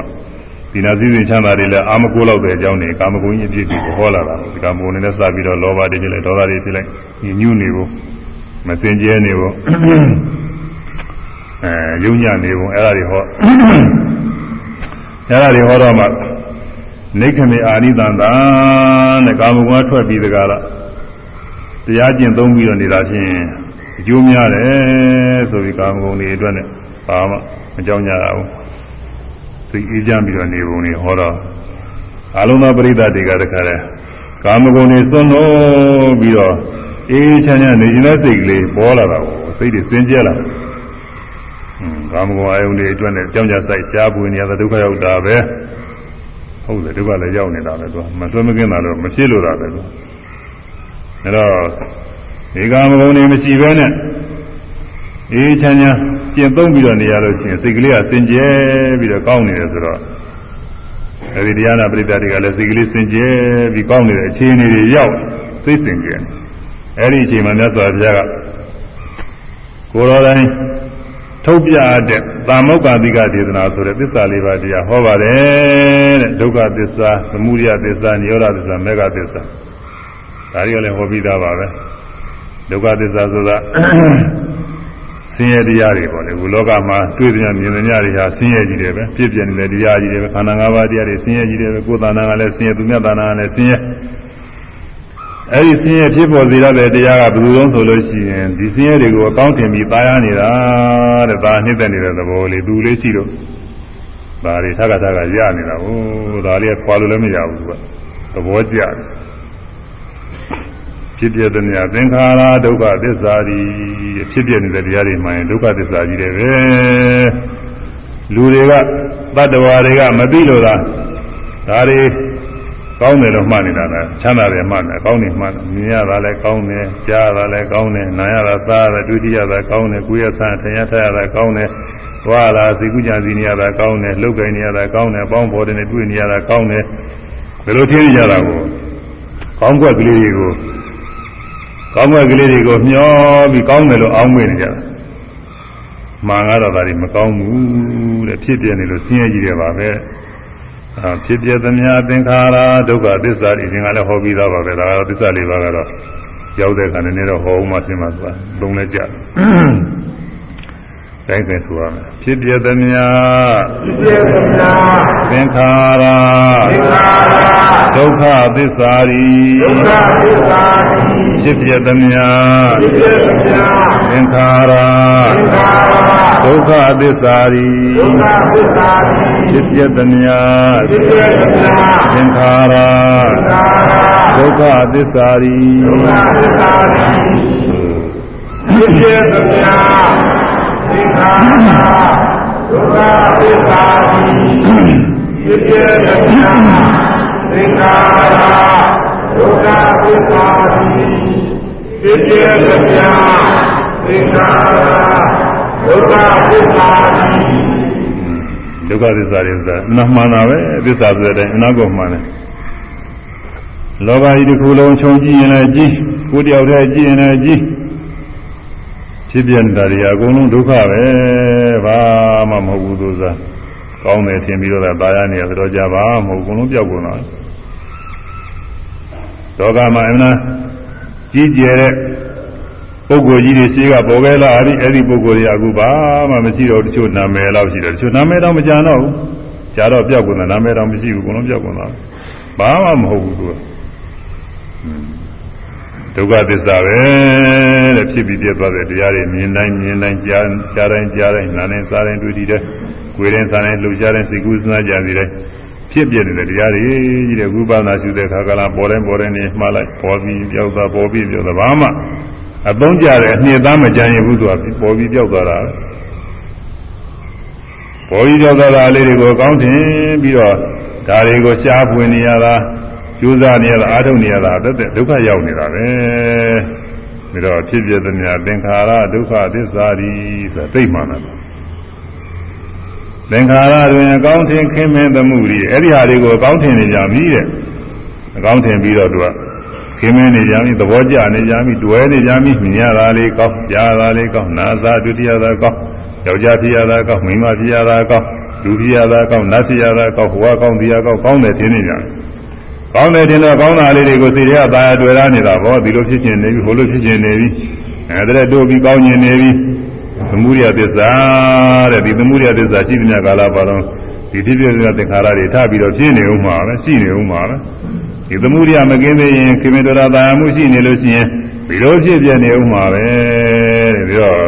ဒီနာစည်းစိမ်ချမ်းသာတွေလည်းအာမကိုလောက်တဲ့အကြောင်းတွေကာမဂုဏ်ကြီးအပြစ်တွေကိုဟောလာတာဒီကာမဂုဏ်တွေနဲ့စပြီးတော့လောဘတွေဖြစ်လိုက်ဒေါသတွေဖြစ်လိုက်ညှဉ်းနေဖို့မစင်ကြဲနေဖို့အဲယုံညံ့နေဖို့အဲ့ဒါတွေဟောအဲ့ဒါတွေဟောတော့မှ နိခမေအာနိသန္တာတဲ့ကာမဂုဏ်ကထွက်ပြီးတကားလားတရားကျင့်သုံးပြီးတော့နေတာဖြင့်အကျိုးများတယ်ဆိုပြီးကာမဂုဏ်တွေအတွက်နဲ့ဘာမှမကြောက်ကြရဘူးသိအေးချမ်းပြီးတော့နေပုံတွေဟောတော့အလုံးသောပရိသတ်တွေကတခါလဲကာမဂုဏ်တွေစွန့်လို့ပြီးတော့အေးချမ်းချမ်းနေခြင်းတဲ့စိတ်ကလေးပေါ်လာတာကိုစိတ်တွေစင်ကြဲလာတယ်ကာမဂုဏ်အာယုန်တွေအတွက်နဲ့ကြောင်းကြဆိုင်ရှားပွေနေရတဲ့ဒုက္ခရောက်တာပဲ ဟုတ်တယ်ဒုက္ခလည်းရောက်နေတာပဲသူမသွေးမကင်းတာတော့မဖြစ်လို့တာပဲသူအဲတော့ဒီကာမဂုဏ်တွေမရှိဘဲနဲ့အေးချမ်းချမ်းကျင့်သုံးပြီးတော့နေရလို့ရှိရင်စိတ်ကလေးကစင်ကြဲပြီးတော့ကောင်းနေတယ်ဆိုတော့အဲဒီတရားနာပရိသတ်တွေကလည်းစိတ်ကလေးစင်ကြဲပြီးကောင်းနေတဲ့အခြေအနေတွေရောက်သိစင်ကြဲအဲဒီအချိန်မှာမြတ်စွာဘုရားကကိုယ်တော်တိုင်း ထုတ်ပြတဲ့သာမောက္ခတိကဒေသနာဆိုတဲ့သစ္စာလေးပါးတရားဟောပါတယ်တဲ့ဒုက္ခသစ္စာသမုဒယသစ္စာនិရောဓသစ္စာမေဃသစ္စာဒါတွေကလည်းဟောပြီးသားပါပဲဒုက္ခသစ္စာဆိုတာဆင်းရဲတရားတွေပေါ့လေဘုလောကမှာတွေ့ကြမြင်ကြတွေဟာဆင်းရဲကြီးတယ်ပဲပြည့်ပြည့်နေတဲ့တရားကြီးတွေပဲခန္ဓာ၅ပါးတရားတွေဆင်းရဲကြီးတယ်ပဲကိုယ်တဏ္ဍာကလည်းဆင်းရဲသူမြတ်တဏ္ဍာကလည်းဆင်းရဲ အဲ့ဒီဆင်းရဲဖြစ်ပေါ်စေရတဲ့တရားကဘယ်လိုလုံးဆိုလို့ရှိရင်ဒီဆင်းရဲတွေကိုအကောင်းထင်ပြီးပါရနေတာတဲ့ဒါနှိမ့်သက်နေတဲ့သဘောလေးသူလေးရှိတော့ဒါတွေထက်ကထက်ကရနေတာဟိုဒါလေးခွာလို့လည်းမရဘူးသူကသဘောကျတယ်ဖြစ်ပြသည်များသင်္ခါရဒုက္ခသစ္စာဒီဖြစ်ပြနေတဲ့တရားတွေမှရင်ဒုက္ခသစ္စာကြီးတယ်ပဲလူတွေကတတ္တဝါတွေကမသိလို့လားဒါတွေ ကောင်းတယ်လို့မှတ်နေတာလားချမ်းသာတယ်မှတ်တယ်ကောင်းတယ်မှတ်တယ်မြင်ရတာလည်းကောင်းတယ်ကြားရတာလည်းကောင်းတယ်နားရတာစားရတာဒုတိယတာကောင်းတယ်ကိုယ်ရဆန်းထင်ရထရတာကောင်းတယ်ဝါလာစိတ်ကူးကြံစီနေရတာကောင်းတယ်လှုပ်ကိုင်နေရတာကောင်းတယ်ပေါင်းဖော်တယ်နဲ့တွေ့နေရတာကောင်းတယ်ဘယ်လိုထင်ကြတာကိုကောင်းကွက်ကလေးတွေကိုကောင်းကွက်ကလေးတွေကိုမျောပြီးကောင်းတယ်လို့အောင်းမေ့နေကြတာမှန်ကတော့ဒါတွေမကောင်းဘူးတဲ့ဖြစ်ပြနေလို့ဆင်းရဲကြီးတယ်ပါပဲအာ ဖြစ်ပြသမျှသင်္ခါရဒုက္ခသစ္စာဒီသင်္ခါလည်းဟောပြီးသားပါပဲဒါကတော့သစ္စာလေးပါးကတော့ရောက်တဲ့ခါနဲ့တော့ဟောဦးမှဆင်းမှသွားသုံးလဲကြတိုင်းပဲဆိုရမယ်ဖြစ်ပြသမျှဖြစ်ပြသမျှသင်္ခါရသင်္ခါရဒုက္ခသစ္စာရီဒုက္ခသစ္စာရီဖြစ်ပြသမျှဖြစ်ပြသမျှသင်္ခါရသင်္ခါရ ဒုက္ခသစ္စာရီဒုက္ခသစ္စာရီဖြစ်ပြသမျှဖြစ်ပြသမျှသင်္ခါရသင်္ခါရဒုက္ခသစ္စာရီဒုက္ခသစ္စာရီဖြစ်ပြသမျှသင်္ခါရဒုက္ခသစ္စာရီဖြစ်ပြသမျှသင်္ခါရဒုက္ခသစ္စာတိဖြစ်ပြသမျှသင်္ခါရ ဒုက္ခသစ္စာတိဒုက္ခသစ္စာတွေဆိုတာအနမှန်တာပဲသစ္စာဆိုတဲ့အနာကိုမှန်တယ်လောကကြီးတစ်ခုလုံးခြုံကြည့်ရင်လည်းကြည့်ကိုယ်တယောက်တည်းကြည့်ရင်လည်းကြည့်ဖြစ်ပြနေတာတွေအကုန်လုံးဒုက္ခပဲဘာမှမဟုတ်ဘူးသူစားကောင်းတယ်ထင်ပြီးတော့သာယာနေရတော့ကြပါမဟုတ်အကုန်လုံးပြောက်ကုန်တာလောကမှာအမှန်ကြီးကျယ်တဲ့ ပုဂ္ဂိုလ်ကြီးတွေရှိကပေါ်ခဲ့လာပြီအဲ့ဒီပုဂ္ဂိုလ်တွေအခုဘာမှမရှိတော့တချို့နာမည်လောက်ရှိတယ်တချို့နာမည်တော့မကြံတော့ဘူးကြာတော့ပြောက်ကုန်တာနာမည်တော့မရှိဘူးဘုံလုံးပြောက်ကုန်တာဘာမှမဟုတ်ဘူးသူကဒုက္ခသစ္စာပဲတဲ့ဖြစ်ပြီးပြတ်သွားတဲ့တရားတွေမြင်တိုင်းမြင်တိုင်းကြားကြားတိုင်းကြားတိုင်းနားတိုင်းစားတိုင်းတွေ့တည်တဲ့ကိုယ်တိုင်းစားတိုင်းလှုပ်ရှားတိုင်းစိတ်ကူးစဉ်းစားကြစီတိုင်းဖြစ်ပြနေတဲ့တရားတွေကြီးတဲ့ဝိပဿနာရှုတဲ့ခါကလာပေါ်တိုင်းပေါ်တိုင်းနေမှားလိုက်ပေါ်ပြီးပြောက်သွားပေါ်ပြီးပြောက်သွားဘာမှ အသုံးကြတဲ့အနှစ်သားမကြံရဘူးဆိုတာပေါ်ပြီးပြောက်သွားတာပေါ်ပြီးပြောက်သွားတာလေးတွေကိုကောင်းတင်ပြီးတော့ဒါတွေကိုရှားပွင့်နေရတာကျိုးစားနေရတာအားထုတ်နေရတာတက်တဲ့ဒုက္ခရောက်နေတာပဲပြီးတော့ဖြစ်ပြသမျှသင်္ခါရဒုက္ခသစ္စာရီဆိုတာသိမှန်တယ်သင်္ခါရတွင်အကောင်းထင်ခင်းမင်းသမှုတွေအဲ့ဒီဟာတွေကိုအကောင်းထင်နေကြပြီတဲ့အကောင်းထင်ပြီးတော့သူက ခင်းမင်းနေကြပြီသဘောကျနေကြပြီတွဲနေကြပြီမြင်ရတာလေးကောင်းကြားတာလေးကောင်းနာသာဒုတိယသာကောင်းယောက်ျားဖြစ်ရတာကောင်းမိန်းမဖြစ်ရတာကောင်းလူဖြစ်ရတာကောင်းနတ်ဖြစ်ရတာကောင်းဟိုကကောင်းဒီကကောင်းကောင်းတယ်ထင်နေကြတယ်ကောင်းတယ်ထင်တော့ကောင်းတာလေးတွေကိုစိတ်ထဲကသာယာတွေ့ရနေတာပေါ့ဒီလိုဖြစ်ခြင်းနေပြီဟိုလိုဖြစ်ခြင်းနေပြီအဲဒါတဲ့တို့ပြီးကောင်းခြင်းနေပြီသမုဒိယသစ္စာတဲ့ဒီသမုဒိယသစ္စာရှိတဲ့ကာလပါတော့ဒီဖြစ်ဖြစ်တဲ့သင်္ခါရတွေထပြီးတော့ပြင်းနေဦးမှာပဲရှိနေဦးမှာပဲ ဒီသမုဒိယမကင်းသေးရင်ခေမေတ္တရာတာယာမှုရှိနေလို့ရှိရင်ဒီလိုဖြစ်ပြနေဦးမှာပဲတဲ့ပြီးတော့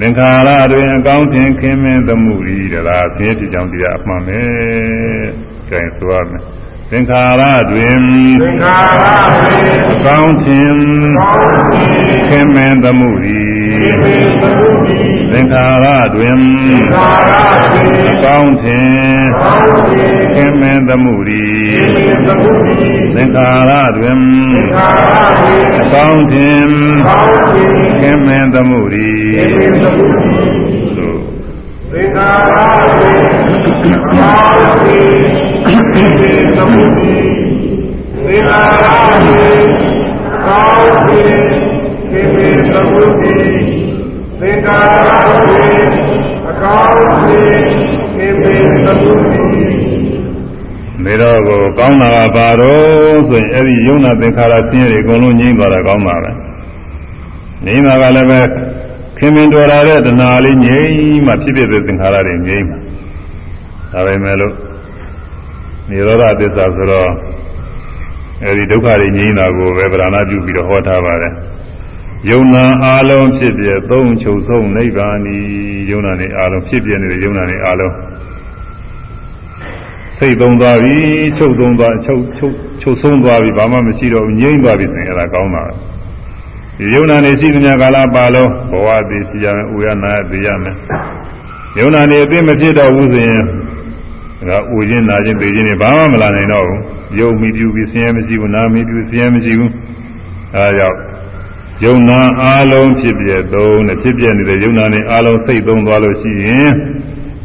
သင်္ခါရတွင်အကောင်းထင်ခင်မင်းသမှုရီတလားဆင်းရဲကြောင့်တရားအမှန်ပဲကျရင်ဆိုရမယ်သင်္ခါရတွင်သင်္ခါရတွင်အကောင်းခြင်းကောင်းခြင်းခင်မင်သမှုသည်သေသမှုသည်သ င်္ခါရတွင်သင်္ခါရတွင်အကောင်းခြင်းကောင်းခြင်းခင်မင်သမှုသည်သေသမှုသည်သင်္ခါရတွင်သင်္ခါရတွင်အကောင်းခြင်းကောင်းခြင်းခင်မင်သမှုသည်သေသမှုသည်သို့သင်္ခါရတွင်ကောင်းခြင်းသေသမှုသည်သင်္ခါရတွင်ကောင်းခြင်းသေသမှုသည် သင်္ခါရတွင်အကောင်းခြင်းသေသမှုသည် မေတော့ကိုကောင်းတာကဘာတော့ဆိုရင်အဲ့ဒီယုံနာသင်္ခါရဆင်းရဲတွေအကုန်လုံးငြိမ့်သွားတာကောင်းတာပဲငြိမ့်တာကလည်းပဲခင်မင်တော်ရတဲ့တဏှာလေးငြိမ့်မှဖြစ်ဖြစ်တဲ့သင်္ခါရတွေငြိမ့်မှာဒါပဲမဲ့လို့និရောဓသစ္စာဆိုတော့အဲ့ဒီဒုက္ခတွေငြိမ့်တာကိုပဲဗราဏပြုပြီးတော့ဟောထားပါတယ် ယုံနာအာလုံးဖြစ်ပြသုံးချုပ်ဆုံးနိဗ္ဗာန်ဤယုံနာနေအာလုံးဖြစ်ပြနေတဲ့ယုံနာနေအာလုံးစိတ်သုံးသွားပြီချုပ်သုံးသွားချုပ်ချုပ်ချုပ်ဆုံးသွားပြီဘာမှမရှိတော့ဘူးငြိမ့်သွားပြီဆိုရင်အဲ့ဒါကောင်းတာဒီယုံနာနေရှိသမျှကာလပါလုံးဘဝတည်ရှိရမယ်ဥရနာတည်ရမယ်ယုံနာနေအသိမဖြစ်တော့ဘူးဆိုရင်ဒါဥခြင်းနာခြင်းသိခြင်းတွေဘာမှမလာနိုင်တော့ဘူးယုံမိပြုပြီးဆင်းရဲမရှိဘူးနာမိပြုဆင်းရဲမရှိဘူးအဲဒါကြောင့် ယုံနာအားလုံးဖြစ်ပြသုံးနဲ့ဖြစ်ပြနေတဲ့ယုံနာနေအားလုံးစိတ်သုံးသွားလို့ရှိရင်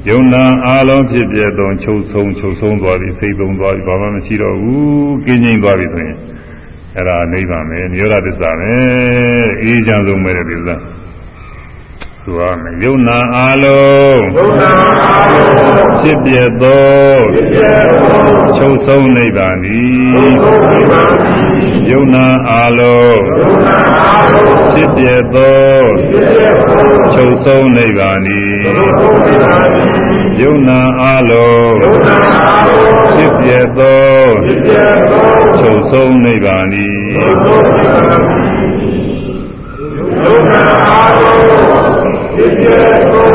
ယုံနာအားလုံးဖြစ်ပြသုံးချုပ်ဆုံးချုပ်ဆုံးသွားပြီစိတ်သုံးသွားပြီဘာမှမရှိတော့ဘူးကင်းငြိမ်သွားပြီဆိုရင်အဲ့ဒါနိဗ္ဗာန်ပဲနိရောဓသစ္စာပဲအေးချမ်းဆုံးပဲတဲ့ဒီလား ဆိုရမယ်ယုံနာအားလုံးယုံနာအားလုံးဖြစ်ပြသောဖြစ်ပြသောချုပ်ဆုံးနိဗ္ဗာန်ဤသုခနိဗ္ဗာန်သည်ယုံနာအားလုံးယုံနာအားလုံးဖြစ်ပြသောဖြစ်ပြသောချုပ်ဆုံးနိဗ္ဗာန်ဤသုခနိဗ္ဗာန်သည်ယုံနာအားလုံးယုံနာအားလုံးဖြစ်ပြသောဖြစ်ပြသောချုပ်ဆုံးနိဗ္ဗာန်ဤသုခနိဗ္ဗာန်သည်ယုံနာအားလုံး ဖြစ်ပြသော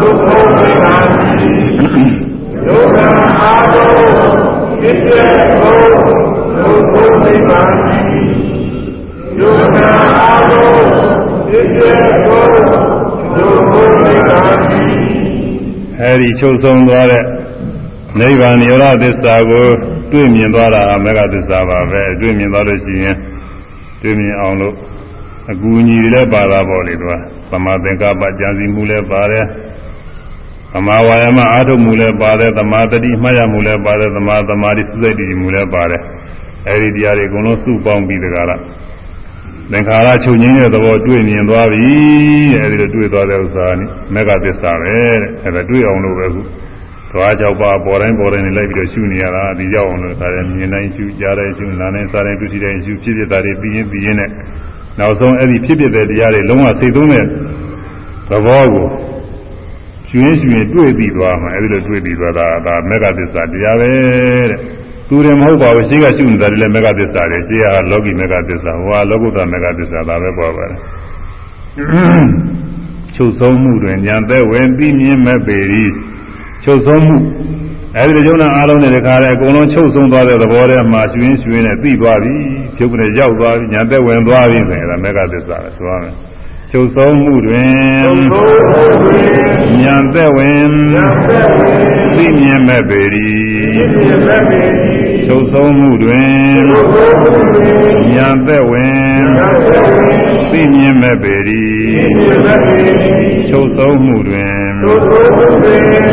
သုခနိဗ္ဗာန်သည်ယုံနာအားလုံးဖြစ်ပြသောသုခနိဗ္ဗာန်သည်ယုံနာအားလုံးဖြစ်ပြသောသုခနိဗ္ဗာန်သည်အဲဒီချုပ်ဆုံးသွားတဲ့နိဗ္ဗာန်နိရောဓသစ္စာကိုတွေ့မြင်သွားတာမေဃသစ္စာပါပဲတွေ့မြင်သွားလို့ရှိရင်တွေ့မြင်အောင်လို့ အကူအညီတွေလည်းပါတာပေါ့လေသူကသမာသင်္ကပ္ပကြံစည်မှုလည်းပါတယ်သမာဝါယမအာထုမှုလည်းပါတယ်သမာတတိမှတ်ရမှုလည်းပါတယ်သမာသမာဓိစုစိတ်တည်မှုလည်းပါတယ်အဲဒီတရားတွေအကုန်လုံးစုပေါင်းပြီးတကားလားသင်္ခါရချုပ်ငင်းတဲ့သဘောတွေ့မြင်သွားပြီအဲဒီလိုတွေ့သွားတဲ့ဥစ္စာမေဃသစ္စာပဲတဲ့အဲဒါတွေ့အောင်လို့ပဲခုသွားကြောက်ပါပေါ်တိုင်းပေါ်တိုင်းနေလိုက်ပြီးတော့ရှုနေရတာဒီကြောက်အောင်လို့ဒါလည်းမြင်တိုင်းရှုကြားတိုင်းရှုနားတိုင်းစားတိုင်းတွေ့တိုင်းရှုဖြစ်ဖြစ်တာတွေပြီးရင်ပြီးရင်နဲ့ နောက်ဆုံးအဲ့ဒီဖြစ်ဖြစ်တဲ့တရားတွေလုံးဝသိသုံးတဲ့သဘောကိုကျွင်းကျွင်းတွေ့ပြီးသွားမှာအဲ့ဒီလိုတွေ့ပြီးသွားတာဒါမေဃသစ္စာတရားပဲတဲ့သူတွေမဟုတ်ပါဘူးရှိကရှုနေတာတွေလည်းမေဃသစ္စာတွေရှိကလောကီမေဃသစ္စာဟိုကလောကုတ္တမေဃသစ္စာဒါပဲပေါ်ပါတယ်ချုပ်ဆုံးမှုတွင်ညာသက်ဝင်ပြီးမြင်မဲ့ပေရီချုပ်ဆုံးမှု အဲဒီလိုယုံနာအားလုံးနဲ့တခါတည်းအကုန်လုံးချုပ်ဆုံးသွားတဲ့သဘောတည်းမှာကျွင်းကျွင်းနဲ့သိသွားပြီဖြုတ်ကနေရောက်သွားပြီညာသက်ဝင်သွားပြီဆိုရင်ဒါမေဃသစ္စာပဲဆိုရမယ်ချုပ်ဆုံးမှုတွင်သုခနိဗ္ဗာန်သည်ညာသက်ဝင်ယံသက်ဝေသိမြင်မဲ့ပေရီသိမြတ်ပေသည်ချုပ်ဆုံးမှုတွင်သုခနိဗ္ဗာန်သည်ညာသက်ဝင်ယံသက်ဝေသိမြင်မဲ့ပေရီသိမြတ်ပေသည်ချုပ်ဆုံးမှုတွင်သုခနိဗ္ဗာန်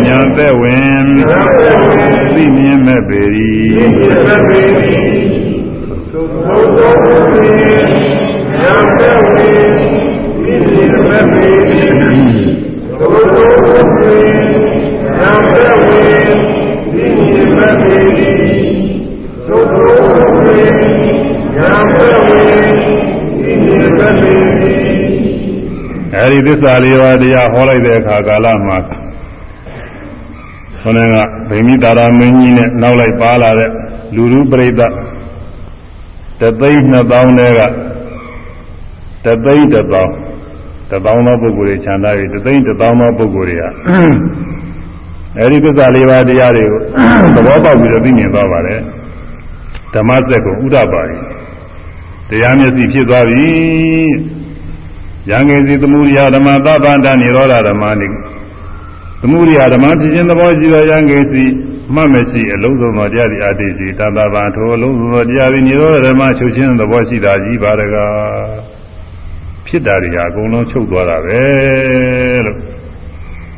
ညာသက်ဝင်ယံသက်ဝေသိမြင်မဲ့ပေရီသိမြတ်ပေသည်သုခနိဗ္ဗာန်ယံသက်ဝေသိမြတ်ပေသည် သစ္စာလေးပါးတရားဟောလိုက်တဲ့အခါကာလမှာခொနကဗိမိတာရမင်းကြီးနဲ့နောက်လိုက်ပါလာတဲ့လူလူပရိသတ်တသိန်းနှစ်သောင်းတည်းကတသိန်းတစ်သောင်းတစ်သောင်းသောပုဂ္ဂိုလ်တွေခြံထားပြီးတသိန်းတစ်သောင်းသောပုဂ္ဂိုလ်တွေကအဲဒီသစ္စာလေးပါးတရားတွေကိုသဘောပေါက်ပြီးတော့သိမြင်သွားပါတယ်ဓမ္မစက်ကိုဥဒ္ဒပါရီတရားမျက်စိဖြစ်သွားပြီ ယံငယ်စီသမုဒိယဓမ္မသဗ္ဗန္တនិရောဓဓမ္မနိသမုဒိယဓမ္မဖြစ်ခြင်းသဘောရှိသောယံငယ်စီမှတ်မရှိအလုံးစုံသောတရားဒီအတ္တိစီတသဗ္ဗံထိုအလုံးစုံသောတရားဒီនិရောဓဓမ္မချုပ်ခြင်းသဘောရှိတာကြီးပါတကားဖြစ်တာတွေဟာအကုန်လုံးချုပ်သွားတာပဲလို့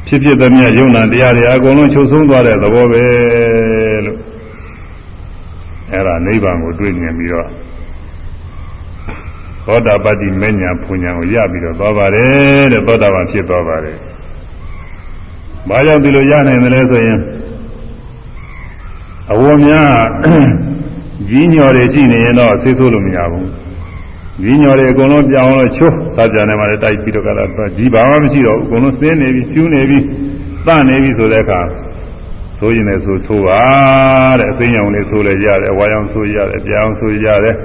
ဖြစ်ဖြစ်သမျှယုံနာတရားတွေအကုန်လုံးချုပ်ဆုံးသွားတဲ့သဘောပဲလို့အဲ့ဒါနိဗ္ဗာန်ကိုတွေ့မြင်ပြီးတော့ သောတာပတ္တိမဉ္ဇဉ်ပူညာကိုရပြီးတော့သွားပါတယ်တဲ့သောတာပန်ဖြစ်သွားပါတယ်။ဘာကြောင့်ဒီလိုရနိုင်တယ်လဲဆိုရင်အဝများကြီးညော်တွေရှိနေရင်တော့သိဆိုးလို့မရဘူး။ကြီးညော်တွေအကုန်လုံးပြောင်းလို့ချိုးသာကြနေမှလည်းတိုက်ပြီးတော့ကလာကြီးဘာမှမရှိတော့ဘူးအကုန်လုံးဆင်းနေပြီကျူးနေပြီသနေပြီဆိုတဲ့အခါဆိုရင်လည်းဆိုဆိုပါတဲ့အသိဉာဏ်လေးဆိုလည်းရတယ်အဝါရောင်ဆိုရတယ်ပြောင်းဆိုရတယ်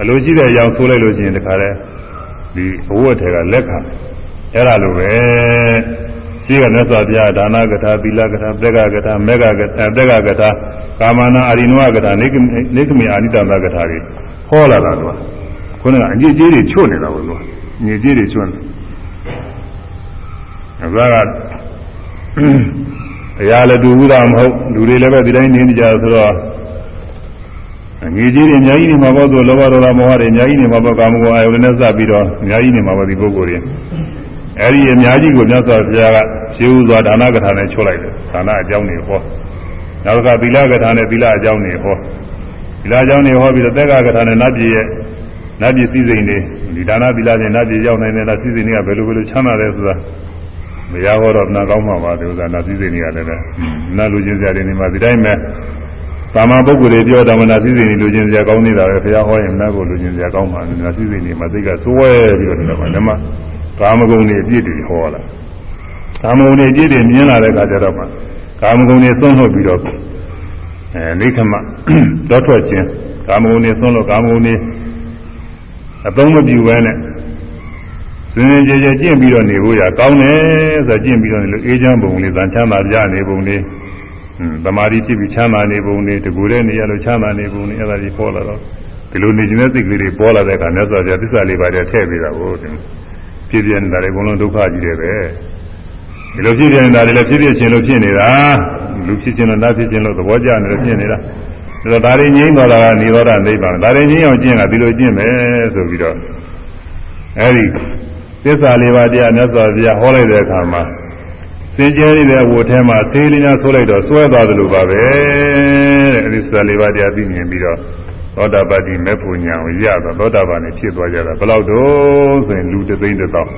အလိုရှိတဲ့အကြောင်းဆိုလိုက်လို့ရှိရင်တခါတည်းဒီအဝတ်ထဲကလက်ခံအဲ့ဒါလိုပဲရှိကမြတ်စွာဘုရားဒါနကထာသီလကထာသက်ကကထာမေဃကထာသက်ကကထာကာမနာအာရိနဝကထာနေနေကမေအာနိတမကထာတွေဟောလာတာကွာခုနကအညစ်အကြေးတွေချွတ်နေတာကွာအညစ်အကြေးတွေချွတ်နေအဲဒါကအရာလည်းတူဘူးတာမဟုတ်လူတွေလည်းပဲဒီတိုင်းနေနေကြဆိုတော့ ငွေကြီးတွေအများကြီးနေမှာပေါ့ဆိုလောဘဒေါသမောဟတွေအများကြီးနေမှာပေါ့ကာမဂုဏ်အာယုန်နဲ့စပ်ပြီးတော့အများကြီးနေမှာပေါ့ဒီပုဂ္ဂိုလ်တွေအဲဒီအများကြီးကိုမြတ်စွာဘုရားကရှင်းဥစွာဒါနကထာနဲ့ချွတ်လိုက်တယ်ဒါနအကြောင်းတွေဟောနောက်ကသီလကထာနဲ့သီလအကြောင်းတွေဟောသီလအကြောင်းတွေဟောပြီးတော့သက်ကကထာနဲ့နတ်ပြည်ရဲ့နတ်ပြည်စည်းစိမ်တွေဒီဒါနသီလချင်းနတ်ပြည်ရောက်နိုင်တယ်လားစည်းစိမ်တွေကဘယ်လိုဘယ်လိုချမ်းသာတယ်ဆိုတာမရဟောတော့နာကောင်းမှာပါဒီဥစ္စာနတ်စည်းစိမ်တွေကလည်းနတ်လူချင်းစရာတွေနေမှာဒီတိုင်းပဲ သာမန်ပုဂ္ဂိုလ်တွေပြောဓမ္မနာစည်းစိမ်တွေလူချင်းစရာကောင်းနေတာပဲဘုရားဟောရင်နတ်ကိုလူချင်းစရာကောင်းမှာနာစည်းစိမ်တွေမှာသိကစွဲပြီးတော့ဒီမှာဓမ္မကာမဂုဏ်တွေအပြည့်တွေဟောလာကာမဂုဏ်တွေအပြည့်တွေမြင်လာတဲ့အခါကျတော့မှကာမဂုဏ်တွေသွန်းလို့ပြီးတော့အဲနိခမတော့ထွက်ခြင်းကာမဂုဏ်တွေသွန်းလို့ကာမဂုဏ်တွေအသုံးမပြုဘဲနဲ့စင်စင်ကြဲကြဲကျင့်ပြီးတော့နေဖို့ရကောင်းတယ်ဆိုတော့ကျင့်ပြီးတော့နေလို့အေးချမ်းပုံလေးသံချမ်းသာကြနေပုံလေး သမာဓိဖြစ်ပြီးချမ်းသာနေပုံလေးတကူတဲ့နေရလို့ချမ်းသာနေပုံလေးအဲ့ဒါကြီးပေါ်လာတော့ဒီလိုနေခြင်းတဲ့စိတ်ကလေးတွေပေါ်လာတဲ့အခါမြတ်စွာဘုရားသစ္စာလေးပါးတည်းထည့်ပေးတာကိုဖြစ်ပြနေတာလေအကုန်လုံးဒုက္ခကြီးတယ်ပဲဒီလိုဖြစ်ပြနေတာလေဖြစ်ဖြစ်ခြင်းလို့ဖြစ်နေတာလူဖြစ်ခြင်းလို့နတ်ဖြစ်ခြင်းလို့သဘောကျနေလို့ဖြစ်နေတာဒါတော့ဒါရင်ငြိမ်းသွားတာကနေရောဓနိဗ္ဗာန်ဒါရင်ငြိမ်းအောင်ကျင့်တာဒီလိုကျင့်မယ်ဆိုပြီးတော့အဲဒီသစ္စာလေးပါးတရားမြတ်စွာဘုရားဟောလိုက်တဲ့အခါမှာ စင်ကြဲနေတဲ့ဝတ်ထဲမှာသေးလေးများဆိုးလိုက်တော့စွဲသွားသလိုပါပဲတဲ့အဲဒီသစ္စာလေးပါးတရားသိမြင်ပြီးတော့သောတာပတ္တိမေဖို့ညာကိုရတော့သောတာပန်နဲ့ဖြစ်သွားကြတာဘယ်လောက်တော့ဆိုရင်လူတသိန်းတစ်သောင်း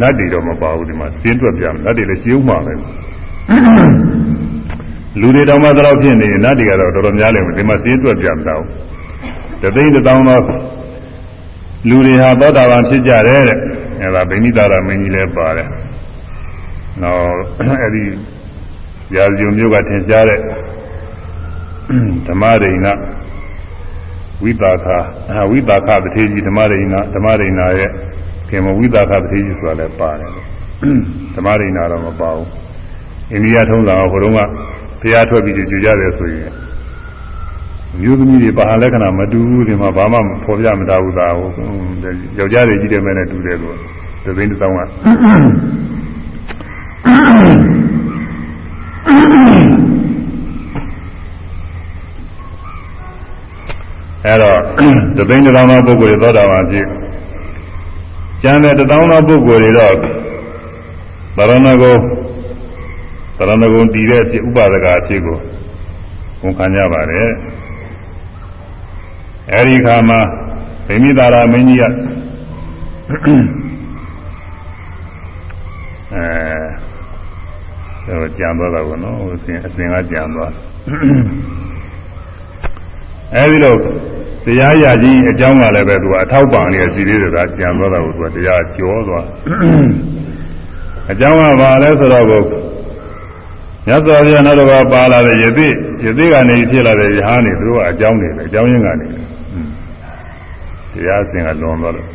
နတ်တွေတော့မပါဘူးဒီမှာကျင်းတွက်ပြမယ်နတ်တွေလည်းရှင်းဥမှာပဲလူတွေတောင်မှတော့ဖြစ်နေရင်နတ်တွေကတော့တော်တော်များလိမ့်မယ်ဒီမှာကျင်းတွက်ပြမတော့တသိန်းတစ်သောင်းသောလူတွေဟာသောတာပန်ဖြစ်ကြတယ်တဲ့အဲဒါဗိနိတာရမင်းကြီးလည်းပါတယ် နောက်အဲဒီရာဇုံမျိုးကထင်ရှားတဲ့ဓမ္မရိဏဝိတာခအဝိတာခပတိကြီးဓမ္မရိဏဓမ္မရိဏရဲ့ခင်မဝိတာခပတိကြီးဆိုတာလည်းပါတယ်ဓမ္မရိဏတော့မပါဘူးအိန္ဒိယထုံးစံဟိုတုန်းကဘုရားထွက်ပြီးကြွကြတယ်ဆိုရင်မျိုးသမီးတွေပါဟလက္ခဏာမတူဘူးဒီမှာဘာမှဖော်ပြမတာဘူးသာဟိုယောက်ျားတွေကြီးတယ်မဲ့နဲ့တူတယ်လို့သသိန်းတစ်သောင်းက အဲတော့သသိန်းတစ်သောင်းသောပုဂ္ဂိုလ်တွေသောတာပန်ဖြစ်ကျန်တဲ့တစ်သောင်းသောပုဂ္ဂိုလ်တွေတော့သရဏဂုံသရဏဂုံတည်တဲ့အဖြစ်ဥပါဒကအဖြစ်ကိုဝန်ခံကြပါတယ်အဲဒီခါမှာဗိမိတာရမင်းကြီးကအဲတော့ကြံသွားတာကောနော်အစဉ်အစဉ်ကကြံသွား အဲဒီလိုတရားရကြီးအကြောင်းကလည်းပဲသူကအထောက်ပံ့နေစီသေးတယ်ကကြံသွားတာကိုသူကတရားကျော်သွားအကြောင်းကဘာလဲဆိုတော့ကိုမြတ်စွာဘုရားနောက်တော့ပါလာတဲ့ယသိယသိကနေဖြစ်လာတဲ့ယဟန်နေသူတို့ကအကြောင်းနေတယ်အကြောင်းရင်းကနေတရားစင်ကလွန်သွားလို့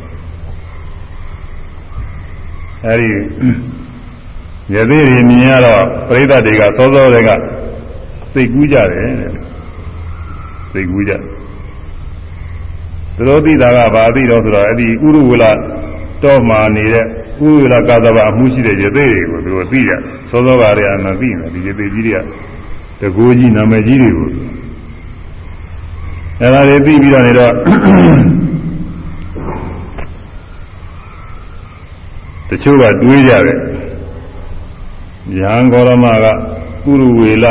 အဲဒီယသိတွေမြင်ရတော့ပရိသတ်တွေကသောသောတွေကစိတ်ကူးကြတယ်တဲ့ သိကူးကြသူတို့သိတာကဘာသိတော့ဆိုတော့အဲ့ဒီဥရဝလတော့မာနေတဲ့ဥရဝလကာသဘာအမှုရှိတဲ့ရသေးတွေကိုသူတို့သိကြစောစောကတည်းကမသိဘူးဒီရသေးကြီးတွေကတကူကြီးနာမည်ကြီးတွေကိုအဲ့ဒါတွေသိပြီးတော့နေတော့တချို့ကတွေးကြတယ်ယဟန်ဂေါရမကပုရဝေလ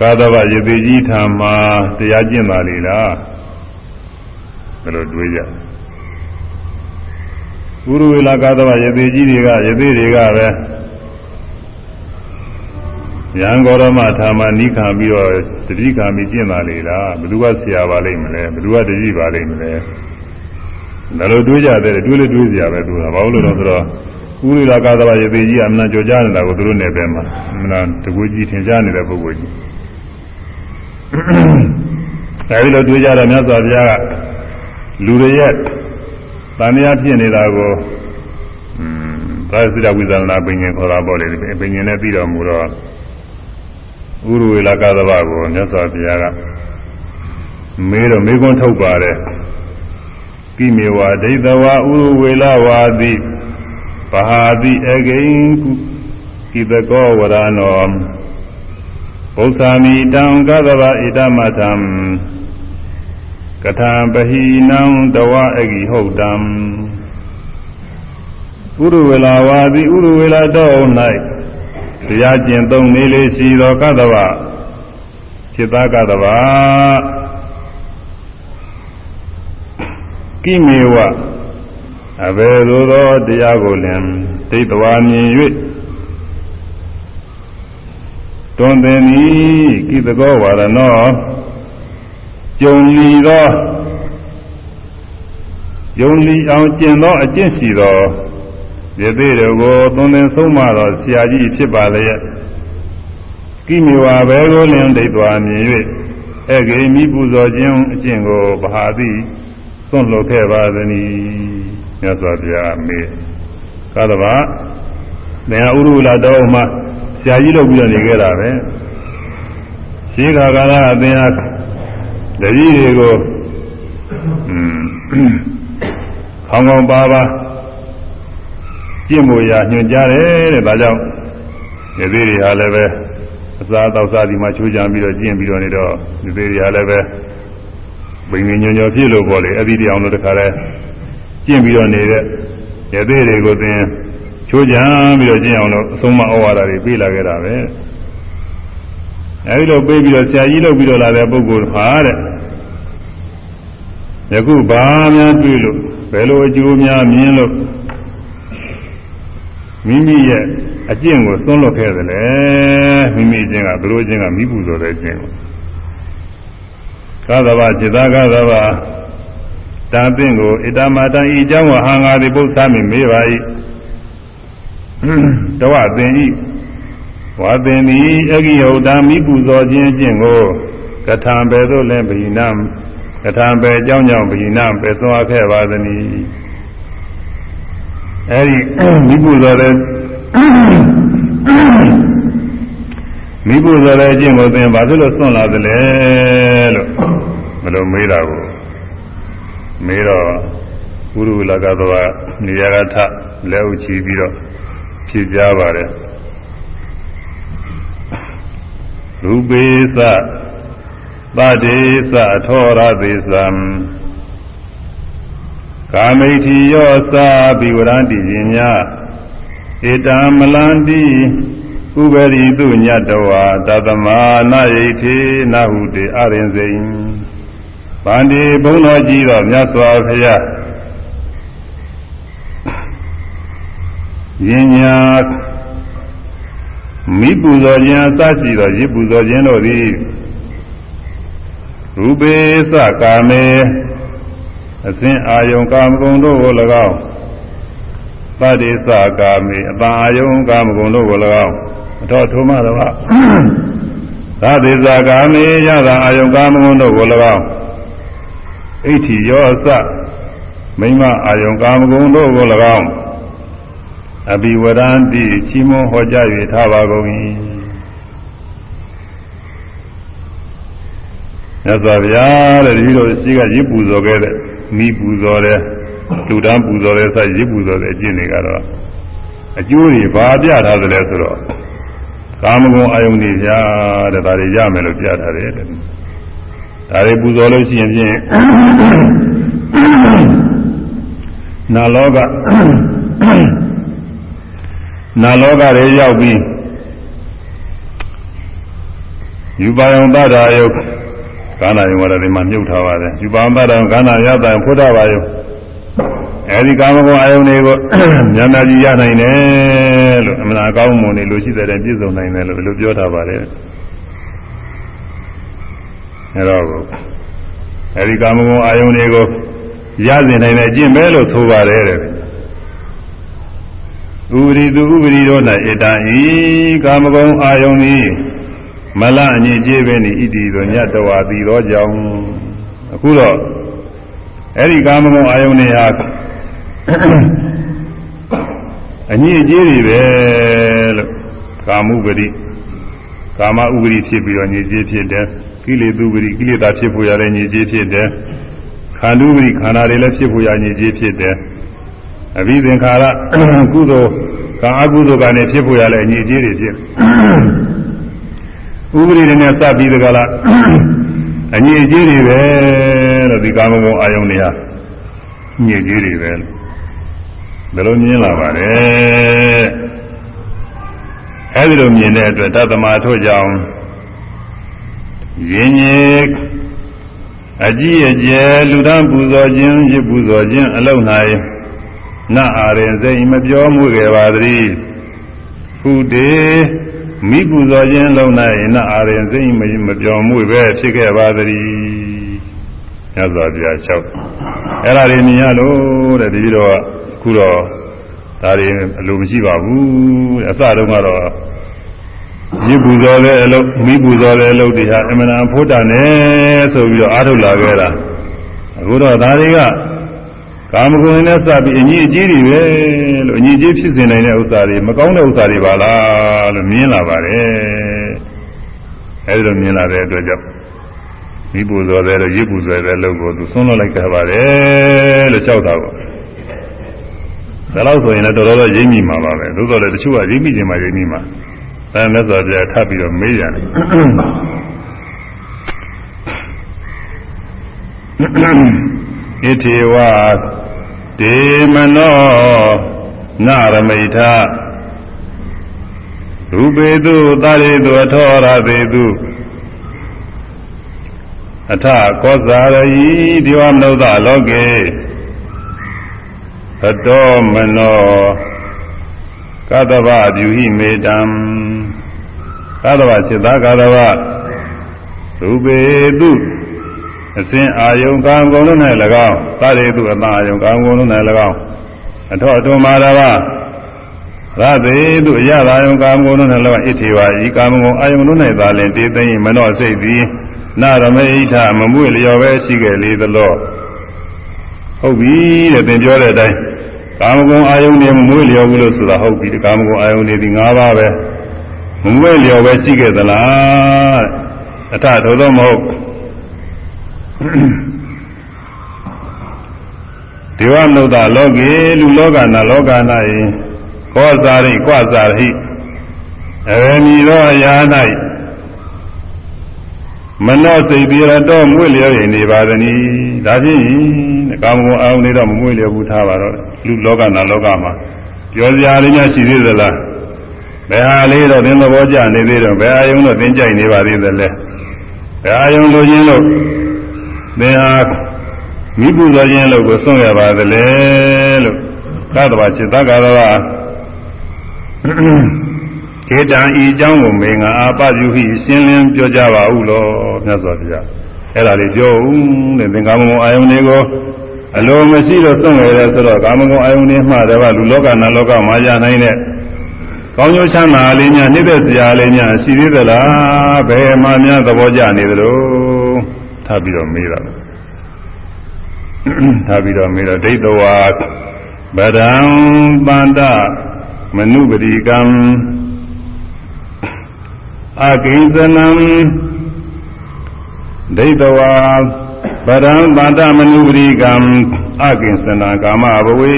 ကာသဗရေသေးကြီးထာမှာတရားကျင့်ပါလေလားဘယ်လိုတွေးကြပုရဝေလကာသဗရေသေးကြီးတွေကရေသေးတွေကပဲယဟန်ဂေါရမထာမှာနိခံပြီးတော့တတိခံပြီးကျင့်ပါလေလားဘယ်သူကဆရာပါလိမ့်မလဲဘယ်သူကတတိပါလိမ့်မလဲဒါလိုတွေးကြတယ်တွေးလို့တွေးစရာပဲသူကဘာလို့လဲဆိုတော့ဥရိလာကာသဘာရေသေးကြီးအမှန်ကြောကြားနေတာကိုသူတို့နယ်ပယ်မှာအမှန်တကူကြီးထင်ရှားနေတဲ့ပုဂ္ဂိုလ်ကြီး အဲဒီလိုတွေးကြတော့မြတ်စွာဘုရားကလူတွေရဲ့တန်မြာဖြစ်နေတာကိုอืมသာသနာဝိဇာနာပင်ငင်ခေါ်တာပေါ့လေပင်ငင်နဲ့ပြီးတော်မူတော့ဥရဝေလာကာသဘာကိုမြတ်စွာဘုရားကမေးတော့မေးခွန်းထုတ်ပါတယ်ကိမေဝဒိဋ္ဌဝါဥရဝေလဝါတိပဟာတိအဂိဉ္ကိတကောဝရနော ဘုသာမိတံကသဗဣဒမထံကထာပဟိနံတဝအဂိဟုတ်တံဥရဝေလာဝါတိဥရဝေလာတော်၌တရားကျင့်သုံးနေလေရှိသောကသဗจิตကသဗကိမေဝအဘယ်သို့သောတရားကိုလင်ဒိဋ္ဌဝါမြင်၍ တွင်သည်ဤကိတကောဝါရနောကြုံလီသောယုံလီအောင်ကျင့်သောအကျင့်ရှိသောယသိတို့ကိုသွန်သင်ဆုံးမသောဆရာကြီးဖြစ်ပါလျက်ကိမေဝဘယ်ကိုလင်ဒိဋ္ဌဝါမြင်၍ဧကေမိပူဇော်ခြင်းအကျင့်ကိုဘာဟာတိသွန့်လွတ်ခဲ့ပါသည်မြတ်စွာဘုရားမေးကာသဘာသင်ဟာဥရုလာတော်မှာ ဆရာကြီးလုပ်ပြီးတော့နေခဲ့တာပဲရှိခါကာလအသင်ဟာတတိတွေကိုอืมခေါင်းကောင်းပါပါကျင့်မို့ရာညွှန်ကြားတယ်တဲ့ဒါကြောင့်ဒီသေးတွေဟာလည်းပဲအစားတောက်စားဒီမှာချိုးကြံပြီးတော့ကျင့်ပြီးတော့နေတော့ဒီသေးတွေဟာလည်းပဲဘိငင်ညွညွဖြစ်လို့ပေါ့လေအဲ့ဒီတရားလို့တခါလဲကျင့်ပြီးတော့နေတဲ့ရသေးတွေကိုသင် ချိုးကြံပြီးတော့ကျင့်အောင်လို့အဆုံးမဩဝါဒတွေပေးလာခဲ့တာပဲအဲဒီလိုပေးပြီးတော့ဆရာကြီးလုပ်ပြီးတော့လာတဲ့ပုဂ္ဂိုလ်ဟာတဲ့ယခုဘာများတွေ့လို့ဘယ်လိုအကျိုးများမြင်လို့မိမိရဲ့အကျင့်ကိုသွန်းလွတ်ခဲ့တယ်လေမိမိအကျင့်ကဘယ်လိုအကျင့်ကမိပူဇော်တဲ့အကျင့်ကိုသာသဘာจิตာကသဘာတာပင့်ကိုဣတမတံဤအကြောင်းဝဟံငါသည်ပု္ပ္ပာမိမေးပါ၏ တဝသင်ဤဝါသင်သည်အဂိဟုတ်တာမိပူဇော်ခြင်းအကျင့်ကိုကထာံပဲသို့လည်းဗိနံကထာံပဲအကြောင်းကြောင့်ဗိနံပဲသွားခဲ့ပါသနည်းအဲဒီမိပူဇော်တဲ့မိပူဇော်တဲ့အကျင့်ကိုသင်ဘာဖြစ်လို့စွန့်လာသလဲလို့မလို့မေးတာကိုမေးတော့ဥရုလကသောနေရာကထလက်ဥချီပြီးတော့ ဖြည့်ကြပါတယ်ရူပေသသတေသထောရသေသံကာမိဋ္ဌိယောသာဘိဝရန္တိပညာဧတံမလန္တိဥပရိတုညတဝါတသမနာယိထေနဟုတေအရင်စိန်ဗန္ဒီဘုန်းတော်ကြီးတော်မြတ်စွာဘုရား ယင်ညာမိပူဇော်ခြင်းအစရှိသောရစ်ပူဇော်ခြင်းတို့သည်ရူပေသကာမေအစဉ်အာယုံကာမဂုဏ်တို့ကို၎င်းသတ္တိသကာမေအပာအာယုံကာမဂုဏ်တို့ကို၎င်းအတော်ထုံးမတော်သတ္တိသကာမေရတာအာယုံကာမဂုဏ်တို့ကို၎င်းဣဋ္ဌိယောအစမိမအာယုံကာမဂုဏ်တို့ကို၎င်း အဘိဝရန္တိချီးမွမ်းဟောကြား၍ထားပါကုန်၏မြတ်စွာဘုရားတဲ့ဒီလိုရှိကရစ်ပူဇော်ခဲ့တဲ့မိပူဇော်တဲ့လူတန်းပူဇော်တဲ့ဆက်ရစ်ပူဇော်တဲ့အကျင့်တွေကတော့အကျိုးတွေဘာပြထားသလဲဆိုတော့ကာမဂုဏ်အာယုန်တွေပြတဲ့ဒါတွေရမယ်လို့ပြထားတယ်တဲ့ဒါတွေပူဇော်လို့ရှိရင်ဖြင့်နာလောက နာလောကတွေရောက်ပြီးယူပါယံတတာယုတ်ကာနာယုံရတဲ့မှာမြုပ်ထားပါတယ်ယူပါယံတတာယုတ်ကာနာရတာဖုဒ္ဓဘာယုတ်အဲဒီကာမဂုဏ်အာယုန်တွေကိုဉာဏ်ကြီးရနိုင်တယ်လို့အမှန်အကောင်းမွန်နေလို့ရှိတဲ့ပြည့်စုံနိုင်တယ်လို့လို့ပြောထားပါတယ်အဲတော့အဲဒီကာမဂုဏ်အာယုန်တွေကိုရစေနိုင်တဲ့အကျင့်ပဲလို့ဆိုပါတယ်တဲ့ ဥပရိသူဥပရိရော၌ဣတံဤကာမဂုဏ်အာယုန်ဤမလအညစ်ကြေးပဲနေဣတိသောညတဝါတိသောကြောင့်အခုတော့အဲ့ဒီကာမဂုဏ်အာယုန်တွေဟာအညစ်အကြေးတွေပဲလို့ကာမှုပရိကာမဥပရိဖြစ်ပြီးတော့ညစ်ကြေးဖြစ်တယ်ကိလေသာဥပရိကိလေသာဖြစ်ပေါ်ရတဲ့ညစ်ကြေးဖြစ်တယ်ခန္ဓုပရိခန္ဓာတွေလည်းဖြစ်ပေါ်ရညစ်ကြေးဖြစ်တယ် အဘိသင်္ခါရကုသိုလ်ကံအကုသိုလ်ကနေဖြစ်ပေါ်ရတဲ့ညစ်ကြေးတွေဖြစ်ဥပရိတွေနဲ့စပ်ပြီးတကလားအညစ်အကြေးတွေပဲလို့ဒီကာမဂုဏ်အာယုန်တွေဟာညစ်ကြေးတွေပဲလို့ဘယ်လိုမြင်လာပါလဲအဲဒီလိုမြင်တဲ့အတွက်တသမထို့ကြောင့်ယဉ်ကြီးအကြည့်အကျယ်လူတန်းပူဇော်ခြင်းရစ်ပူဇော်ခြင်းအလုံး၌ နတ်အာရင်စိတ်မပြောမှုခဲ့ပါသည်ဖူတေမိပူဇော်ခြင်းလုံး၌နတ်အာရင်စိတ်မပြောမှုပဲဖြစ်ခဲ့ပါသည်ညဇောပြာ6အဲ့ဒါတွေမြင်ရလို့တဲ့ဒီတော့ခုတော့ဒါတွေအလိုမရှိပါဘူးအစတုန်းကတော့ရစ်ပူဇော်တဲ့အလုပ်မိပူဇော်တဲ့အလုပ်တွေဟာအမှန်တန်ဖို့တာနဲ့ဆိုပြီးတော့အားထုတ်လာခဲ့တာအခုတော့ဒါတွေက ကာမဂုဏ်နဲ့စပြီးအညီအကြီးတွေပဲလို့အညီအကြီးဖြစ်စေနိုင်တဲ့ဥစ္စာတွေမကောင်းတဲ့ဥစ္စာတွေပါလားလို့မြင်လာပါတယ်အဲဒီလိုမြင်လာတဲ့အတွက်ကြောင့်မိပူဇော်တဲ့လို့ရစ်ပူဇော်တဲ့လုပ်ကိုသူဆုံးလို့လိုက်ကြပါတယ်လို့ကြောက်တာပေါ့ဒါလို့ဆိုရင်လည်းတော်တော်တော့ရိပ်မိမှာပါပဲသို့တော်လည်းတချို့ကရိပ်မိခြင်းမှရိပ်မိမှာအဲမြတ်စွာဘုရားထပ်ပြီးတော့မေးရတယ် ဣတိဝဒေမနောနရမိထရူပေတုတာရိတုအထောရပေတုအထကောဇာရိဒီဝမနုဿလောကေသတောမနောကသဗ္ဗအပြုဟိမေတံကသဗ္ဗစိတ္တကသဗ္ဗရူပေတု အစဉ်အာယုံကံကုန်လုံး၌၎င်းသာရေတုအတအာယုံကံကုန်လုံး၌၎င်းအထောအထုံမာရဝရသေတုအရသာယုံကာမဂုဏ်တို့၌၎င်းဣတိဝါဤကာမဂုဏ်အာယုံတို့၌သာလင်တည်သိမနောစိတ်သည်နာရမေဣထမမွေလျော်ပဲရှိခဲ့လေသလောဟုတ်ပြီတဲ့သင်ပြောတဲ့အတိုင်းကာမဂုဏ်အာယုန်တွေမမွေးလျော်ဘူးလို့ဆိုတာဟုတ်ပြီကာမဂုဏ်အာယုန်တွေဒီ၅ပါးပဲမမွေးလျော်ပဲရှိခဲ့သလားအထထို့သောမဟုတ် ဒေဝနုဒ္ဒလောကေလူလောကနာလောကနာယကောဇာရိကွာဇာရိအရဏီရောယာ၌မနောစိတ်ပြေရတော့မွေ့လျော်ရင်နေပါသနည်းဒါဖြင့်ကာမဂုဏ်အာယုန်တွေတော့မမွေ့လျော်ဘူးထားပါတော့လူလောကနာလောကမှာပြောစရာလေးများရှိသေးသလားဘယ်ဟာလေးတော့သင်သဘောကျနေသေးတော့ဘယ်အာယုံတော့သင်ကြိုက်နေပါသေးသလဲဘယ်အာယုံလိုချင်လို့ သင်ဟာမိပူဇော်ခြင်းလို့ကိုဆုံးရပါသလဲလို့သတ္တဝါจิตတကာရဝကေတံဤအကြောင်းကိုမေငါအာပပြုဟိရှင်းလင်းပြောကြပါဦးလို့မြတ်စွာဘုရားအဲ့ဒါလေးပြောဦးတဲ့သင်္ကာမဂုဏ်အာယုန်တွေကိုအလိုမရှိလို့သုံးရတဲ့ဆိုတော့ကာမဂုဏ်အာယုန်တွေမှတပါလူလောကနာလောကမှာရနိုင်တဲ့ကောင်းကျိုးချမ်းသာလေးများနှိမ့်သက်စရာလေးများရှိသေးသလားဘယ်မှာများသဘောကျနေသလို ထားပြီးတော့မေးတာထားပြီးတော့မေးတော့ဒိဋ္ဌဝါဗဒံပန္တမနုပတိကံအကိဉ္စနံဒိဋ္ဌဝါပရံတန္တမနုပရိကံအကိစ္စနာကာမဘဝေ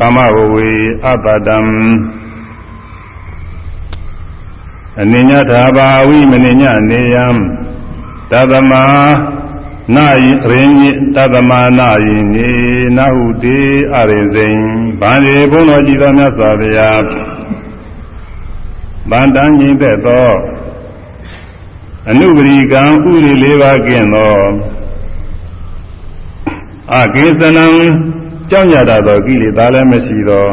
ကာမဘဝေအပတံအနိညထာဘာဝိမနိညနေယံ တသမနာယိရင်းညတသမနာယိနေနဟုတေအရင်စိန်ဗန္ဒီဘုန်းတော်ကြည်တော်မြတ်စွာဘုရားဗန္တန်ကြီးတဲ့သောအနုပရိကံဥရိလေးပါးကင်းသောအကိစ္စနံကြောင့်ရတတ်သောကိလေသာလည်းမရှိသော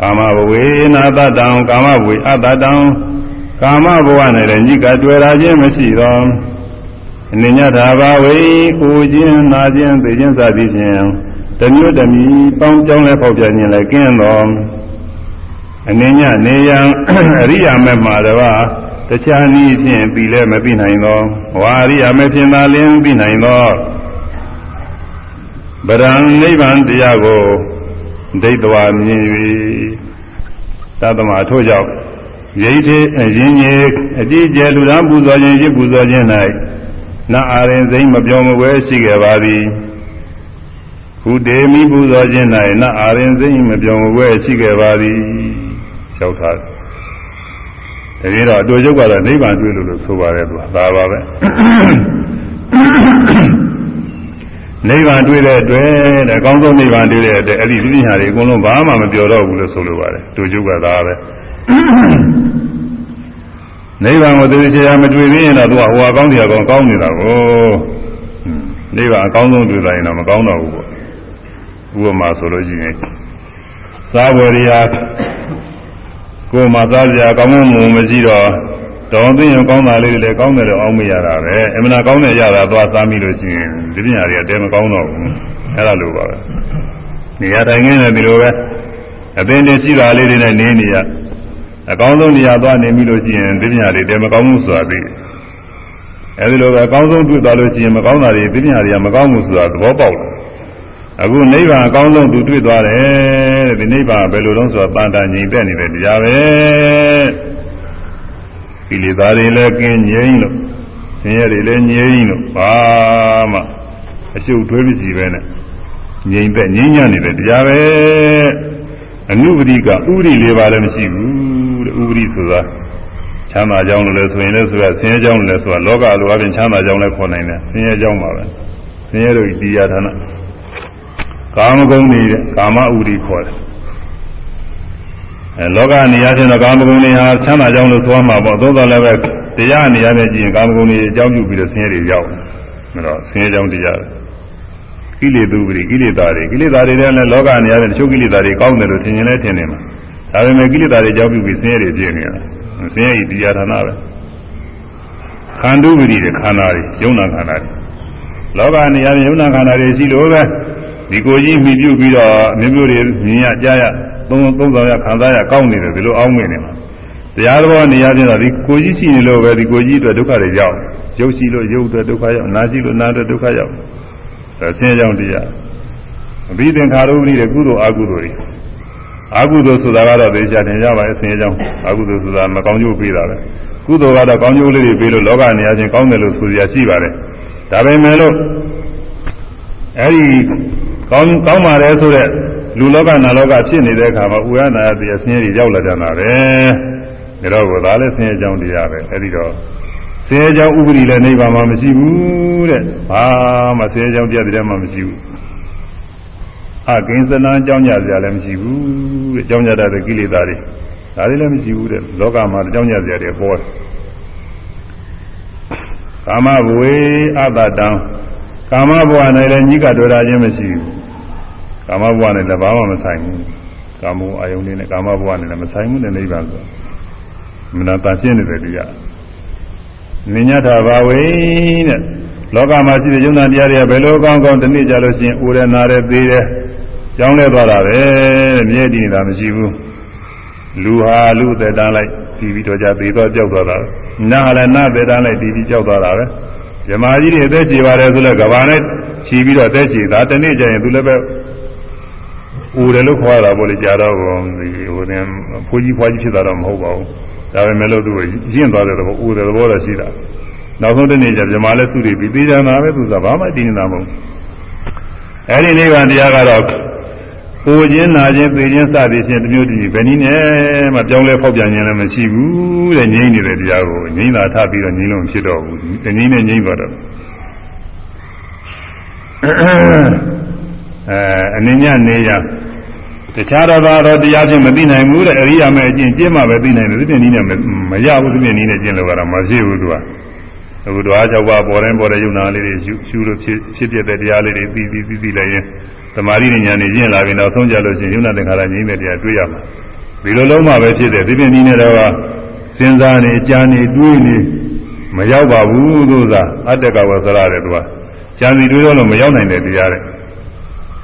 ကာမဘဝေနာတတံကာမဘဝေအတတံ ကာမဘဝနဲ့လည်းညိကတွေ့တာချင်းမရှိသောအနိညတာဘာဝေကိုခြင်းနာခြင်းသိခြင်းစသည်ဖြင့်တမျိုးတမီပေါင်းကြောင်းလည်းပေါက်ပြခြင်းလည်းကင်းသောအနိညနေယံအရိယာမေမှာတပါတခြားနည်းဖြင့်ပြီးလည်းမပြီးနိုင်သောဝါရိယာမေဖြင့်သာလင်းပြီးနိုင်သောဗရံနိဗ္ဗာန်တရားကိုဒိဋ္ဌဝါမြင်၍သတ္တမထို့ကြောင့် ရိတ်သေးအရင်ကြီးအကြည့်ကျလူသားပူဇော်ခြင်းရစ်ပူဇော်ခြင်း၌နာအာရင်စိမ့်မပြောမပွဲရှိခဲ့ပါသည်ခုတေမိပူဇော်ခြင်း၌နာအာရင်စိမ့်မပြောမပွဲရှိခဲ့ပါသည်လျှောက်ထားတကယ်တော့အတူချုပ်ကတော့နိဗ္ဗာန်တွေ့လို့လို့ဆိုပါတယ်သူကဒါပါပဲနိဗ္ဗာန်တွေ့တဲ့အတွက်တဲ့အကောင်းဆုံးနိဗ္ဗာန်တွေ့တဲ့အတွက်အဲ့ဒီသိညာတွေအကုန်လုံးဘာမှမပြောတော့ဘူးလို့ဆိုလိုပါတယ်တူကျုပ်ကဒါပဲ နိဗ္ဗာန်ကိုသိချင်မတွေ့သေးရင်တော့သူကဟိုအကောင်းတရားကောင်းကောင်းနေတာကိုနိဗ္ဗာန်အကောင်းဆုံးတွေ့တိုင်းတော့မကောင်းတော့ဘူးပေါ့ဥပမာဆိုလို့ရှိရင်သာဝရိယာကိုယ်မှာသားစရာကောင်းမှုမရှိတော့တော်သိရင်ကောင်းတာလေးတွေလည်းကောင်းတယ်လို့အောင်းမရတာပဲအမှန်ကောင်းတဲ့ရတာသွားစားမိလို့ရှိရင်ဒီပညာတွေကတဲမကောင်းတော့ဘူးအဲ့ဒါလိုပါပဲနေရာတိုင်းငင်းတယ်ဒီလိုပဲအပင်တွေရှိတာလေးတွေနဲ့နေနေရ အကောင်းဆုံးနေရာသွားနေပြီလို့ရှိရင်ဒီပညာတွေတဲမကောင်းဘူးဆိုတာသိတယ်အဲဒီလိုပဲအကောင်းဆုံးတွေ့သွားလို့ရှိရင်မကောင်းတာတွေဒီပညာတွေကမကောင်းဘူးဆိုတာသဘောပေါက်တယ်အခုနိဗ္ဗာန်အကောင်းဆုံးသူတွေ့သွားတယ်တဲ့ဒီနိဗ္ဗာန်ဘယ်လိုလုံးဆိုတော့တန်တာငြိမ်သက်နေတဲ့တရားပဲကိလေသာတွေလည်းကင်းငြိမ်းလို့ဆင်းရဲတွေလည်းငြိမ်းလို့ဘာမှအရှုပ်ထွေးမရှိပဲနဲ့ငြိမ်သက်ငြိမ်းချမ်းနေတဲ့တရားပဲအနုပတိကဥပရိလေးပါလည်းမရှိဘူးတဲ့ ဥပရိဆိုတာချမ်းသာကြောင်းလို့လည်းဆိုရင်လည်းဆိုတာဆင်းရဲကြောင်းလည်းဆိုတာလောကလိုအပြင်ချမ်းသာကြောင်းလည်းခေါ်နိုင်တယ်ဆင်းရဲကြောင်းပါပဲဆင်းရဲတို့ဒီယာဌာနကာမဂုဏ်တွေကာမဥဒိခေါ်တယ်အဲလောကနေရာချင်းတော့ကာမဂုဏ်တွေဟာချမ်းသာကြောင်းလို့ဆိုမှာပေါ့သို့တော်လည်းပဲတရားအနေရနဲ့ကြည့်ရင်ကာမဂုဏ်တွေအကြောင်းပြုပြီးတော့ဆင်းရဲတွေရောက်တယ်ဒါတော့ဆင်းရဲကြောင်းတရားကိလေသာတွေကိလေသာတွေကိလေသာတွေလည်းလောကနေရာနဲ့တချို့ကိလေသာတွေကောင်းတယ်လို့ထင်ရင်လည်းထင်နေမှာ ဒါပေမဲ့ကိလေသာတွေအကြောင်းပြုပြီးဆင်းရဲတွေပြည့်နေတာဆင်းရဲဤတရားဌာနပဲခန္ဓုပတိတွေခန္ဓာတွေယုံနာခန္ဓာတွေလောကနေရာနဲ့ယုံနာခန္ဓာတွေရှိလို့ပဲဒီကိုကြီးမိပြုပြီးတော့မျိုးမျိုးတွေမြင်ရကြားရသုံးသုံးဆောင်ရခံစားရကောင်းနေတယ်ဒီလိုအောင်းမြင်နေမှာတရားတော်နေရာချင်းတော့ဒီကိုကြီးရှိနေလို့ပဲဒီကိုကြီးအတွက်ဒုက္ခတွေရောက်ရုပ်ရှိလို့ရုပ်အတွက်ဒုက္ခရောက်နာရှိလို့နာအတွက်ဒုက္ခရောက်ဒါဆင်းရဲကြောင်းတရားအဘိသင်္ခါရုပ္ပဏိတွေကုသိုလ်အကုသိုလ်တွေ အကုသိုလ်ဆိုတာကတော့သိချတင်ကြပါရဲ့ဆင်းရဲကြောင်းအကုသိုလ်ဆိုတာမကောင်းကျိုးပေးတာပဲကုသိုလ်ကတော့ကောင်းကျိုးလေးတွေပေးလို့လောကနေရာချင်းကောင်းတယ်လို့ဆိုရရှိပါတယ်ဒါပေမဲ့လို့အဲဒီကောင်းကောင်းပါတယ်ဆိုတော့လူလောကနာလောကဖြစ်နေတဲ့အခါမှာဥရနာယတရားဆင်းရဲတွေရောက်လာကြတာပဲဒါတော့ကဒါလည်းဆင်းရဲကြောင်းတရားပဲအဲဒီတော့ဆင်းရဲကြောင်းဥပဒိလည်းနိဗ္ဗာန်မှာမရှိဘူးတဲ့ဘာမှဆင်းရဲကြောင်းပြတဲ့မှာမရှိဘူး အကိစ္စနာကြောင်းကြစရာလည်းမရှိဘူးတဲ့ကြောင်းကြတဲ့ကိလေသာတွေဒါတွေလည်းမရှိဘူးတဲ့လောကမှာကြောင်းကြစရာတွေပေါ်တယ်ကာမဘဝေအတ္တတံကာမဘဝနဲ့လည်းညိကတွေ့တာချင်းမရှိဘူးကာမဘဝနဲ့လည်းဘာမှမဆိုင်ဘူးကာမအာယုန်နဲ့ကာမဘဝနဲ့လည်းမဆိုင်ဘူးနဲ့နိဗ္ဗာန်ဆိုမနာတန်ရှင်းနေတဲ့တရားနိညတာဘာဝေတဲ့လောကမှာရှိတဲ့ယုံနာတရားတွေကဘယ်လိုကောင်းကောင်းတနေ့ကြလို့ရှိရင်အိုရနာရဲသေးတယ် ကြောင်းလဲသွားတာပဲတဲ့မြဲတည်နေတာမရှိဘူးလူဟာလူသက်တန်းလိုက်ပြီးပြီးတော့ကြသေးတော့ကြောက်သွားတာနားလည်းနားသက်တန်းလိုက်ပြီးပြီးကြောက်သွားတာပဲဇမားကြီးတွေအသက်ရှည်ပါတယ်ဆိုလဲကဘာနဲ့ခြီးပြီးတော့အသက်ရှည်ဒါတနေ့ကျရင်သူလည်းပဲဦးတယ်လို့ခေါ်ရတာပေါ့လေကြာတော့ဟိုဟိုနေဖိုးကြီးဖွားကြီးဖြစ်တာတော့မဟုတ်ပါဘူးဒါပေမဲ့လို့သူရင့်သွားတဲ့သဘောဦးတဲ့သဘောတော့ရှိတာနောက်ဆုံးတနေ့ကျပြမလဲသူတွေပြီးသေးကြတာပဲသူကဘာမှတည်နေတာမဟုတ်အဲ့ဒီနိဗ္ဗာန်တရားကတော့ ပူခြင်းနာခြင်းသိခြင်းစသည်ဖြင့်တမျိုးတည်းဘယ်နည်းနဲ့မှပြောင်းလဲဖောက်ပြန်ခြင်းလည်းမရှိဘူးတဲ့ငြိမ့်နေတဲ့တရားကိုငြိမ့်တာထပြီးတော့ငြိမ့်လို့ဖြစ်တော့ဘူးဒီနည်းနဲ့ငြိမ့်တော့တော့အဲအနေညနေရတခြားတော့တော့တရားချင်းမသိနိုင်ဘူးတဲ့အရိယာမဲ့အကျင့်ကျင့်မှပဲသိနိုင်တယ်ဒီပြင်နည်းနဲ့မရဘူးဒီပြင်နည်းနဲ့ကျင့်လို့ကတော့မဖြစ်ဘူးသူကအခုတော့အားကြောင့်ပါပေါ်တိုင်းပေါ်တဲ့ယုံနာလေးတွေရှုရှုလို့ဖြစ်ဖြစ်ပြတဲ့တရားလေးတွေသိသိသိသိလိုက်ရင် သမာဓိဉာဏ်နဲ့ကျင့်လာပြီးနောက်ဆုံးကြလို့ရှိရင်ယုံနာသင်္ခါရငြိမ်းတဲ့တရားတွေ့ရမှာဒီလိုလုံးမှပဲဖြစ်တယ်ဒီပြင်နည်းနဲ့တော့စဉ်းစားနေကြားနေတွေးနေမရောက်ပါဘူးသို့သာအတ္တကဝဆရာတဲ့သူကကြံစီတွေးတော့လို့မရောက်နိုင်တဲ့တရားတဲ့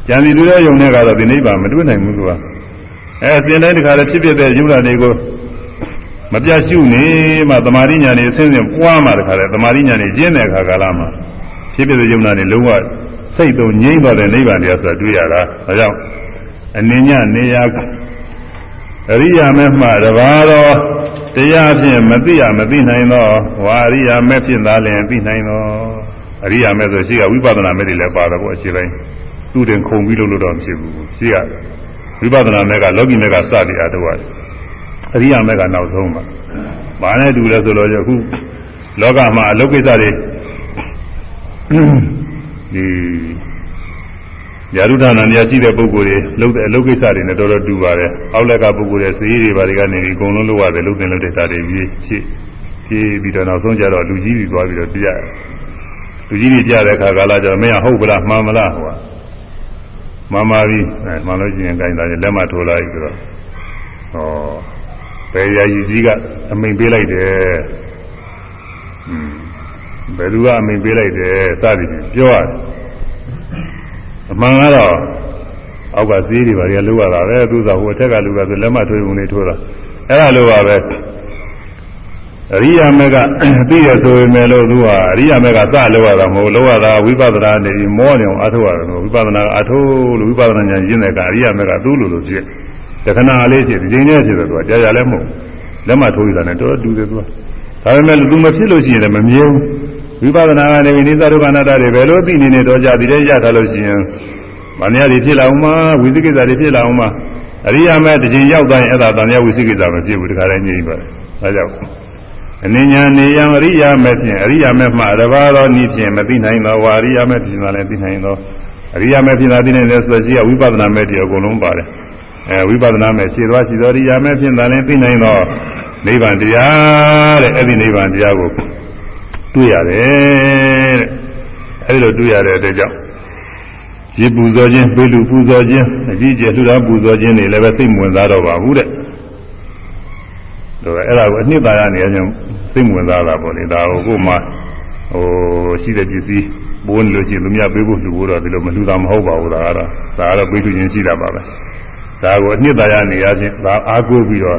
ကြံစီတွေးတဲ့ယုံနဲ့ကတော့ဒီနိဗ္ဗာန်မတွေ့နိုင်ဘူးသူကအဲသင်တဲ့တခါလည်းဖြစ်ဖြစ်တဲ့ယုံနာတွေကိုမပြတ်ရှုနေမှသမာဓိဉာဏ်နဲ့အစဉ်စဉ်ပွားမှတခါလေသမာဓိဉာဏ်နဲ့ကျင့်တဲ့အခါကာလမှာဖြစ်ဖြစ်တဲ့ယုံနာတွေလုံးဝ စိတ်သုံးငြိမ့်သွားတဲ့နိဗ္ဗာန်တရားဆိုတာတွေ့ရတာဒါကြောင့်အနေညနေရာအရိယာမဲမှတပါးသောတရားဖြင့်မသိရမသိနိုင်သောဝါရိယာမဲဖြင့်သာလျှင်သိနိုင်သောအရိယာမဲဆိုရှိကဝိပဿနာမဲတွေလည်းပါတယ်ပေါ့အရှိပိုင်းသူ့တင်ခုံပြီးလို့လို့တော့မဖြစ်ဘူးရှိကဝိပဿနာမဲကလောကီမဲကစသည်အတော့အရိယာမဲကနောက်ဆုံးပါဘာနဲ့တူလဲဆိုတော့အခုလောကမှာအလုတ်ကိစ္စတွေ ဒီယာရုဒနာနေရာရှိတဲ့ပုဂ္ဂိုလ်တွေလုပ်တဲ့အလုပ်ကိစ္စတွေနဲ့တော်တော်တူပါတယ်။အောက်လက်ကပုဂ္ဂိုလ်တွေစည်ရည်တွေဘာတွေကနေဒီအကုန်လုံးလုပ်ရတယ်လုပ်တဲ့လုပ်တဲ့စာတွေပြီးဖြစ်ဖြစ်ပြီးတော့နောက်ဆုံးကျတော့လူကြီးတွေသွားပြီးတော့ပြရတယ်။လူကြီးတွေကြားတဲ့အခါကလာကျတော့မင်းဟုတ်ပလားမှန်မလားဟိုကမှန်ပါပြီအဲမှန်လို့ရှိရင်ကိုင်းတာလက်မထိုးလိုက်ပြီးတော့ဟောဘယ်ရာကြီးကြီးကအမိန်ပေးလိုက်တယ်။อืม ဘယ်သူကအမိန်ပေးလိုက်တယ်စသည်ဖြင့်ပြောရတယ်အမှန်ကတော့အောက်ကသေးတွေပါလေလောက်ရတာပဲသူကဟိုအထက်ကလူကဆိုလက်မထွေးပုံနေထိုးတာအဲ့ဒါလိုပါပဲအရိယာမေကသိရဆိုပေမဲ့လို့သူကအရိယာမေကစလောက်ရတာမဟုတ်လောက်ရတာဝိပဿနာနေမောနေအောင်အထောက်ရတယ်ဝိပဿနာအထောက်လို့ဝိပဿနာဉာဏ်ရင်းတဲ့ကအရိယာမေကသူ့လိုလိုဖြစ်တခဏလေးဖြစ်ဒီချိန်နဲ့ဖြစ်တယ်သူကကြာကြာလည်းမဟုတ်လက်မထိုးရတာနဲ့တော်တော်တူတယ်သူကဒါပေမဲ့သူမဖြစ်လို့ရှိရင်လည်းမမြဲဘူး ဝိပဿနာကနေဝိနိသဒုက္ခနာတတွေဘယ်လိုသိနေနေတော့ကြဒီတဲ့ရထားလို့ရှိရင်ဗာမယတွေဖြစ်လာအောင်မဝိသိကိစ္စတွေဖြစ်လာအောင်မအရိယာမဲတစ်ချိန်ရောက်သွားရင်အဲ့ဒါဗာမယဝိသိကိစ္စမဖြစ်ဘူးတခါတည်းညှိပါတယ်ဒါကြောင့်အနိညာနေယံအရိယာမဲဖြင့်အရိယာမဲမှတပါးသောဤဖြင့်မသိနိုင်သောဝါအရိယာမဲဖြင့်လည်းသိနိုင်သောအရိယာမဲဖြင့်သာသိနိုင်တဲ့ဆိုရှိရဝိပဿနာမဲတွေအကုန်လုံးပါတယ်အဲဝိပဿနာမဲရှင်းသွားရှိသောအရိယာမဲဖြင့်သာလည်းသိနိုင်သောနိဗ္ဗာန်တရားတဲ့အဲ့ဒီနိဗ္ဗာန်တရားကို တွေ့ရတယ်တဲ့အဲဒီလိုတွေ့ရတဲ့အတွက်ကြောင့်ရေပူဇော်ခြင်းပေလူပူဇော်ခြင်းအကြီးကျယ်လှူဒါန်းပူဇော်ခြင်းတွေလည်းပဲသိမဝင်သားတော့ပါဘူးတဲ့ဒါအဲ့ဒါကိုအနှစ်သာရနေရခြင်းသိမဝင်သားတာပေါ့လေဒါကိုကိုမှဟိုရှိတဲ့ပစ္စည်းပိုးနေလို့ရှိရင်လူများပေးဖို့လှူဖို့တော့ဒီလိုမလှူတာမဟုတ်ပါဘူးဒါကတော့ဒါကတော့ပေးသူချင်းရှိတာပါပဲဒါကိုအနှစ်သာရနေရခြင်းဒါအားကိုးပြီးတော့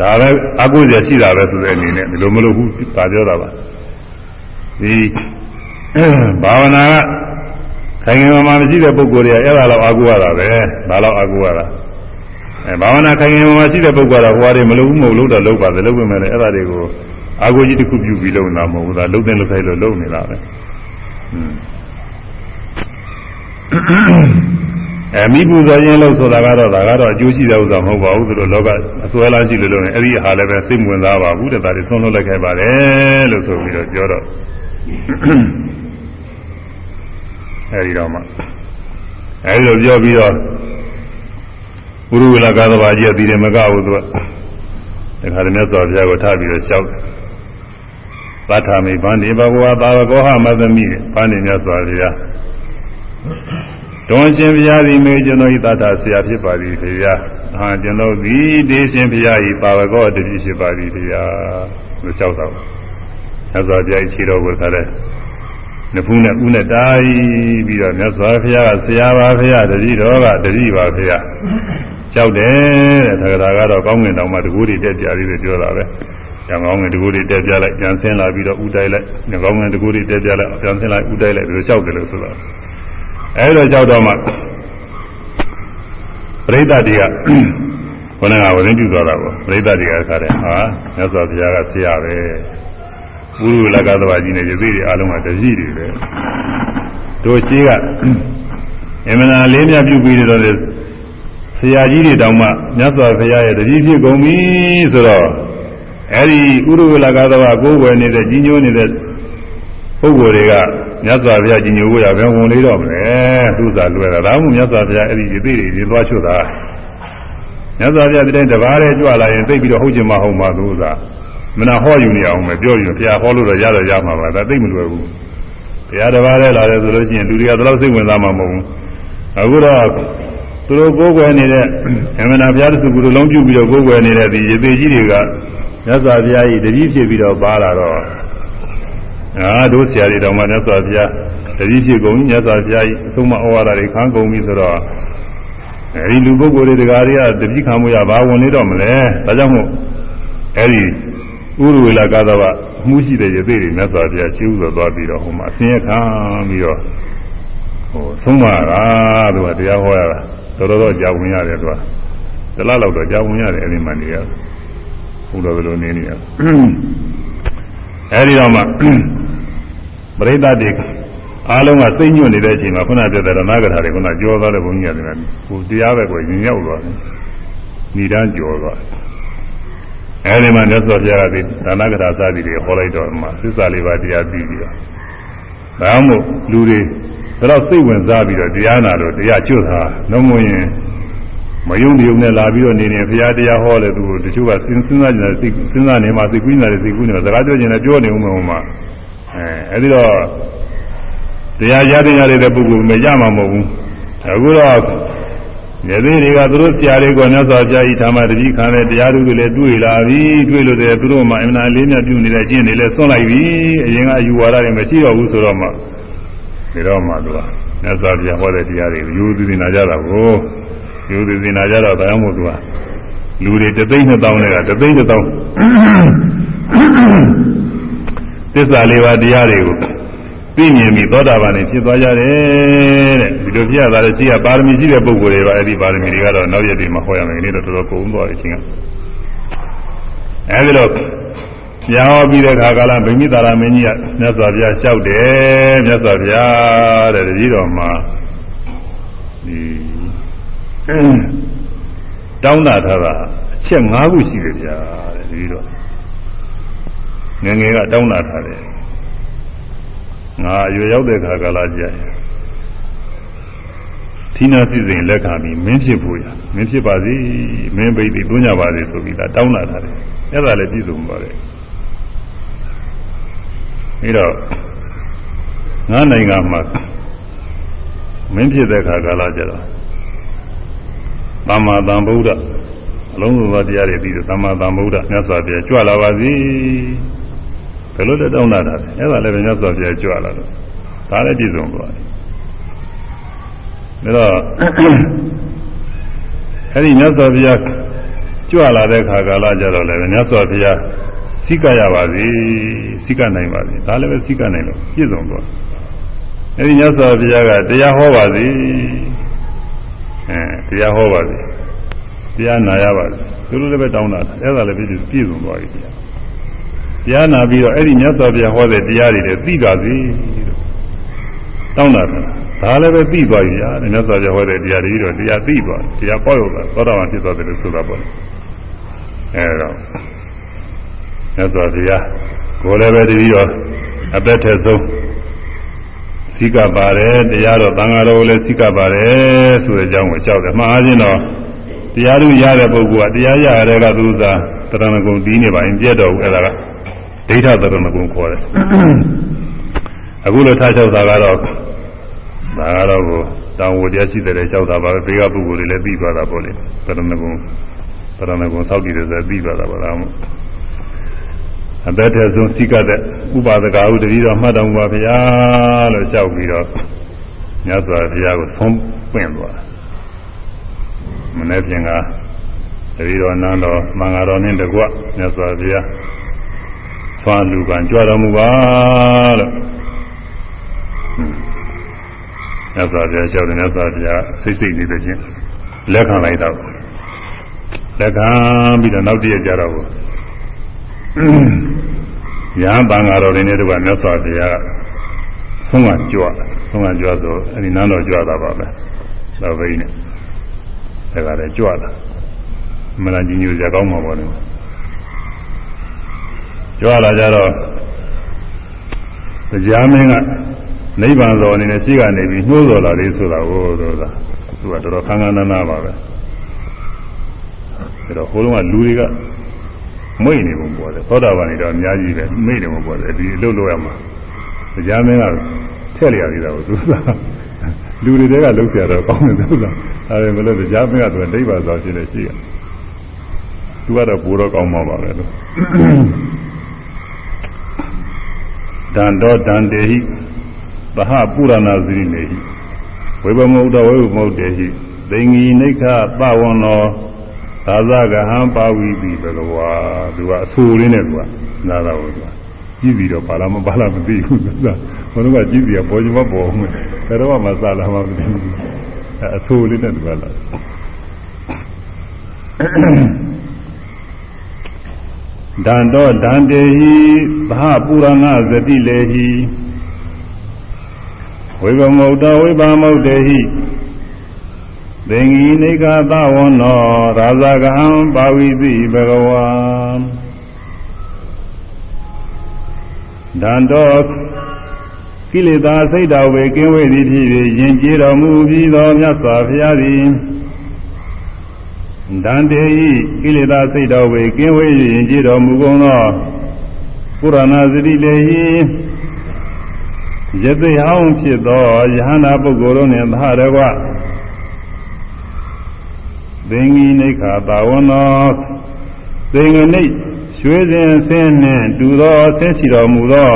ဒါလည်းအားကိုးရရှိတာပဲဆိုတဲ့အနေနဲ့ဒီလိုမလုပ်ဘူးဒါပြောတာပါ ဒီဘာဝနာကခိုင်ခိုင်မာမာမရှိတဲ့ပုဂ္ဂိုလ်တွေကအဲ့ဒါတော့အာကိုရတာပဲဒါတော့အာကိုရတာအဲဘာဝနာခိုင်ခိုင်မာမာရှိတဲ့ပုဂ္ဂိုလ်ကတော့ဟိုဟာတွေမလုပ်ဘူးမဟုတ်လို့တော့လုပ်ပါတယ်လုပ်ပေမဲ့လည်းအဲ့ဒါတွေကိုအာကိုကြီးတစ်ခုပြုပြီးလုပ်နေတာမဟုတ်ဘူးဒါလုပ်တဲ့လုပ်ခိုင်းလို့လုပ်နေတာပဲအဲမိပူဇော်ခြင်းလို့ဆိုတာကတော့ဒါကတော့အကျိုးရှိတဲ့ဥစ္စာမဟုတ်ပါဘူးသူတို့လောကအစွဲလားရှိလို့လို့အဲ့ဒီဟာလည်းပဲစိတ်ဝင်စားပါဘူးတဲ့ဒါတွေသုံးလို့လိုက်ခဲ့ပါတယ်လို့ဆိုပြီးတော့ပြောတော့ အဲဒီတော့မှအဲဒီလိုပြောပြီးတော့ဘုရုဝေလကာသဘာကြီးကဒီတယ်မကဘူးသူကတခါတည်းမြတ်စွာဘုရားကိုထားပြီးတော့လျှောက်သတ္ထာမိဗန္ဒီဘဂဝါသာဝကောဟမသမိဗန္ဒီမြတ်စွာဘုရားတွန်ရှင်ဘုရားသည်မေကျွန်တော်ဤသတ္ထာဆရာဖြစ်ပါသည်ဘုရားဟာကျွန်တော်သည်ဒေရှင်ဘုရားဤပါဝကောတတိဖြစ်ပါသည်ဘုရားလို့လျှောက်တော့မြ တ်စွာဘုရားခြေတော်ကိုထားတဲ့နဖူးနဲ့ဦးနဲ့တားပြီးတော့မြတ်စွာဘုရားကဆရာပါဘုရားတတိတော်ကတတိပါဘုရားကြောက်တယ်တဲ့သာကကတော့ကောင်းငင်တောင်မှတကူတွေတက်ကြပြီးပြောတာပဲ။ကျောင်းကောင်းငင်တကူတွေတက်ပြလိုက်ပြန်ဆင်းလာပြီးတော့ဥတိုက်လိုက်။ငကောင်းငင်တကူတွေတက်ပြလိုက်ပြန်ဆင်းလိုက်ဥတိုက်လိုက်ပြီးတော့ကြောက်တယ်လို့ဆိုတော့အဲလိုကြောက်တော့မှပရိသတ်တွေကခொနကဝရင်ပြုသွားတာပေါ့ပရိသတ်တွေကခါတယ်ဟာမြတ်စွာဘုရားကဆရာပဲ ဘုရုလကသဘာကြီးနဲ့ရသေးတွေအလုံးကတကြီးတွေပဲတို့ရှိကအမနာလေးမြပြုပြီးတော့လေဆရာကြီးတွေတောင်မှမြတ်စွာဘုရားရဲ့တကြီးဖြစ်ကုန်ပြီဆိုတော့အဲဒီဥရုလကသဘာကိုယ်ွယ်နေတဲ့ကြီးညိုနေတဲ့ပုဂ္ဂိုလ်တွေကမြတ်စွာဘုရားကြီးညိုဖို့ရဘယ်ဝင်လေးတော့မလဲသူ့သာလွယ်တာဒါမှမဟုတ်မြတ်စွာဘုရားအဲ့ဒီရသေးတွေသွားချွတ်တာမြတ်စွာဘုရားတဲ့တဘာတဲ့ကြွလာရင်သိပြီးတော့ဟုတ်ချင်မှဟုတ်မှသူ့သာ မနာဟောယူနေအောင်ပဲပြောယူဘုရားဟောလို့တော့ရတော့ရမှာပါဒါသိမလွယ်ဘူးဘုရားတဘာတဲ့လာတယ်ဆိုလို့ရှိရင်လူတွေကသလောက်စိတ်ဝင်စားမှာမဟုတ်ဘူးအခုတော့သူတို့ကိုးကွယ်နေတဲ့အမနာဘုရားသူကူလုံးပြုပြီးတော့ကိုးကွယ်နေတဲ့ဒီရေသေးကြီးတွေကမြတ်စွာဘုရားကြီးတတိဖြစ်ပြီးတော့ပါလာတော့အာတို့ဆရာတွေတောင်မှမြတ်စွာဘုရားတတိဖြစ်ကုန်မြတ်စွာဘုရားကြီးအဆုံးမဩဝါဒတွေခံကုန်ပြီဆိုတော့အဲဒီလူပုဂ္ဂိုလ်တွေတရားတွေကတတိခံမှုရဘာဝင်နေတော့မလဲဒါကြောင့်မို့အဲဒီ ဥရဝေလကာသဝမှုရှိတဲ့ရသေးတွေမြတ်စွာဘုရားရှင်းဥစွာသွားပြီးတော့ဟိုမှာအစင်းရခံပြီးတော့ဟိုသုံးပါတာသူကတရားဟောရတာတော်တော်ကြာဝင်ရတယ်သူကတလားလောက်တော့ကြာဝင်ရတယ်အဲဒီမှနေရဘုရားဘယ်လိုနေနေရအဲဒီတော့မှပရိသတ်တွေအားလုံးကစိတ်ညွတ်နေတဲ့အချိန်မှာခုနပြောတဲ့ရဏဂထာတွေခုနကြောသွားတဲ့ဘုန်းကြီးရတယ်ဟိုတရားပဲကိုရင်ရောက်သွားတယ်ဏိဒန်းကြောသွား အဲဒီမှာမြတ်စွာဘုရားကဒီရဏဂထာစသည်တွေဟောလိုက်တော့မှသစ္စာလေးပါးတရားသိပြီးတော့ဒါမှမဟုတ်လူတွေဒါတော့စိတ်ဝင်စားပြီးတော့တရားနာလို့တရားကျွတ်တာနှုံးမရင်မယုံကြည်နဲ့လာပြီးတော့နေနေဘုရားတရားဟောတယ်သူတချို့ကစဉ်းစားကြတယ်စိတ်စဉ်းစားနေမှစိတ်ကူးနေတယ်စိတ်ကူးနေတယ်စကားပြောနေတယ်ပြောနေဦးမယ်ဟိုမှာအဲအဲဒီတော့တရားရတဲ့ရတဲ့ပုဂ္ဂိုလ်မရမှာမဟုတ်ဘူးအခုတော့ ရသေးတွေကသူတို့ဆရာတွေကမြတ်စွာဘုရားဤထာမတတိခံတဲ့တရားသူတွေလည်းတွေ့လာပြီတွေ့လို့တယ်သူတို့မှအမှန်အလေးမြတ်ပြုနေတဲ့အကျင့်တွေလည်းဆွန့်လိုက်ပြီအရင်ကအယူဝါဒတွေမရှိတော့ဘူးဆိုတော့မှဒီတော့မှသူကမြတ်စွာဘုရားဟောတဲ့တရားတွေယူသူနေကြတာကိုယူသူနေကြတော့တရားမို့သူကလူတွေတသိန်းနှစ်သောင်းနဲ့ကတသိန်းတစ်သောင်းသစ္စာလေးပါးတရားတွေကို သိမြင်ပြီးသောတာပန်နေဖြစ်သွားကြတယ်တဲ့ဒီလိုဖြစ်ရတာလည်းရှိရပါရမီရှိတဲ့ပုဂ္ဂိုလ်တွေပါအဲ့ဒီပါရမီတွေကတော့နောက်ရက်တွေမှာဟောရမယ်ဒီနေ့တော့တော်တော်ကုန်သွားပြီချင်းကအဲဒီတော့ညာဟောပြီးတဲ့ခါကလာဗိမိတာရမင်းကြီးကမြတ်စွာဘုရားလျှောက်တယ်မြတ်စွာဘုရားတဲ့တတိတော်မှာဒီတောင်းတာထားတာအချက်၅ခုရှိတယ်ဗျာတဲ့တတိတော်ငငယ်ကတောင်းတာထားတယ် ငါအရွယ်ရောက်တဲ့ခါကာလကြာသီနာစီစဉ်လက်ခံပြီးမင်းဖြစ်ဖို့ရမင်းဖြစ်ပါစေမင်းပိတ်ပြီးတွန်းကြပါစေဆိုပြီးဒါတောင်းလာတာတယ်အဲ့ဒါလည်းပြည့်စုံပါတယ်ပြီးတော့ငါနိုင်ငံမှာမင်းဖြစ်တဲ့ခါကာလကြာတော့သမ္မာသမ္ဗုဒ္ဓအလုံးစုံသောတရားတွေပြီးတော့သမ္မာသမ္ဗုဒ္ဓမြတ်စွာဘုရားကြွလာပါစေ ဘယ်လိုလဲတောင်းတာလဲအဲ့ဒါလည်းပဲမြတ်စွာဘုရားကြွလာတော့ဒါလည်းပြည့်စုံသွားတယ်ဒါတော့အဲ့ဒီမြတ်စွာဘုရားကြွလာတဲ့ခါကာလကြတော့လည်းမြတ်စွာဘုရားစိကရပါစေစိကနိုင်ပါစေဒါလည်းပဲစိကနိုင်လို့ပြည့်စုံသွားအဲ့ဒီမြတ်စွာဘုရားကတရားဟောပါစေအဲတရားဟောပါစေတရားနာရပါစေသူတို့လည်းပဲတောင်းတာအဲ့ဒါလည်းပြည့်ပြည့်စုံသွားပြီတရား တရားနာပြီးတော့အဲ့ဒီမြတ်စွာဘုရားဟောတဲ့တရားတွေလည်းသိပါစေလို့တောင်းတာဒါလည်းပဲသိသွားပြီညာမြတ်စွာဘုရားဟောတဲ့တရားတွေတော့တရားသိသွားတရားပေါ်ရောက်တာသောတာပန်ဖြစ်သွားတယ်လို့ဆိုတာပေါ့အဲတော့မြတ်စွာဘုရားကိုယ်လည်းပဲတတိတော့အသက်ထက်ဆုံးသိကပါတယ်တရားတော့သံဃာတော်လည်းသိကပါတယ်ဆိုတဲ့အကြောင်းကိုကြောက်တယ်မှားအားဖြင့်တော့တရားလူရတဲ့ပုဂ္ဂိုလ်ကတရားရတဲ့ကသူသာတရဏဂုံတီးနေပါရင်ပြည့်တော့ဘူးအဲ့ဒါက ဒိဋ္ဌသရဏဂုံခေါ်တယ်အခုလိုထားလျှောက်တာကတော့ဒါကတော့ကိုတောင်ဝတရားရှိတဲ့လျှောက်တာပါပဲဘေးကပုဂ္ဂိုလ်တွေလည်းပြီးသွားတာပေါ့လေသရဏဂုံသရဏဂုံသောက်တည်တယ်ဆိုပြီးသွားတာပါလားမို့အသက်ထက်ဆုံးစိကတဲ့ဥပါဒကဟုတတိတော်မှတ်တော်မူပါဗျာလို့လျှောက်ပြီးတော့မြတ်စွာဘုရားကိုဆုံးပွင့်သွားမနေ့ပြင်ကတတိတော်နန်းတော်မင်္ဂတော်နှင့်တကွမြတ်စွာဘုရား ဆွမ်းလူကံကြွတော်မူပါလို့မြတ်စွာဘုရားလျှောက်တယ်မြတ်စွာဘုရားစိတ်စိတ်နေတဲ့ချင်းလက်ခံလိုက်တော့လက်ခံပြီးတော့နောက်တည့်ရကြတော့ရဟန်းတန်ဃာတော်တွေနဲ့တကွမြတ်စွာဘုရားဆုံးမကြွဆုံးမကြွဆိုအဲဒီနန်းတော်ကြွတာပါပဲသာဝိနဲ့ဒါကလည်းကြွတာမလားကြီးညိုကြကောင်းမှာပေါ့လေ ကြွလာကြတော့တရားမင်းကနိဗ္ဗာန်တော်အနေနဲ့ရှိကနေပြီးနှိုးတော်လာလေးဆိုတာဟိုဆိုတာသူကတော်တော်ခန်းခန်းနားနားပါပဲဒါတော့ဟိုလုံးကလူတွေကမိတ်နေပုံပေါ်တယ်သောတာပန်တွေတော့အများကြီးပဲမိတ်နေပုံပေါ်တယ်ဒီအလုပ်လုပ်ရမှာတရားမင်းကထည့်လျာသေးတာကိုသူကလူတွေတဲကလှုပ်ရှားတော့ကောင်းတယ်သူကအဲဒါမလို့တရားမင်းကသူကဒိဗ္ဗာဆိုဖြစ်နေရှိရသူကတော့ပိုတော့ကောင်းမှာပါပဲလို့ ဒန္တောဒန္တေဟိသဟပုရဏဇိနေဟိဝိဘမုဒ္ဒဝိဘမုဒ္ဒေဟိသိငီနိခသဝန္နောသာသကဟံပါဝီတိဘဂဝါသူကအဆိုလေးနဲ့သူကနားတာကိုသူကကြည့်ပြီးတော့ပါလားမပါလားမသိဘူးသူကဘုန်းကကြည့်ပြီးပေါ်ချင်မပေါ်ဘူးဘယ်တော့မှမစားလာမှမသိဘူးအဆိုလေးနဲ့သူကလာ ဒန္တောဒန္တေဟိဘာပုရဏဇတိလေဟိဝိဗမုတ်တဝိဗမုတ်တေဟိသင်္ဂီနိကသဝန္နောရာဇကံပါဝိတိဘဂဝါဒန္တောကိလေသာစိတ်တော်ဝေကင်းဝေသည်ဖြစ်၍ယဉ်ကျေးတော်မူပြီးသောမြတ်စွာဘုရားသည် ဒန္တေဤကိလေသာစိတ်တော်ဝေကင်းဝေ၍ယဉ်ကျေးတော်မူကုန်သောပုရဏသတိလေဤယသိဟောင်းဖြစ်သောယဟန္တာပုဂ္ဂိုလ်တို့နှင့်သာရကွသင်္ဂီနိခာတာဝနောသင်္ဂနိရွှေစဉ်ဆင်းနှင့်တူသောဆင်းရှိတော်မူသော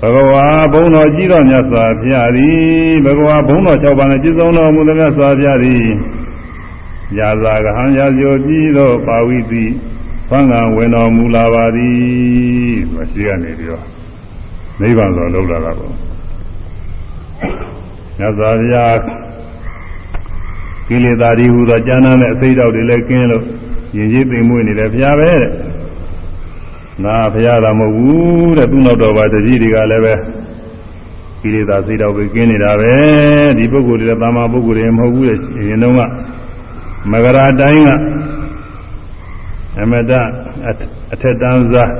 ဘဂဝါဘုံတော်ကြီးတော်မြတ်စွာဘုရားသည်ဘဂဝါဘုံတော်၆ပါးနဲ့ပြည့်စုံတော်မူသောမြတ်စွာဘုရားသည် ယာဇာကဟံယာဇိုပြီးသောပါဝိတိဘင်္ဂံဝင်တော်မူလာပါသည်ဆိုရှိကနေပြီးတော့နိဗ္ဗာန်တော်လောက်လာတာပေါ့မြတ်စွာဘုရားကိလေသာတွေဟူသောကျမ်းနာတဲ့အသိတော်တွေလည်းကင်းလို့ယဉ်ကျေးသိမ်မွေ့နေတယ်ဘုရားပဲတဲ့ငါဘုရားသာမဟုတ်ဘူးတဲ့သူ့နောက်တော်ပါတကြီးတွေကလည်းပဲကိလေသာစိတ်တော်ပဲကင်းနေတာပဲဒီပုဂ္ဂိုလ်တွေသာမပုဂ္ဂိုလ်တွေမဟုတ်ဘူးတဲ့ရင်တုန်းက မဂရာတိုင်းကအမတအထက်တန်းစား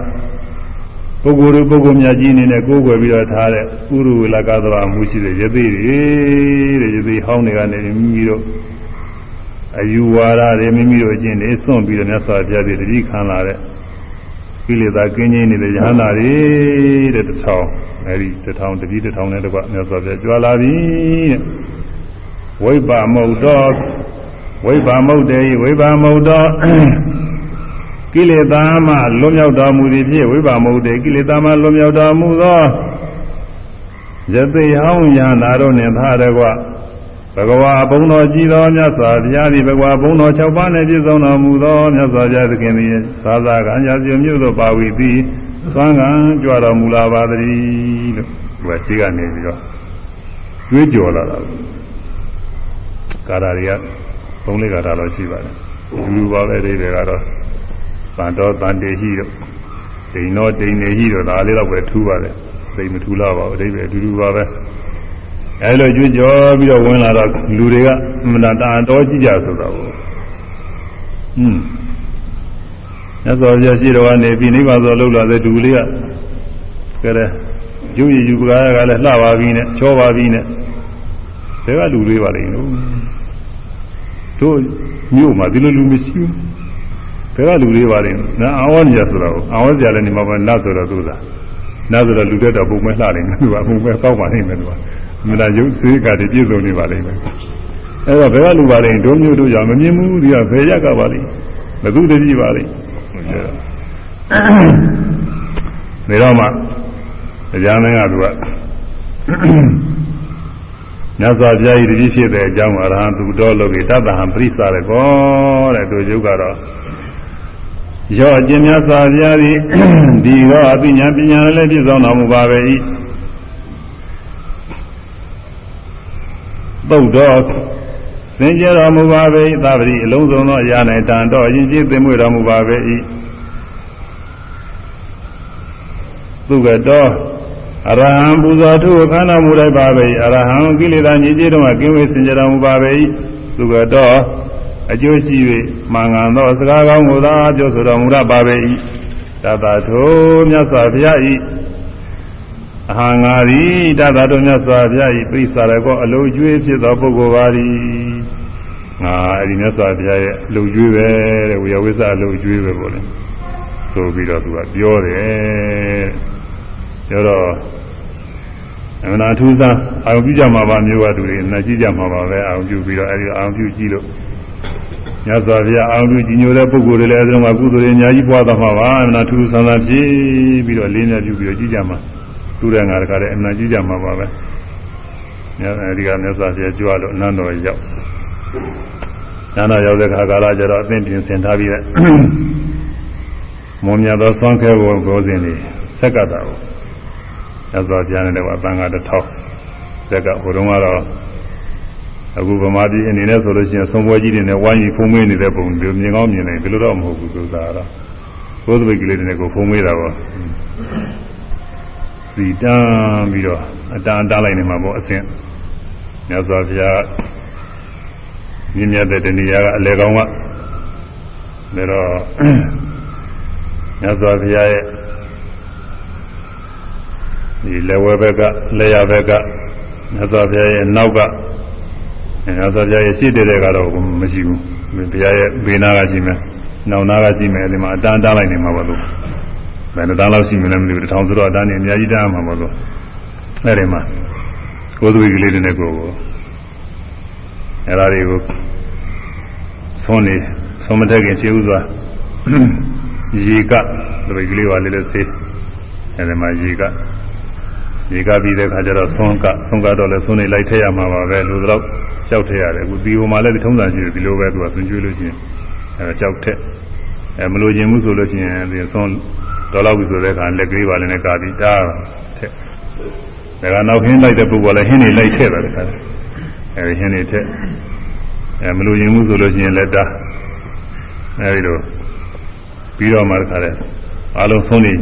ပုဂ္ဂိုလ်တွေပုဂ္ဂိုလ်များကြီးအနေနဲ့ကိုးကွယ်ပြီးတော့ထားတဲ့ကုရုဝေလကသဘာမှုရှိတဲ့ယသိတွေတဲ့ယသိဟောင်းတွေကနေမိမိတို့အယူဝါဒတွေမိမိတို့အကျင့်တွေစွန့်ပြီးတော့မြတ်စွာဘုရားတွေတတိခံလာတဲ့ကိလေသာကင်းခြင်းနေတဲ့ယဟန္တာတွေတဲ့တထောင်အဲဒီတထောင်တတိတထောင်နဲ့တကွမြတ်စွာဘုရားကြွာလာပြီတဲ့ဝိပမုတ်တော် ဝိပမုတ်တေဝိပမုတ်တော်ကိလေသာမှလွန်မြောက်တော်မူသည်ဖြင့်ဝိပမုတ်တေကိလေသာမှလွန်မြောက်တော်မူသောယသိဟောင်းယန္တာတို့နှင့်သာတကွဘဂဝါဘုံတော်ကြည်တော်မြတ်စွာဘုရားသည်ဘဂဝါဘုံတော်၆ပါးနှင့်ပြည့်စုံတော်မူသောမြတ်စွာဘုရားသခင်သည်သာသာကံရာဇဉ်မြို့သို့ပါဝီသည်သွမ်းကံကြွတော်မူလာပါသည်လို့သူကရှိကနေပြီးတော့တွေးကြော်လာတာကာရာတွေက သုံးလေးကာရာတော့ရှိပါတယ်ဒီလိုပါပဲအိဗေကတော့သံတော်တန်တေဟိတို့ဒိန်တော်ဒိန်နေဟိတို့ဒါလေးတော့ပဲထူးပါတယ်သိမထူးလာပါဘူးအိဗေအတူတူပါပဲအဲလိုကြွကြော်ပြီးတော့ဝင်လာတော့လူတွေကအမှန်တန်တော်ကြည့်ကြဆိုတာကိုอืมမြတ်စွာဘုရားရှိတော်ကနေပြီးနိဗ္ဗာန်ဆိုလှုပ်လာတဲ့ဒူလေးကကဲတဲ့ယူရယူကားကလည်းလှပါပြီနဲ့ချောပါပြီနဲ့ဒါကလူလေးပါလိမ့်လို့ တို့မြို့မှာဒီလိုလူမရှိဘူးဒါကလူလေးပါလိမ့်နော်အာဝဇ္ဇာဆိုတော့အာဝဇ္ဇာလည်းနေမှာပဲနတ်ဆိုတော့သူကနတ်ဆိုတော့လူတဲ့တော့ပုံမဲ့လှတယ်သူကပုံမဲ့ပေါက်ပါလိမ့်မယ်သူကမလားရုပ်သေးကတည်းပြည့်စုံနေပါလိမ့်မယ်အဲ့တော့ဘယ်ကလူပါလိမ့်ဒုံမျိုးတို့ကြောင့်မမြင်ဘူးဒီကဘယ်ရက်ကပါလိမ့်ဘသူတည်းပါလိမ့်နေတော့မှတရားမင်းကသူက မြတ်စွာဘုရားကြီးတည်းဖြစ်တဲ့အကြောင်းအရဟံသူတော်လို့ပြီးတတ္တဟံပရိစ္ဆာရကောတဲ့သူယုတ်ကတော့ရောအကျဉ်းမြတ်စွာဘုရားသည်ဒီရောအပိညာပညာလည်းပြည့်စုံတော်မူပါပဲ၏ပုတ်တော်သင်ကြတော်မူပါပဲသဗ္ဗတိအလုံးစုံသောအရာ၌တန်တော်အရင်ကြီးသင်မွေတော်မူပါပဲ၏သူကတော် အရဟံပူဇော်ထုခန္ဓာမူလိုက်ပါပဲအရဟံကိလေသာညစ်ကြေးတော့ကင်းဝေးစင်ကြတော်မူပါပဲသူကတော်အကျိုးရှိ၍မှန်ကန်သောစကားကောင်းကိုသာပြောဆိုတော်မူရပါပဲတသာထိုမြတ်စွာဘုရားဤအဟံငါသည်တသာတို့မြတ်စွာဘုရားဤပိဿာရကောအလုံးကျွေးဖြစ်သောပုဂ္ဂိုလ်ပါသည်ငါအဲ့ဒီမြတ်စွာဘုရားရဲ့အလုံးကျွေးပဲတဲ့ဝေယဝိသအလုံးကျွေးပဲပေါ့လေဆိုပြီးတော့သူကပြောတယ်ပြောတော့ အမှန်အထူးစားအာရုံပြုကြမှာပါမျိုးကသူတွေနှကြည့်ကြမှာပါပဲအာရုံပြုပြီးတော့အဲဒီအာရုံပြုကြည့်လို့ညစွာဘုရားအာရုံပြုကြီးညိုတဲ့ပုဂ္ဂိုလ်တွေလည်းအဲဒီတော့ကုသိုလ်တွေအများကြီးပွားသွားမှာပါအမှန်အထူးဆန်းဆန်းဖြစ်ပြီးတော့လေးများပြုပြီးတော့ကြည့်ကြမှာသူတဲ့ငါတခါလည်းအမှန်ကြည့်ကြမှာပါပဲညအဲဒီကမြတ်စွာဘုရားကြွလို့အနန္တော်ရောက်နန္ဒရောက်တဲ့ခါကာလကျတော့အသင်ပြင်ဆင်ထားပြီးတဲ့မွန်မြတ်သောသွမ်းခဲကိုဂောစဉ်တွေဆက်ကတာကို သစ္စာပြန်တယ်ကအပန်းကတစ်ထောက်ဆက်ကဟိုတုန်းကတော့အခုဗမာပြည်အနေနဲ့ဆိုလို့ရှိရင်သုံးပွဲကြီးတွေနဲ့ဝိုင်းကြီးဖုံးမေးနေတဲ့ပုံမျိုးမြင်ကောင်းမြင်နိုင်ဘယ်လိုတော့မဟုတ်ဘူးဆိုတာတော့ကိုယ်သပိတ်ကလေးတွေကိုဖုံးမေးတာပေါ့စီတန်းပြီးတော့အတန်တားလိုက်နေမှာပေါ့အဆင့်မြတ်စွာဘုရားမြင့်မြတ်တဲ့တဏှာကအလေကောင်းကဒါတော့မြတ်စွာဘုရားရဲ့ ဒီလက်ဝဲဘက်ကလက်ရဘက်ကမြတ်စွာဘုရားရဲ့နောက်ကမြတ်စွာဘုရားရဲ့ရှေ့တဲ့တဲ့ကတော့မရှိဘူးဘုရားရဲ့ဘေးနာကရှိမယ်နောက်နာကရှိမယ်ဒီမှာအတန်းတားလိုက်နေမှာပါလို့ဘယ်နှတန်းလောက်ရှိမလဲမသိဘူးတစ်ထောင်ဆိုတော့အတန်းနေအများကြီးတားမှာပါလို့အဲ့ဒီမှာကိုယ်သွေးကလေးတွေနဲ့ကိုယ်ကိုအဲ့ဒါတွေကိုသုံးနေသုံးမထက်ခင်ခြေဥစွာရေကသွေးကလေးပါလေးလေးသေးအဲ့ဒီမှာရေက ရေကပြီးတဲ့ခါကျတော့သုံးကသုံးကတော့လည်းသုံးနေလိုက်ထည့်ရမှာပါပဲလူတော့ကြောက်ထည့်ရတယ်အခုဒီဟိုမှာလည်းဒီထုံးစံရှိတယ်ဒီလိုပဲသူကသွင်းကျွေးလို့ချင်းအဲကြောက်ထည့်အဲမလို့ခြင်းမှုဆိုလို့ချင်းဒီသုံးတော်လောက်ပြီဆိုတဲ့အခါလက်ကလေးပါလည်းနဲ့ကာပြီးတားထည့်ဒါကနောက်ခင်းလိုက်တဲ့ပုဂ္ဂိုလ်လည်းဟင်းနေလိုက်ထည့်တယ်ခါအဲဒီဟင်းနေထည့်အဲမလို့ခြင်းမှုဆိုလို့ချင်းလက်တာအဲဒီလိုပြီးတော့မှတခါလဲအလုံးသုံးနေ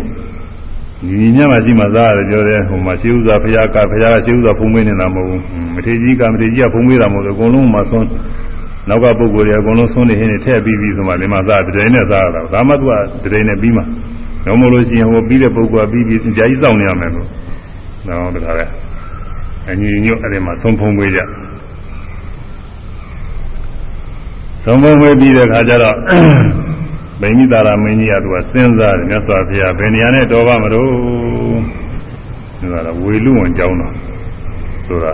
ညီညီညမှာရှိမှသားရတယ်ပြောတယ်ဟိုမှာရှေးဥစွာဖရာကဖရာကရှေးဥစွာဖုံးမေးနေတာမဟုတ်ဘူးမထေကြီးကမထေကြီးကဖုံးမေးတာမဟုတ်ဘူးအကုန်လုံးမှသွန်းနောက်ကပုဂ္ဂိုလ်တွေအကုန်လုံးသွန်းနေဟင်းနေထည့်ပြီးပြီးဆိုမှဒီမှာသားတရင်နဲ့သားရတာဒါမှသူကတရင်နဲ့ပြီးမှတော့မလို့ရှိရင်ဟိုပြီးတဲ့ပုဂ္ဂိုလ်ကပြီးပြီးကြာကြီးစောင့်နေရမယ်လို့တော့တခါလဲအညီညွတ်အဲ့ဒီမှာသုံးဖုံးမေးကြသုံးဖုံးမေးပြီးတဲ့ခါကျတော့ ဗိမိတာရမင်းကြီးကသူကစဉ်းစားတယ်မြတ်စွာဘုရားဘယ်နေရာနဲ့တော်ပါမလို့ဆိုတာကဝေလူဝန်ကျောင်းတော်ဆိုတာ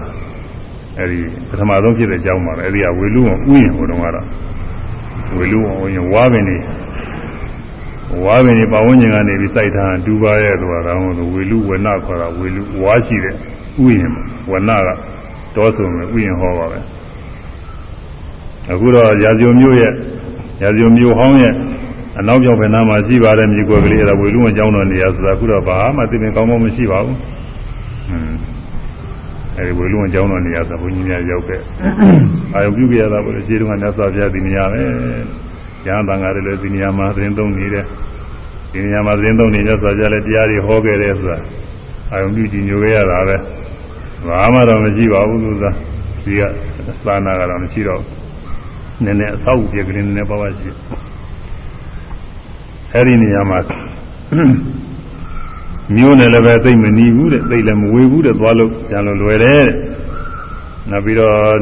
အဲဒီပထမဆုံးဖြစ်တဲ့ကျောင်းပါပဲအဲဒီကဝေလူဝန်ဥယျာဉ်ဟိုတုန်းကတော့ဝေလူဝန်ဥယျာဉ်ဝါပင်နေဝါပင်နေပဝန်းကျင်ကနေပြီးစိုက်ထားဒူပါရဲ့ဆိုတာကတော့ဝေလူဝနခေါ်တာဝေလူဝါရှိတဲ့ဥယျာဉ်ဝနကတောဆုံမယ်ဥယျာဉ်ဟောပါပဲအခုတော့ရာဇုံမျိုးရဲ့ရာဇုံမျိုးဟောင်းရဲ့ အနောက်ကျောင်းဘယ်နာမှာရှိပါတယ်မြေကွက်ကလေးအဲ့ဒါဝေလူဝင်ကျောင်းတော်နေရာဆိုတာအခုတော့ဘာမှသိပင်ကောင်းကောင်းမရှိပါဘူး။ဟွန်းအဲဒီဝေလူဝင်ကျောင်းတော်နေရာဆိုဘုန်းကြီးများရောက်ခဲ့။အာယုပြုကြရတာပေါ့လေခြေတုံးကမြတ်စွာဘုရားဒီနေရာပဲ။ရဟန်းတန်ဃာတွေလည်းဒီနေရာမှာသတင်းသုံးနေတယ်။ဒီနေရာမှာသတင်းသုံးနေမြတ်စွာဘုရားလည်းတရားတွေဟောခဲ့တယ်ဆိုတာအာယုပြုကြည်ညိုခဲ့ရတာပဲ။ဘာမှတော့မရှိပါဘူးလို့သာဒီကသာနာကတော့မရှိတော့နည်းနည်းအသောက်ပြက်ကလေးနည်းနည်းပါးပါးရှိတယ်။ အဲ့ဒီနေရာမှာမျိုးနဲ့လည်းပဲသိမ့်မနီးဘူးတဲ့သိလည်းမဝေဘူးတဲ့သွားလို့ပြန်လို့လွယ်တယ်တဲ့နောက်ပြီးတော့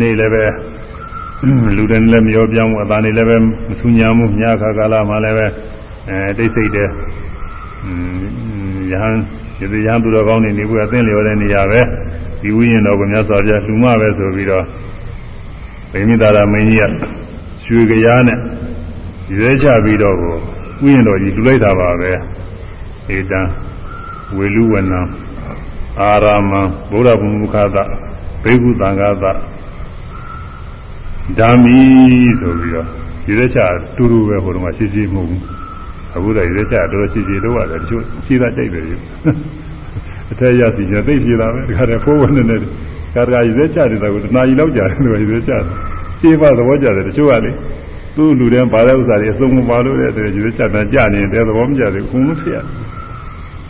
နေလည်းပဲလူတွေလည်းမရောပြောင်းဘူးအသားနေလည်းပဲမဆူညာမှုညခါကာလမှာလည်းပဲအဲတိတ်ဆိတ်တယ်ယဟန်ဒီယဟန်သူတော်ကောင်းနေနေဘူးအသင်းလျော်တဲ့နေရာပဲဒီဝိညာဉ်တော်ကမြတ်စွာဘုရားလူမပဲဆိုပြီးတော့ဗိမိတာရမင်းကြီးကရွှေကြရားနဲ့ ရွေးချပြီးတော့ကိုဥယျာဉ်တော်ကြီးလူလိုက်တာပါပဲဧတံဝေလူဝနံအာရမံဘုရားဘုမုခသဘေကုသံဃာသဓမ္မီဆိုပြီးတော့ရွေးချတူတူပဲဟိုတုန်းကရှိရှိမဟုတ်ဘူးအခုတော့ရွေးချတော်ရှိရှိတော့ရတယ်တချို့ရှိတာကြိုက်တယ်အထက်ရစီကျသိရှိတာပဲဒါကြတဲ့ဖိုးဝင်နေတယ်ကာရရွေးချတယ်တော့တနာကြီးလောက်ကြာတယ်လို့ရွေးချတယ်ရှင်းပါသဘောကြတယ်တချို့ကလေ သူ့လူတန်းပါတဲ့ဥစ္စာတွေအစုံမပါလို့တဲ့အတွက်ရွေးချတာကြနေတယ်သဘောမကျသေးဘူးခုလုံးဖြစ်ရ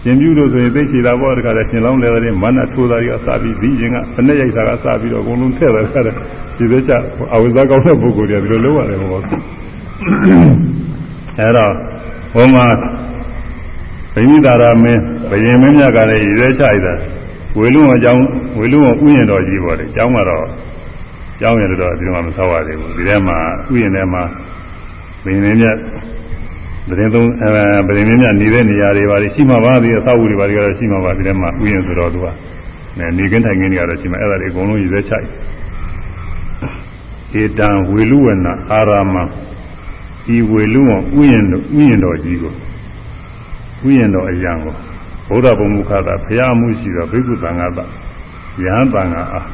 ရှင်ပြုလို့ဆိုရင်သိချေတာပေါ့တခါတည်းရှင်လောင်းလဲတဲ့မနထိုးတာကြီးအစပြီးပြီးရင်ကဖနဲ့ရိုက်တာကစပြီးတော့အကုန်လုံးထည့်တယ်ခါတယ်ဒီသက်ချအဝိဇ္ဇာကောင်းတဲ့ပုဂ္ဂိုလ်တွေဒီလိုလုပ်ရတယ်ဘောအဲတော့ဘုံမှာဗိမိတာရမင်းဘယင်မင်းမြတ်ကလည်းရည်ရွယ်ချရတာဝေလူဝအကြောင်းဝေလူဝဥယျာဉ်တော်ကြီးပေါ်တယ်အကြောင်းကတော့ ကျောင်းရတော့ဒီမှာမဆောက်ရသေးဘူးဒီထဲမှာဥယျာဉ်ထဲမှာဘယင်မင်းမြတ်သတင်းသုံးအဲဗရင်မင်းများနေတဲ့နေရာတွေပါရှိမှပါဒီအသောက်အဦတွေပါတွေကတော့ရှိမှပါဒီထဲမှာဥယျာဉ်ဆိုတော့သူကနေကင်းထိုင်ခင်းတွေကတော့ရှိမှအဲ့ဒါတွေအကုန်လုံးရည်ရွယ်ချိုက်ဧတံဝေလူဝနာအာရမဤဝေလူဝဥယျာဉ်ဥယျာဉ်တော်ကြီးကိုဥယျာဉ်တော်အရံကိုဘုရားဘုံမူခတာဖရာမှုရှိသောဘိက္ခုသံဃာတယဟန်သံဃာအား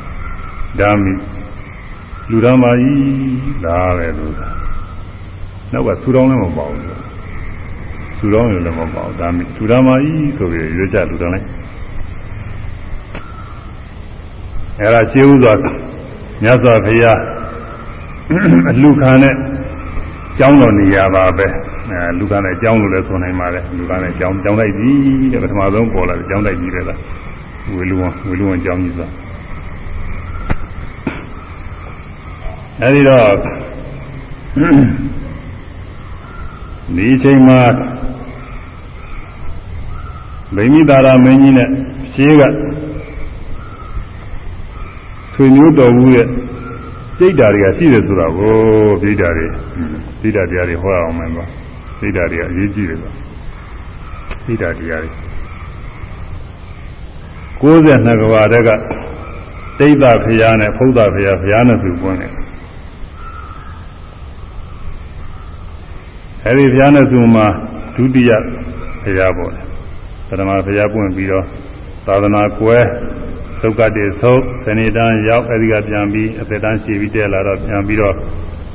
ဓာမိ လူတော်မကြီးဒါပဲလို့နောက်ကသူတော်လည်းမပေါ့ဘူးသူတော်ရင်လည်းမပေါ့ဒါမိသူတော်မကြီးဆိုပြီးရွေးကြလူတော်လိုက်အဲ့ဒါရှင်းဥစွာမြတ်စွာဘုရားအလူခံနဲ့ကျောင်းတော်နေရာပါပဲအဲလူကနဲ့ကျောင်းလို့လည်းဆိုနိုင်ပါတယ်လူကနဲ့ကျောင်းကျောင်းတိုက်ကြီးတဲ့ပထမဆုံးပေါ်လာတယ်ကျောင်းတိုက်ကြီးပဲလားဝေလူဝဝေလူဝကျောင်းကြီးဆို အဲဒီတော့ဒီချိန်မှာဗိမိတာရမင်းကြီးနဲ့ရှင်းကဆွေမျိုးတော်ဘူးရဲ့စိတ်ဓာတ်တွေကရှိတယ်ဆိုတာကိုစိတ်ဓာတ်တွေစိတ်ဓာတ်တရားတွေဟောအောင်မယ်ကွာစိတ်ဓာတ်တွေအရေးကြီးတယ်ကွာစိတ်ဓာတ်တရားတွေ62ကဘာတက်ကတိဋ္ဌဖရာနဲ့ဖုဒ္ဓဖရာဖရာနဲ့သူပွင့်တယ် အဲဒီဖရာနဲ့သူမှာဒုတိယဖရာပေါ့ပထမဘုရားပွင့်ပြီးတော့သာသနာကွယ်သုက္ကတိသုတ်ဇဏိတန်ရောက်အဲဒီကပြန်ပြီးအသက်တန်းရှည်ပြီးတဲလာတော့ပြန်ပြီးတော့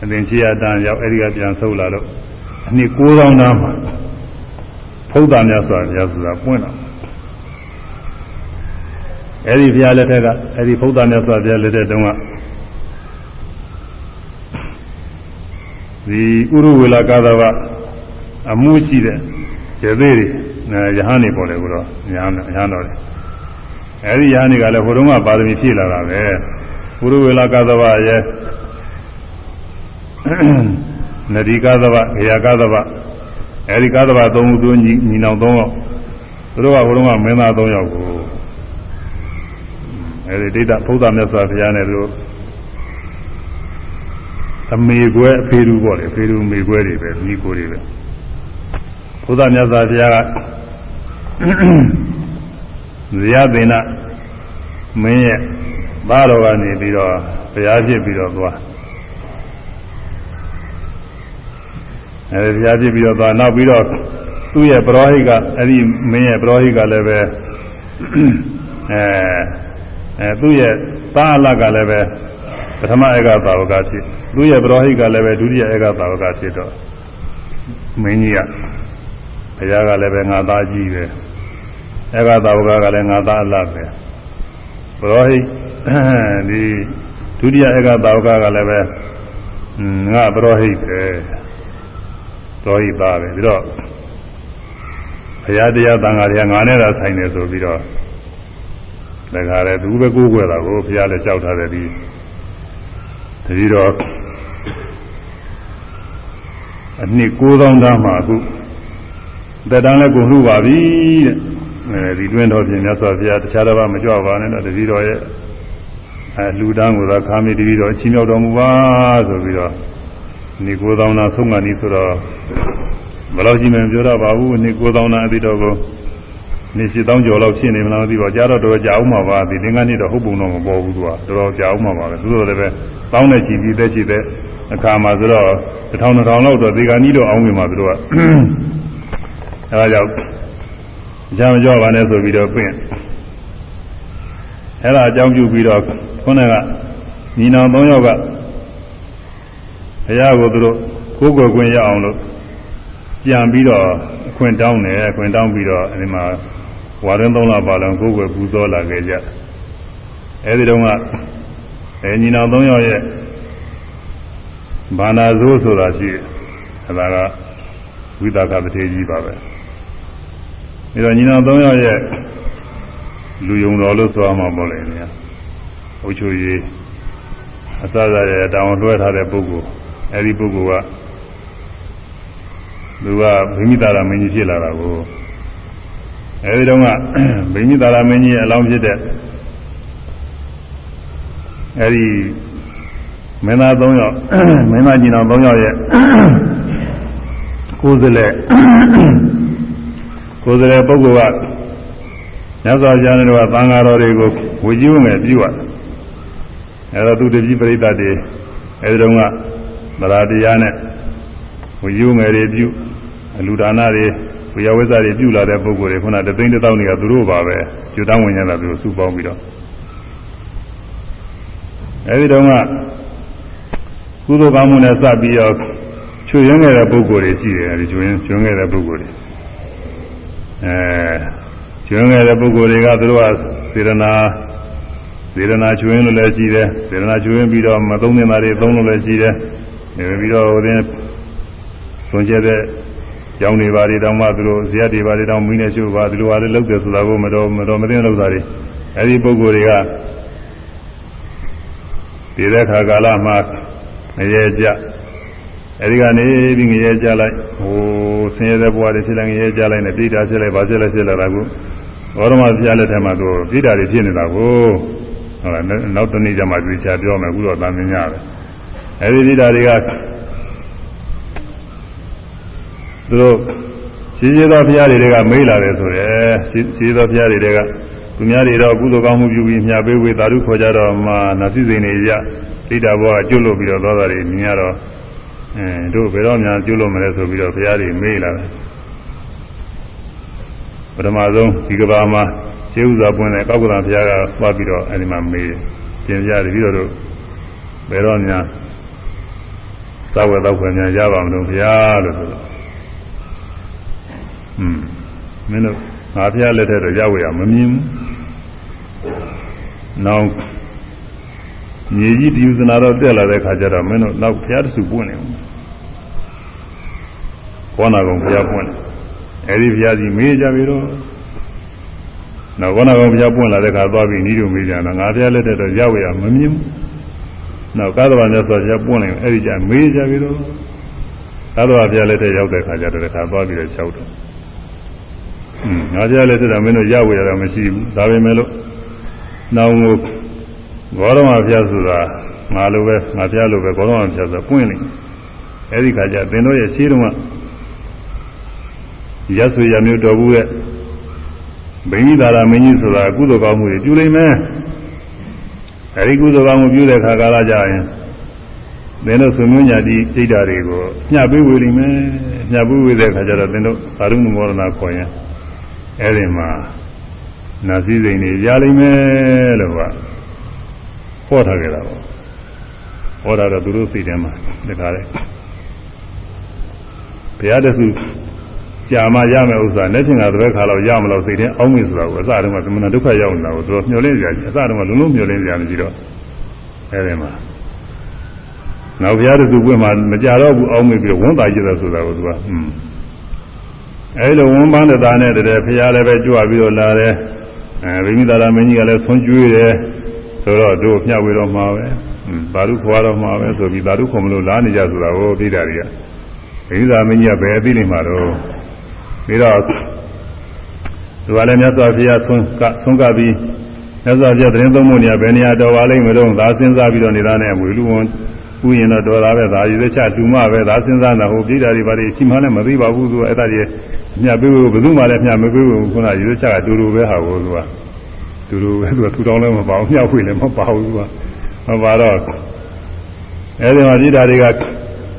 အသင်ချီရတန်ရောက်အဲဒီကပြန်ဆုတ်လာတော့အနှစ်9000နာမှာဖုဒ္ဓမြတ်စွာဘုရားဆိုတာပွင့်တော့အဲဒီဘုရားလက်ထက်ကအဲဒီဖုဒ္ဓမြတ်စွာဘုရားလက်ထက်တုန်းက ဒီဥရဝေလကာသဝအမှုရှိတဲ့ကျေသေးတွေယဟန်နေပေါ်တယ်ကိုတော့ညာညာတော့တယ်အဲဒီယဟန်တွေကလည်းဟိုတုန်းကပါရမီဖြည့်လာတာပဲဘုရဝေလာကသဗရဲ့နဒီကသဗခေယကသဗအဲဒီကသဗသုံးခုသူညီညီနောင်သုံးယောက်သူတို့ကဟိုတုန်းကမင်းသားသုံးယောက်ကိုအဲဒီဒိဋ္ဌဘုရားမြတ်စွာဘုရားနဲ့သူတို့ အမေကွဲအဖေလူပေါ့လေအဖေလူအမေကွဲတွေပဲမိကိုတွေပဲဘုရားမြတ်စွာဘုရားကဇယသေနမင်းရဲ့သားတော်ကနေပြီးတော့ဘုရားဖြစ်ပြီးတော့သွားအဲဒီဘုရားဖြစ်ပြီးတော့သွားနောက်ပြီးတော့သူ့ရဲ့ပရောဟိကအဲ့ဒီမင်းရဲ့ပရောဟိကလည်းပဲအဲအဲသူ့ရဲ့သားအလကလည်းပဲပထမဧကသာဝကဖြစ် သူ့ရဲ့ပရောဟိကလည်းပဲဒုတိယဧကသာဝကဖြစ်တော့မင်းကြီးကဘုရားကလည်းပဲငါသားကြီးပဲဧကသာဝကကလည်းငါသားအလားပဲဘရောဟိဒီဒုတိယဧကသာဝကကလည်းပဲငါဘရောဟိပဲတော်ဟိသားပဲပြီးတော့ဘုရားတရားသံဃာတွေကငါနဲ့သာဆိုင်တယ်ဆိုပြီးတော့ဒါကြတယ်သူပဲကိုးကွယ်တာကိုဘုရားလည်းကြောက်ထားတယ်ဒီတတိတော့ အနှစ်9000တန်းမှာအခုသက်တမ်းလည်းကိုလှပါပြီတဲ့အဲဒီတွင်းတော်ပြင်မြတ်စွာဘုရားတခြားတစ်ပါးမကြွပါနဲ့တော့တတိတော်ရဲ့အဲလူတန်းကိုသာခါမီတတိတော်ချီးမြှောက်တော်မူပါဆိုပြီးတော့နေကိုယ်တော်နာဆုံးကနီးဆိုတော့ဘယ်လောက်ကြီးမှပြောရပါဘူးနေကိုယ်တော်နာအတိတော်ကိုနေရှိတောင်းကျော်လောက်ဖြစ်နေမလားမသိပါကြားတော့တော်ကြာအောင်မှာပါဒီသင်္ကန်းနေ့တော့ဟုတ်ပုံတော့မပေါ်ဘူးသူကတော်တော်ကြာအောင်မှာပါပဲသူတို့လည်းပဲတောင်းတဲ့ကြည်ပြီးသက်ကြည်တဲ့ အခါမှာဆိုတော့တစ်ထောင်တစ်ထောင်လောက်တော့ဒီကနေ့တော့အောင်မြင်မှာသူတို့ကအဲဒါကြောင့်ကြာမကြောပါနဲ့ဆိုပြီးတော့ပြင်အဲဒါအကြောင်းပြုပြီးတော့ခုနကညီနောင်၃ယောက်ကဘုရားကိုသူတို့ကိုယ်ကိုယ်ခွင့်ရအောင်လို့ပြန်ပြီးတော့အခွင့်တောင်းတယ်အခွင့်တောင်းပြီးတော့အဲဒီမှာဝါရင်သုံးလပါလုံးကိုယ်ကိုယ်ပူဇော်လာခဲ့ကြအဲဒီတုန်းကအဲညီနောင်၃ယောက်ရဲ့ ဘာနာဇိုးဆိုတာရှိတယ်အဲဒါကဝိသကပတိကြီးပါပဲပြီးတော့ညီနောင်၃ယောက်ရဲ့လူယုံတော်လို့ဆိုရမှာပေါ့လေနေအုတ်ချိုရေးအစစရဲ့တောင်းလွှဲထားတဲ့ပုဂ္ဂိုလ်အဲဒီပုဂ္ဂိုလ်ကသူကဗိမိတာရမင်းကြီးဖြစ်လာတာကိုအဲဒီတော့ကဗိမိတာရမင်းကြီးအလောင်းဖြစ်တဲ့အဲဒီ မင်းသား၃ယောက်မင်းသားညီနောင်၃ယောက်ရဲ့ကိုယ်စလဲကိုယ်စလဲပုဂ္ဂိုလ်ကမြတ်စွာဘုရားနဲ့တော့သံဃာတော်တွေကိုဝေကြီးဝင်မယ်ပြုရတယ်အဲတော့သူတပည့်ပရိသတ်တွေအဲဒီတော့ကသရတရားနဲ့ဝေကြီးဝင်တွေပြုအလူဒါနတွေဝေယဝိဇ္ဇတွေပြုလာတဲ့ပုဂ္ဂိုလ်တွေခုနတသိန်းတစ်သောင်းတွေကသူတို့ပါပဲကျွတ်တောင်းဝင်ရတာသူတို့စုပေါင်းပြီးတော့အဲဒီတော့က ကုသိုလ်ကောင်းမှုနဲ့စပ်ပြီးတော့ချွေရင်းခဲ့တဲ့ပုဂ္ဂိုလ်တွေရှိတယ်အဲဒီချွေရင်းချွေခဲ့တဲ့ပုဂ္ဂိုလ်တွေအဲချွေခဲ့တဲ့ပုဂ္ဂိုလ်တွေကသူတို့ကစေရနာစေရနာချွေရင်းလို့လည်းရှိတယ်စေရနာချွေရင်းပြီးတော့မသုံးသင့်တာတွေသုံးလို့လည်းရှိတယ်ပြီးတော့ဟိုတင်သွန်ကျက်တဲ့ကျောင်းတွေပါတွေတောင်မှသူတို့ဇေယျတွေပါတွေတောင်မင်းနဲ့ရှုပ်ပါသူတို့ဟာလည်းလုပ်တယ်ဆိုတာကိုမတော်မတော်မသိလုပ်တာတွေအဲဒီပုဂ္ဂိုလ်တွေကဒီတဲ့ခါကာလမှာ ငရဲကြအဲဒီကနေပြီးငရဲကြလိုက်ဟိုဆင်းရဲတဲ့ဘဝတွေဖြစ်လိုက်ငရဲကြလိုက်နဲ့ပြည်တာဖြစ်လိုက်ဗာဖြစ်လိုက်ဖြစ်လာတာကိုဘောရမဆရာလက်ထက်မှာသူပြည်တာတွေဖြစ်နေတာကိုဟုတ်လားနောက်တနေ့ကျမှတွေ့ချပြောမယ်အခုတော့သာမင်းရတယ်အဲဒီပြည်တာတွေကသူတို့ရှိရှိသောဘုရားတွေကမေးလာတယ်ဆိုရယ်ရှိရှိသောဘုရားတွေကသူများတွေတော့ကုသိုလ်ကောင်းမှုပြုပြီးမြတ်ပေးဝေသာဓုခေါ်ကြတော့မှနတ်စည်းစိမ်တွေရ တိတာဘောကကျွတ်လို့ပြီးတော့သွားတာတွေမြင်ရတော့အဲတို့ဘယ်တော့မှကျွတ်လို့မလဲဆိုပြီးတော့ဘုရားတွေမေးလာတယ်ပထမဆုံးဒီကဘာမှာကျေဥစွာပွင့်တဲ့ကောက်ကတံဘုရားကသွားပြီးတော့အဲဒီမှာမေးတယ်ပြင်ပြတယ်ပြီးတော့တို့ဘယ်တော့မှသာဝေတော့ခွင့်များရပါမလို့ဘုရားလို့ဆိုတော့อืมမင်းတို့ငါဘုရားလက်ထက်တော့ရောက်ရမမြင်ဘူးနောက် မြေကြီးပြူစနာတော့တက်လာတဲ့ခါကျတော့မင်းတို့နောက်ဘုရားတဆူပွင့်နေဘူးခေါနာကောင်ဘုရားပွင့်တယ်အဲဒီဘုရားကြီးမေးကြပြီတော့နောက်ခေါနာကောင်ဘုရားပွင့်လာတဲ့ခါသွားပြီးနီးတို့မေးကြတာငါဘုရားလက်ထက်တော့ရောက်ရမမြင်ဘူးနောက်ကာသဝမြတ်စွာဘုရားပွင့်နေအဲဒီကြမေးကြပြီတော့ကာသဝဘုရားလက်ထက်ရောက်တဲ့ခါကျတော့တခါသွားပြီးတော့ကြောက်တယ်ငါပြလဲဆိုတာမင်းတို့ရဝေရတာမရှိဘူးဒါပေမဲ့လို့နောင်ကို ဂေါရမပြဆိုတာငါလိုပဲငါပြလိုပဲဂေါရမပြဆိုတာပွင့်နေအဲ့ဒီခါကျသင်တို့ရဲ့ရှိတုန်းကရဆွေရမျိုးတော်ဘူးရဲ့ဘိမိသာရမင်းကြီးဆိုတာကုသိုလ်ကောင်းမှုတွေပြုလိမ့်မယ်အဲ့ဒီကုသိုလ်ကောင်းမှုပြုတဲ့ခါကာလကြရင်သင်တို့ဆွေမျိုးညာတိစိတ်ဓာတ်တွေကိုညှပ်ပေးဝေလိမ့်မယ်ညှပ်ပေးဝေတဲ့ခါကျတော့သင်တို့သာရုဏမောရဏခေါ်ရင်အဲ့ဒီမှာနာစည်းစိမ်တွေရလိမ့်မယ်လို့က ဟောထားကြတာပေါ့ဟောတာတော့သူတို့စိတ်ထဲမှာတခါလေဘုရားတဆူကြာမှရမယ်ဥစ္စာလက်ချင်ကတပည့်ခါတော့ရမလို့စိတ်ထဲအောင်းမိဆိုတာကိုအစတုန်းကသမဏဒုက္ခရောက်နေတာကိုသူတို့မျှော်လင့်ကြတယ်အစတုန်းကလုံးလုံးမျှော်လင့်ကြတယ်ပြီးတော့အဲ့ဒီမှာနောက်ဘုရားတဆူပွင့်မှာမကြတော့ဘူးအောင်းမိပြီးဝန်တာကြည့်တယ်ဆိုတာကိုသူကဟွန်းအဲလိုဝန်ပန်းတဲ့သားနဲ့တည်းဖရာလည်းပဲကြွပြီးတော့လာတယ်အဲဗိမိသာရမင်းကြီးကလည်းဆွန်ကျွေးတယ် ဆိုတော့တို့မျှဝေတော့မှာပဲဘာလို့ခွာတော့မှာပဲဆိုပြီးဘာလို့ခွန်မလို့လာနေကြဆိုတာဟောပြီးတာတွေကဗိမိသာမင်းကြီးကဘယ်သိနေမှာတော့ပြီးတော့သူကလည်းမြတ်စွာဘုရားဆွန်ကဆွန်ကပြီးမြတ်စွာဘုရားတရင်သုံးဖို့နေရာဘယ်နေရာတော်ပါလိမ့်မလို့သာစဉ်းစားပြီးတော့နေတာနဲ့ဝေလူဝန်ဥယျင်တော့တော်တာပဲဒါရည်သက်ချတူမပဲဒါစဉ်းစားတာဟိုပြည်တာတွေဘာတွေရှိမှလည်းမသိပါဘူးသူအဲ့ဒါတွေမြတ်ပေးဖို့ဘယ်သူမှလည်းမြတ်မပေးဘူးခုနရည်သက်ချကတူတူပဲဟာကိုသူက တူတူပဲသူကထူထောင်လည်းမပါဘူးမြတ်ဖွေလည်းမပါဘူးသူကမပါတော့အဲ့ဒီမှာပြည်တာတွေက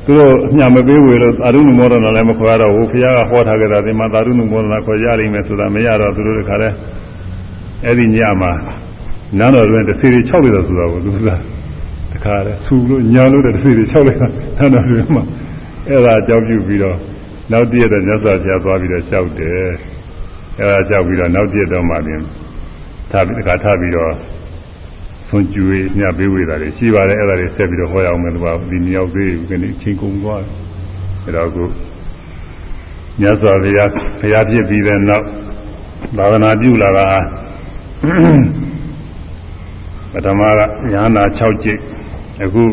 သူတို့မြတ်မပေးဘူးလို့သာရုဏမောဒနာလည်းမခေါ်တော့ဘူးဘုရားကဟောထားကြတာဒီမှာသာရုဏမောဒနာခေါ်ရလိမ့်မယ်ဆိုတာမရတော့သူတို့တခါလဲအဲ့ဒီညမှာနန်းတော်တွင်တစ်စီတွေ6လိုက်တော့ဆိုတော့သူကတခါလဲဆူလို့ညာလို့တဲ့စီတွေ၆လိုက်တာအဲ့တော့ဒီမှာအဲ့ဒါအကြောင်းပြုပြီးတော့နောက်တည့်တဲ့မြတ်စွာဘုရားသွားပြီးတော့လျှောက်တယ်အဲ့ဒါလျှောက်ပြီးတော့နောက်တည့်တော့မှပြင် ထားပြီးတခါထားပြီးတော့ဆွန်ကျွေးညပေးဝေတာတွေရှိပါတယ်အဲ့ဒါတွေဆက်ပြီးတော့ဟောရအောင်မယ်သူကဒီမြောက်သေးဘူးကနေချင်းကုန်သွားတယ်အဲ့တော့ကိုမြတ်စွာဘုရားဘုရားဖြစ်ပြီးတဲ့နောက်သာသနာပြုလာတာပထမကညာနာ6ကျိတ်အခု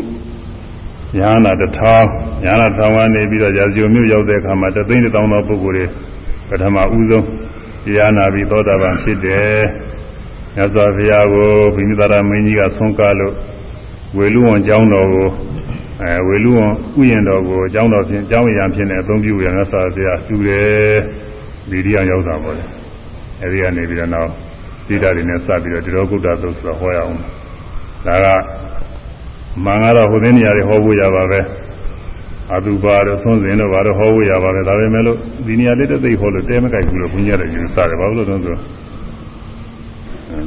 ညာနာ1000ညာနာ1000ကနေပြီးတော့ရာဇဝမြို့ရောက်တဲ့အခါမှာတသိန်းတောင်းသောပုဂ္ဂိုလ်တွေပထမဦးဆုံးတရားနာပြီးသောတာပန်ဖြစ်တယ် မြတ်စွာဘုရားကိုဘိမိသာရမင်းကြီးကဆုံးကားလို့ဝေလူဝန်ကျောင်းတော်ကိုအဲဝေလူဝန်ဥယျာဉ်တော်ကိုကျောင်းတော်ဖြင့်ကျောင်းရံဖြစ်နေအသုံးပြုရမြတ်စွာဘုရားပြုတယ်ဒီရိယရောက်တာပေါ့လေအဲဒီကနေပြီးတော့နောက်သိတာတွေနဲ့စပြီးတော့ဒီတော်ကုတ္တသုဆိုဟောရအောင်ဒါကမှန်ကတော့ဟိုသင်းနေရာတွေဟောဖို့ရပါပဲအတုပါတော့သုံးစင်တော့ဘာတော့ဟောဖို့ရပါပဲဒါပေမဲ့လို့ဒီနေရာလေးတစ်သိဟောလို့တဲမကြိုက်ဘူးလို့ဘုန်းကြီးကလည်းယူဆတယ်ဘာလို့လဲဆိုတော့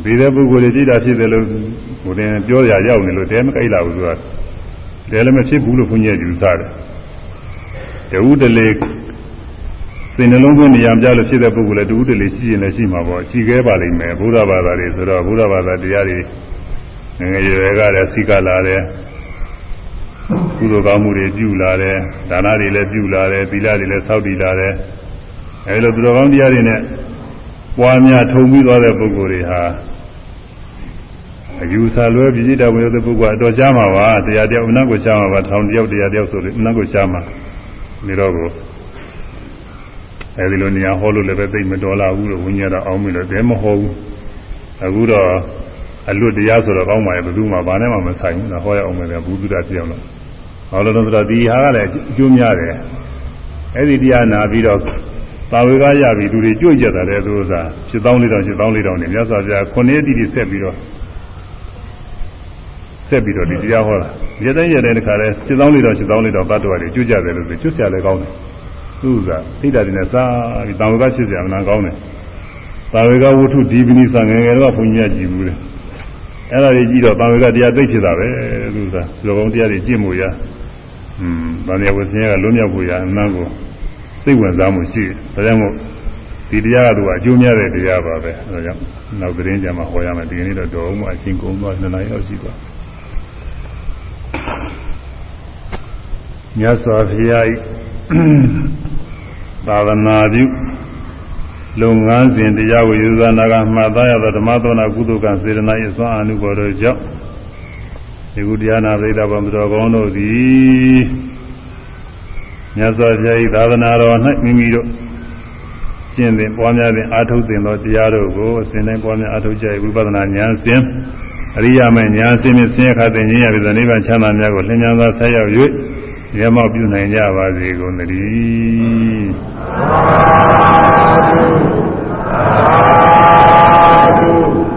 ဒီတဲ့ပုဂ္ဂိုလ်တွေကြည့်တာဖြစ်တယ်လို့ဟိုတင်ပြောရရောက်နေလို့တဲမကြိုက်လာဘူးဆိုတာတဲလည်းမဖြစ်ဘူးလို့ဘုန်းကြီးကယူဆတယ်တဝုတလေစိတ်နှလုံးသွင်းနေရကြလို့ဖြစ်တဲ့ပုဂ္ဂိုလ်လည်းတဝုတလေရှိရင်လည်းရှိမှာပေါ့ရှိခဲ့ပါလိမ့်မယ်ဘုရားဘာသာတွေဆိုတော့ဘုရားဘာသာတရားတွေငငယ်ရွယ်ကလည်းစိကလာတယ်ကုသိုလ်ကောင်းမှုတွေပြုလာတယ်ဒါနတွေလည်းပြုလာတယ်သီလတွေလည်းစောင့်တည်လာတယ်အဲဒီလိုသူတော်ကောင်းတရားတွေနဲ့ ပွားများထုံပြီးသွားတဲ့ပုဂ္ဂိုလ်တွေဟာအယူဆလွဲပြည့်တဲ့ဝိသုပုဂ္ဂိုလ်အတော်ကြားမှာပါတရားတရားဥနာကိုကြားမှာပါထောင်တယောက်တရားတယောက်ဆိုလို့ဥနာကိုကြားမှာနေတော့ကိုအဲဒီလိုနေရာဟောလို့လည်းပဲသိမတော်လာဘူးလို့ဝိညာဉ်တော်အောင်းပြီလို့တဲမဟောဘူးအခုတော့အလွတ်တရားဆိုတော့ကောင်းပါရဲ့ဘယ်သူမှဘာနဲ့မှမဆိုင်ဘူး။ဟောရအောင်မယ်ဘုသူဒ္ဓပြောင်းလို့။ဟောလို့တော့ဆိုတော့ဒီဟာကလည်းအကျိုးများတယ်။အဲ့ဒီတရားနာပြီးတော့ သာဝေကရပြီလူတွေကြွကြတာလေသူစား7000လေးတောင်7000လေးတောင်နေမြတ်စွာဘုရားခုနှစ်တိတိဆက်ပြီးတော့ဆက်ပြီးတော့ဒီတရားဟောတာ။ရတဲ့ရတဲ့တခါလဲ7000လေးတောင်7000လေးတောင်တတ်တော်တွေကြွကြတယ်လို့ဆိုကျွတ်ဆရာလည်းကောင်းတယ်။သူကသိတာတွေနဲ့စားပြီးသာဝေကချစ်ဆရာမနာကောင်းတယ်။သာဝေကဝုထုဒီပနိသငယ်ငယ်တော့ဘုန်းကြီးကကြည်ဘူးတယ်။အဲ့ဒါတွေကြည့်တော့တာဝေကတရားသိဖြစ်တာပဲသူကလောကောင်တရားတွေကြည့်မှုရอืมဗာမယဝဆင်းရဲကလွတ်မြောက်ဖို့ရအမှန်ကို စိတ်ဝင်စားမှုရှိတယ်ဒါကြောင့်မို့ဒီတရားကသူကအကျိုးများတဲ့တရားပါပဲအဲဒါကြောင့်နောက်သတင်းကြမှာဟောရမယ်ဒီနေ့တော့တော်အောင်အချင်းကုန်သွားနှစ်နာရီလောက်ရှိသွားမြတ်စွာဘုရားဤသာသနာပြုလုပ်ငန်းစဉ်တရားဝိယူဇာနာကမှတ်သားရသောဓမ္မသောနာကုသကံစေတနာ၏အစွမ်းအနုဘော်တို့ကြောင့်ဒီကုတရားနာပိဋကဗံတော်ကောင်းတို့သည် မြတ်စွာဘုရား၏သာသနာတော်၌မိမိတို့ကျင့်စဉ်ပွားများခြင်းအာထုတ်ခြင်းသောတရားတို့ကိုအစဉ်တိုင်းပွားများအာထုတ်ကြ၏ဝိပဿနာဉာဏ်စဉ်အရိယာမေဉာဏ်စဉ်ဖြင့်ဆင်းရဲခတ်တဲ့ဉာဏ်ရပြီသနိဗ္ဗာန်ချမ်းသာများကိုလင်းမြန်စွာဆက်ရောက်၍ရမောက်ပြုနိုင်ကြပါစေကုန်သတည်း